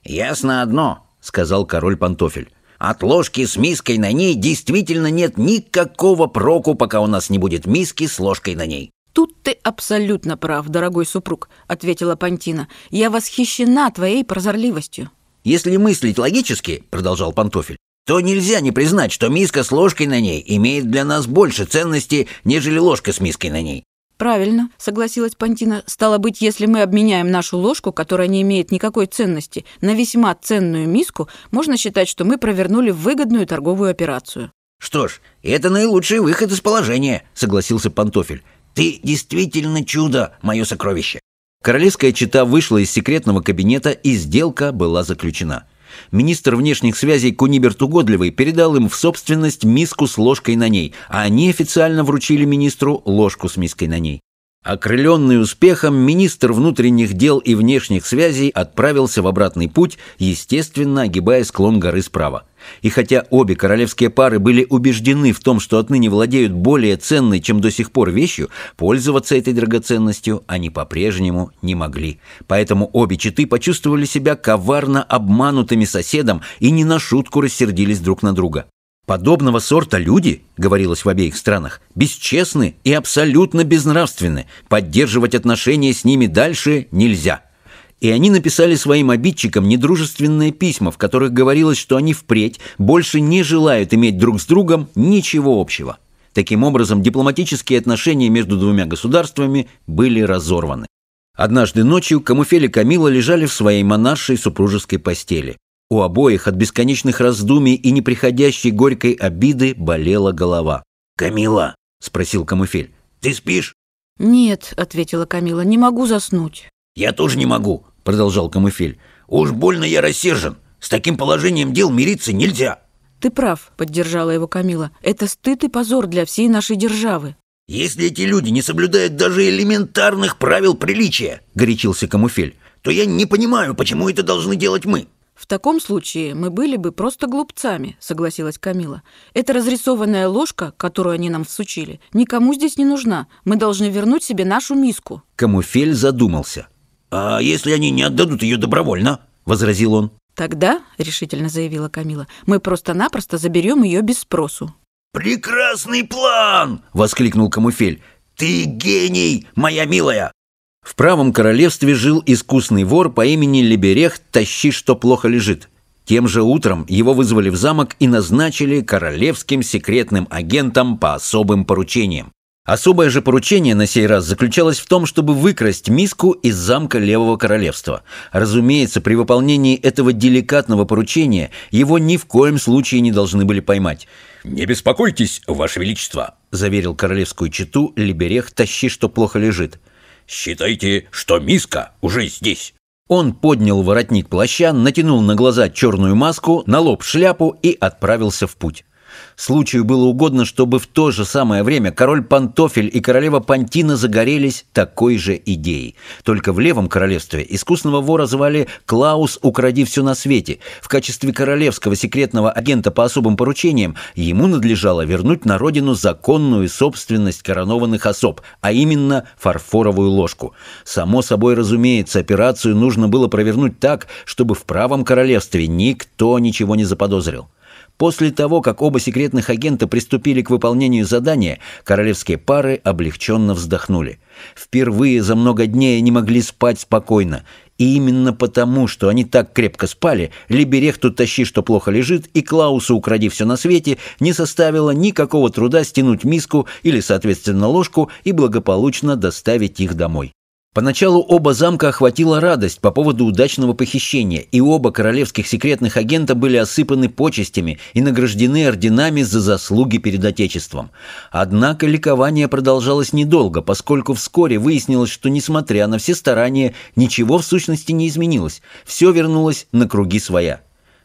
«Ясно одно», — сказал король Пантофель. «От ложки с миской на ней действительно нет никакого проку, пока у нас не будет миски с ложкой на ней». «Тут ты абсолютно прав, дорогой супруг», — ответила Пантина. «Я восхищена твоей прозорливостью». «Если мыслить логически», — продолжал Пантофель, то нельзя не признать, что миска с ложкой на ней имеет для нас больше ценности, нежели ложка с миской на ней. «Правильно», — согласилась Пантина. «Стало быть, если мы обменяем нашу ложку, которая не имеет никакой ценности, на весьма ценную миску, можно считать, что мы провернули выгодную торговую операцию». «Что ж, это наилучший выход из положения», — согласился Пантофель. «Ты действительно чудо, мое сокровище». Королевская чита вышла из секретного кабинета, и сделка была заключена. Министр внешних связей Куниберт Угодливый передал им в собственность миску с ложкой на ней, а они официально вручили министру ложку с миской на ней. Окрыленный успехом, министр внутренних дел и внешних связей отправился в обратный путь, естественно, огибая склон горы справа. И хотя обе королевские пары были убеждены в том, что отныне владеют более ценной, чем до сих пор вещью, пользоваться этой драгоценностью они по-прежнему не могли. Поэтому обе четы почувствовали себя коварно обманутыми соседом и не на шутку рассердились друг на друга. Подобного сорта люди, говорилось в обеих странах, бесчестны и абсолютно безнравственны. Поддерживать отношения с ними дальше нельзя. И они написали своим обидчикам недружественные письма, в которых говорилось, что они впредь больше не желают иметь друг с другом ничего общего. Таким образом, дипломатические отношения между двумя государствами были разорваны. Однажды ночью Камуфель и Камила лежали в своей монаршей супружеской постели. У обоих от бесконечных раздумий и неприходящей горькой обиды болела голова. «Камила?» — спросил Камуфель. «Ты спишь?» «Нет», — ответила Камила, — «не могу заснуть». «Я тоже не могу», — продолжал Камуфель. «Уж больно я рассержен. С таким положением дел мириться нельзя». «Ты прав», — поддержала его Камила. «Это стыд и позор для всей нашей державы». «Если эти люди не соблюдают даже элементарных правил приличия», — горячился Камуфель, «то я не понимаю, почему это должны делать мы». В таком случае мы были бы просто глупцами, согласилась Камила. Эта разрисованная ложка, которую они нам всучили, никому здесь не нужна. Мы должны вернуть себе нашу миску. Камуфель задумался. «А если они не отдадут ее добровольно?» — возразил он. «Тогда, — решительно заявила Камила, — мы просто-напросто заберем ее без спросу». «Прекрасный план!» — воскликнул Камуфель. «Ты гений, моя милая!» В правом королевстве жил искусный вор по имени Либерех «Тащи, что плохо лежит». Тем же утром его вызвали в замок и назначили королевским секретным агентом по особым поручениям. Особое же поручение на сей раз заключалось в том, чтобы выкрасть миску из замка Левого Королевства. Разумеется, при выполнении этого деликатного поручения его ни в коем случае не должны были поймать. «Не беспокойтесь, Ваше Величество», — заверил королевскую читу Либерех «Тащи, что плохо лежит». «Считайте, что миска уже здесь». Он поднял воротник плаща, натянул на глаза черную маску, на лоб шляпу и отправился в путь. Случаю было угодно, чтобы в то же самое время король Пантофель и королева Пантина загорелись такой же идеей. Только в левом королевстве искусного вора звали Клаус «Укради все на свете». В качестве королевского секретного агента по особым поручениям ему надлежало вернуть на родину законную собственность коронованных особ, а именно фарфоровую ложку. Само собой разумеется, операцию нужно было провернуть так, чтобы в правом королевстве никто ничего не заподозрил. После того, как оба секретных агента приступили к выполнению задания, королевские пары облегченно вздохнули. Впервые за много дней они могли спать спокойно. И именно потому, что они так крепко спали, Либерехту тащи, что плохо лежит, и Клаусу укради все на свете, не составило никакого труда стянуть миску или, соответственно, ложку и благополучно доставить их домой. Поначалу оба замка охватила радость по поводу удачного похищения, и оба королевских секретных агента были осыпаны почестями и награждены орденами за заслуги перед Отечеством. Однако ликование продолжалось недолго, поскольку вскоре выяснилось, что, несмотря на все старания, ничего в сущности не изменилось, все вернулось на круги своя.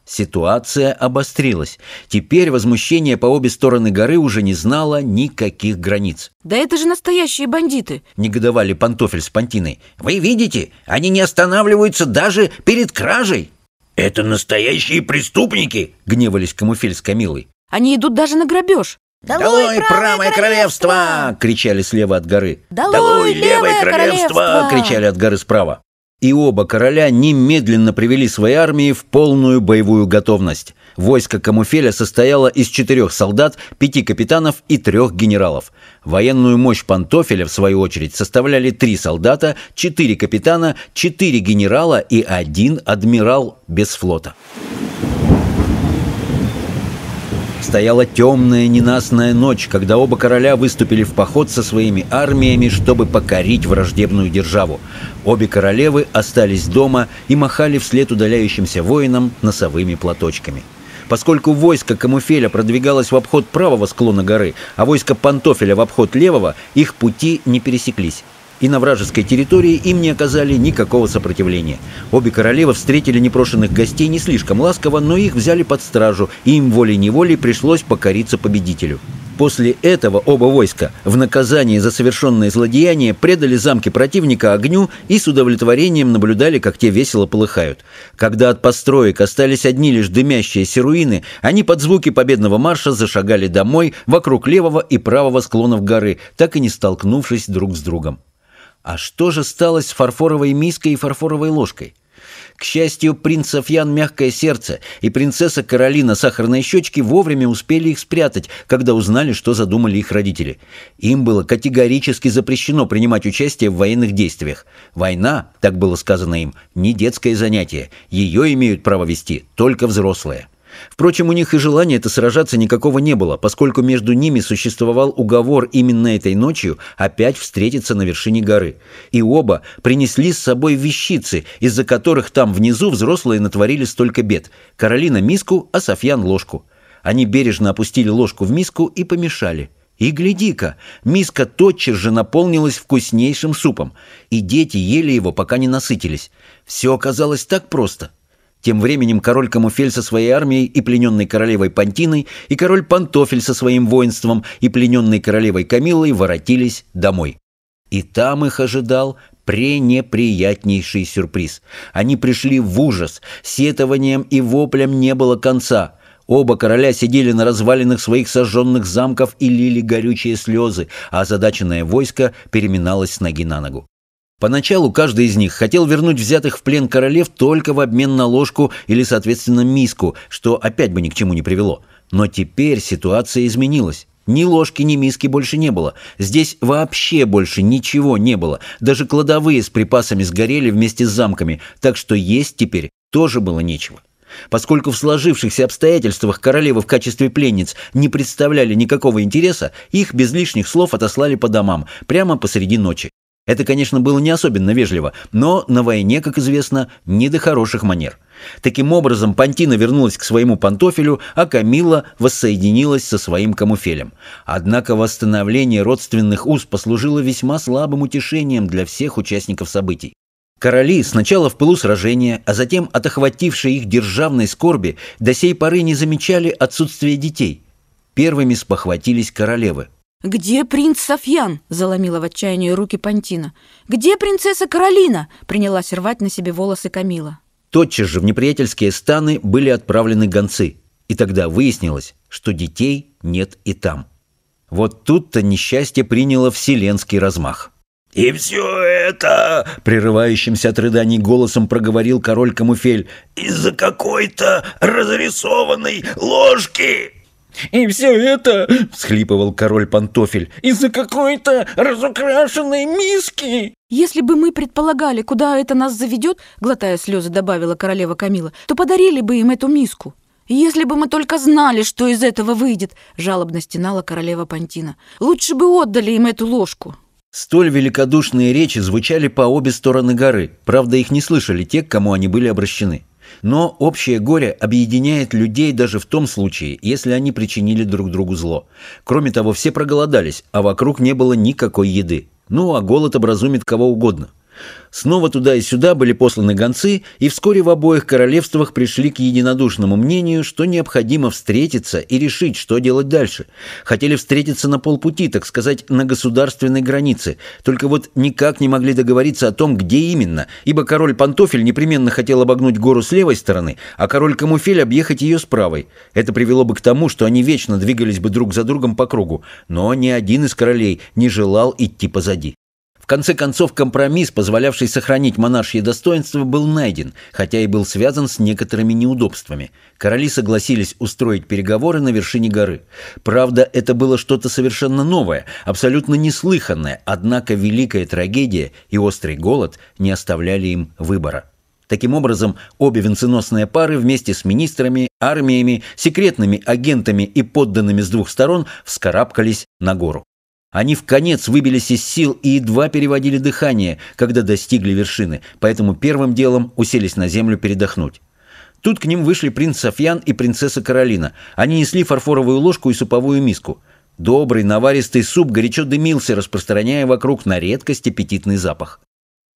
Ситуация обострилась. Теперь возмущение по обе стороны горы уже не знало никаких границ. «Да это же настоящие бандиты!» — негодовали Пантофель с Пантиной. «Вы видите, они не останавливаются даже перед кражей!» «Это настоящие преступники!» — гневались Камуфель с Камилой. «Они идут даже на грабеж!» «Долой, Долой правое королевство!», королевство! — кричали слева от горы. «Долой, Долой левое королевство!», королевство! — кричали от горы справа и оба короля немедленно привели свои армии в полную боевую готовность. Войско Камуфеля состояло из четырех солдат, пяти капитанов и трех генералов. Военную мощь Пантофеля, в свою очередь, составляли три солдата, четыре капитана, четыре генерала и один адмирал без флота. Стояла темная ненастная ночь, когда оба короля выступили в поход со своими армиями, чтобы покорить враждебную державу. Обе королевы остались дома и махали вслед удаляющимся воинам носовыми платочками. Поскольку войско Камуфеля продвигалось в обход правого склона горы, а войско Пантофеля в обход левого, их пути не пересеклись и на вражеской территории им не оказали никакого сопротивления. Обе королевы встретили непрошенных гостей не слишком ласково, но их взяли под стражу, и им волей-неволей пришлось покориться победителю. После этого оба войска в наказание за совершенное злодеяние предали замки противника огню и с удовлетворением наблюдали, как те весело полыхают. Когда от построек остались одни лишь дымящиеся руины, они под звуки победного марша зашагали домой вокруг левого и правого склонов горы, так и не столкнувшись друг с другом. А что же стало с фарфоровой миской и фарфоровой ложкой? К счастью, принц Софьян «Мягкое сердце» и принцесса Каролина «Сахарные щечки» вовремя успели их спрятать, когда узнали, что задумали их родители. Им было категорически запрещено принимать участие в военных действиях. Война, так было сказано им, не детское занятие. Ее имеют право вести только взрослые. Впрочем, у них и желания это сражаться никакого не было, поскольку между ними существовал уговор именно этой ночью опять встретиться на вершине горы. И оба принесли с собой вещицы, из-за которых там внизу взрослые натворили столько бед. Каролина миску, а Софьян ложку. Они бережно опустили ложку в миску и помешали. И гляди-ка, миска тотчас же наполнилась вкуснейшим супом, и дети ели его, пока не насытились. Все оказалось так просто. Тем временем король Камуфель со своей армией и плененной королевой Пантиной, и король Пантофель со своим воинством и плененной королевой Камиллой воротились домой. И там их ожидал пренеприятнейший сюрприз. Они пришли в ужас, сетованием и воплем не было конца. Оба короля сидели на развалинах своих сожженных замков и лили горючие слезы, а озадаченное войско переминалось с ноги на ногу. Поначалу каждый из них хотел вернуть взятых в плен королев только в обмен на ложку или, соответственно, миску, что опять бы ни к чему не привело. Но теперь ситуация изменилась. Ни ложки, ни миски больше не было. Здесь вообще больше ничего не было. Даже кладовые с припасами сгорели вместе с замками, так что есть теперь тоже было нечего. Поскольку в сложившихся обстоятельствах королевы в качестве пленниц не представляли никакого интереса, их без лишних слов отослали по домам, прямо посреди ночи. Это, конечно, было не особенно вежливо, но на войне, как известно, не до хороших манер. Таким образом, Пантина вернулась к своему пантофелю, а Камила воссоединилась со своим камуфелем. Однако восстановление родственных уз послужило весьма слабым утешением для всех участников событий. Короли сначала в пылу сражения, а затем от охватившей их державной скорби до сей поры не замечали отсутствия детей. Первыми спохватились королевы. «Где принц Софьян?» – заломила в отчаянии руки Пантина. «Где принцесса Каролина?» – принялась рвать на себе волосы Камила. Тотчас же в неприятельские станы были отправлены гонцы, и тогда выяснилось, что детей нет и там. Вот тут-то несчастье приняло вселенский размах. «И все это...» — прерывающимся от рыданий голосом проговорил король Камуфель. «Из-за какой-то разрисованной ложки!» «И все это, — всхлипывал король Пантофель, — из-за какой-то разукрашенной миски!» «Если бы мы предполагали, куда это нас заведет, — глотая слезы добавила королева Камила, — то подарили бы им эту миску. «Если бы мы только знали, что из этого выйдет!» — жалобно стенала королева Пантина. «Лучше бы отдали им эту ложку!» Столь великодушные речи звучали по обе стороны горы, правда, их не слышали те, к кому они были обращены. Но общее горе объединяет людей даже в том случае, если они причинили друг другу зло. Кроме того, все проголодались, а вокруг не было никакой еды. Ну, а голод образумит кого угодно. Снова туда и сюда были посланы гонцы, и вскоре в обоих королевствах пришли к единодушному мнению, что необходимо встретиться и решить, что делать дальше. Хотели встретиться на полпути, так сказать, на государственной границе, только вот никак не могли договориться о том, где именно, ибо король Пантофель непременно хотел обогнуть гору с левой стороны, а король Камуфель объехать ее с правой. Это привело бы к тому, что они вечно двигались бы друг за другом по кругу, но ни один из королей не желал идти позади. В конце концов, компромисс, позволявший сохранить монаршье достоинство, был найден, хотя и был связан с некоторыми неудобствами. Короли согласились устроить переговоры на вершине горы. Правда, это было что-то совершенно новое, абсолютно неслыханное, однако великая трагедия и острый голод не оставляли им выбора. Таким образом, обе венценосные пары вместе с министрами, армиями, секретными агентами и подданными с двух сторон вскарабкались на гору. Они в конец выбились из сил и едва переводили дыхание, когда достигли вершины, поэтому первым делом уселись на землю передохнуть. Тут к ним вышли принц Софьян и принцесса Каролина. Они несли фарфоровую ложку и суповую миску. Добрый наваристый суп горячо дымился, распространяя вокруг на редкость аппетитный запах.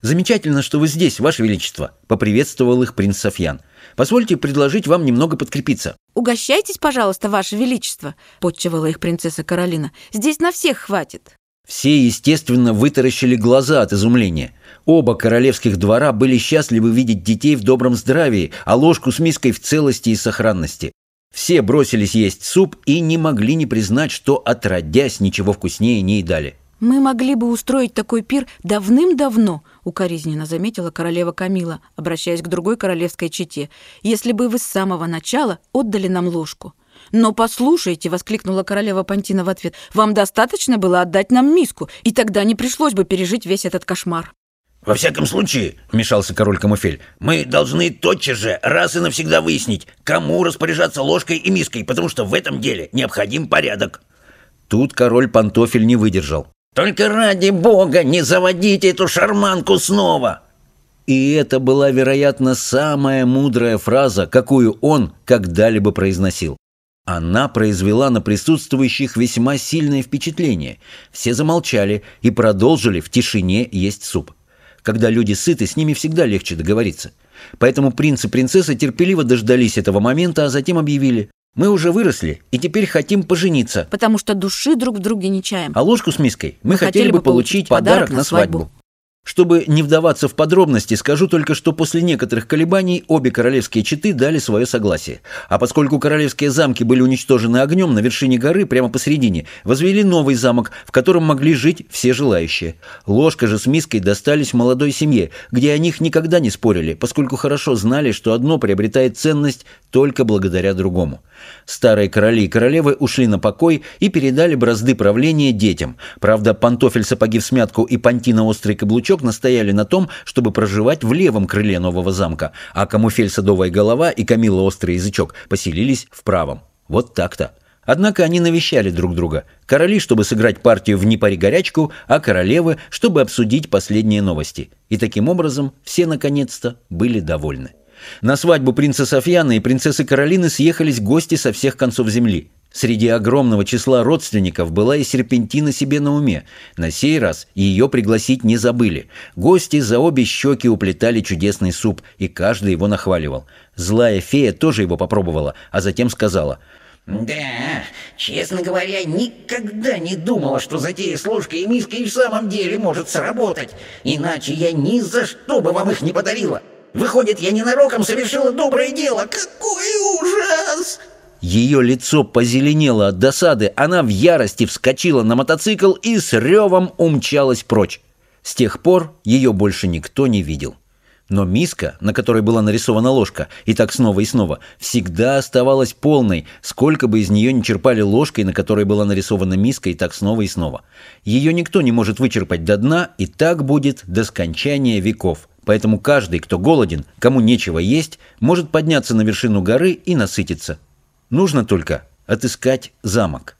«Замечательно, что вы здесь, Ваше Величество», — поприветствовал их принц Софьян. «Позвольте предложить вам немного подкрепиться». «Угощайтесь, пожалуйста, Ваше Величество», — подчевала их принцесса Каролина. «Здесь на всех хватит». Все, естественно, вытаращили глаза от изумления. Оба королевских двора были счастливы видеть детей в добром здравии, а ложку с миской в целости и сохранности. Все бросились есть суп и не могли не признать, что, отродясь, ничего вкуснее не едали. «Мы могли бы устроить такой пир давным-давно», — укоризненно заметила королева Камила, обращаясь к другой королевской чете, «если бы вы с самого начала отдали нам ложку». «Но послушайте», — воскликнула королева Пантина в ответ, «вам достаточно было отдать нам миску, и тогда не пришлось бы пережить весь этот кошмар». «Во всяком случае», — вмешался король Камуфель, «мы должны тотчас же раз и навсегда выяснить, кому распоряжаться ложкой и миской, потому что в этом деле необходим порядок». Тут король Пантофель не выдержал. Только ради бога не заводите эту шарманку снова!» И это была, вероятно, самая мудрая фраза, какую он когда-либо произносил. Она произвела на присутствующих весьма сильное впечатление. Все замолчали и продолжили в тишине есть суп. Когда люди сыты, с ними всегда легче договориться. Поэтому принц и принцесса терпеливо дождались этого момента, а затем объявили «Мы уже выросли и теперь хотим пожениться». Потому что души друг в друге не чаем. А ложку с миской мы, мы хотели, бы получить подарок на свадьбу. Чтобы не вдаваться в подробности, скажу только, что после некоторых колебаний обе королевские четы дали свое согласие. А поскольку королевские замки были уничтожены огнем на вершине горы прямо посередине, возвели новый замок, в котором могли жить все желающие. Ложка же с миской достались молодой семье, где о них никогда не спорили, поскольку хорошо знали, что одно приобретает ценность только благодаря другому. Старые короли и королевы ушли на покой и передали бразды правления детям. Правда, пантофель сапоги в смятку и пантина острый каблучок настояли на том, чтобы проживать в левом крыле нового замка, а камуфель садовая голова и камила острый язычок поселились в правом. Вот так-то. Однако они навещали друг друга. Короли, чтобы сыграть партию в «Не горячку», а королевы, чтобы обсудить последние новости. И таким образом все наконец-то были довольны. На свадьбу принца Софьяна и принцессы Каролины съехались гости со всех концов земли. Среди огромного числа родственников была и серпентина себе на уме. На сей раз ее пригласить не забыли. Гости за обе щеки уплетали чудесный суп, и каждый его нахваливал. Злая фея тоже его попробовала, а затем сказала да, честно говоря, никогда не думала, что затея с ложкой и миской в самом деле может сработать. Иначе я ни за что бы вам их не подарила. Выходит, я ненароком совершила доброе дело. Какой ужас! Ее лицо позеленело от досады, она в ярости вскочила на мотоцикл и с ревом умчалась прочь. С тех пор ее больше никто не видел. Но миска, на которой была нарисована ложка, и так снова и снова, всегда оставалась полной, сколько бы из нее не черпали ложкой, на которой была нарисована миска, и так снова и снова. Ее никто не может вычерпать до дна, и так будет до скончания веков. Поэтому каждый, кто голоден, кому нечего есть, может подняться на вершину горы и насытиться. Нужно только отыскать замок.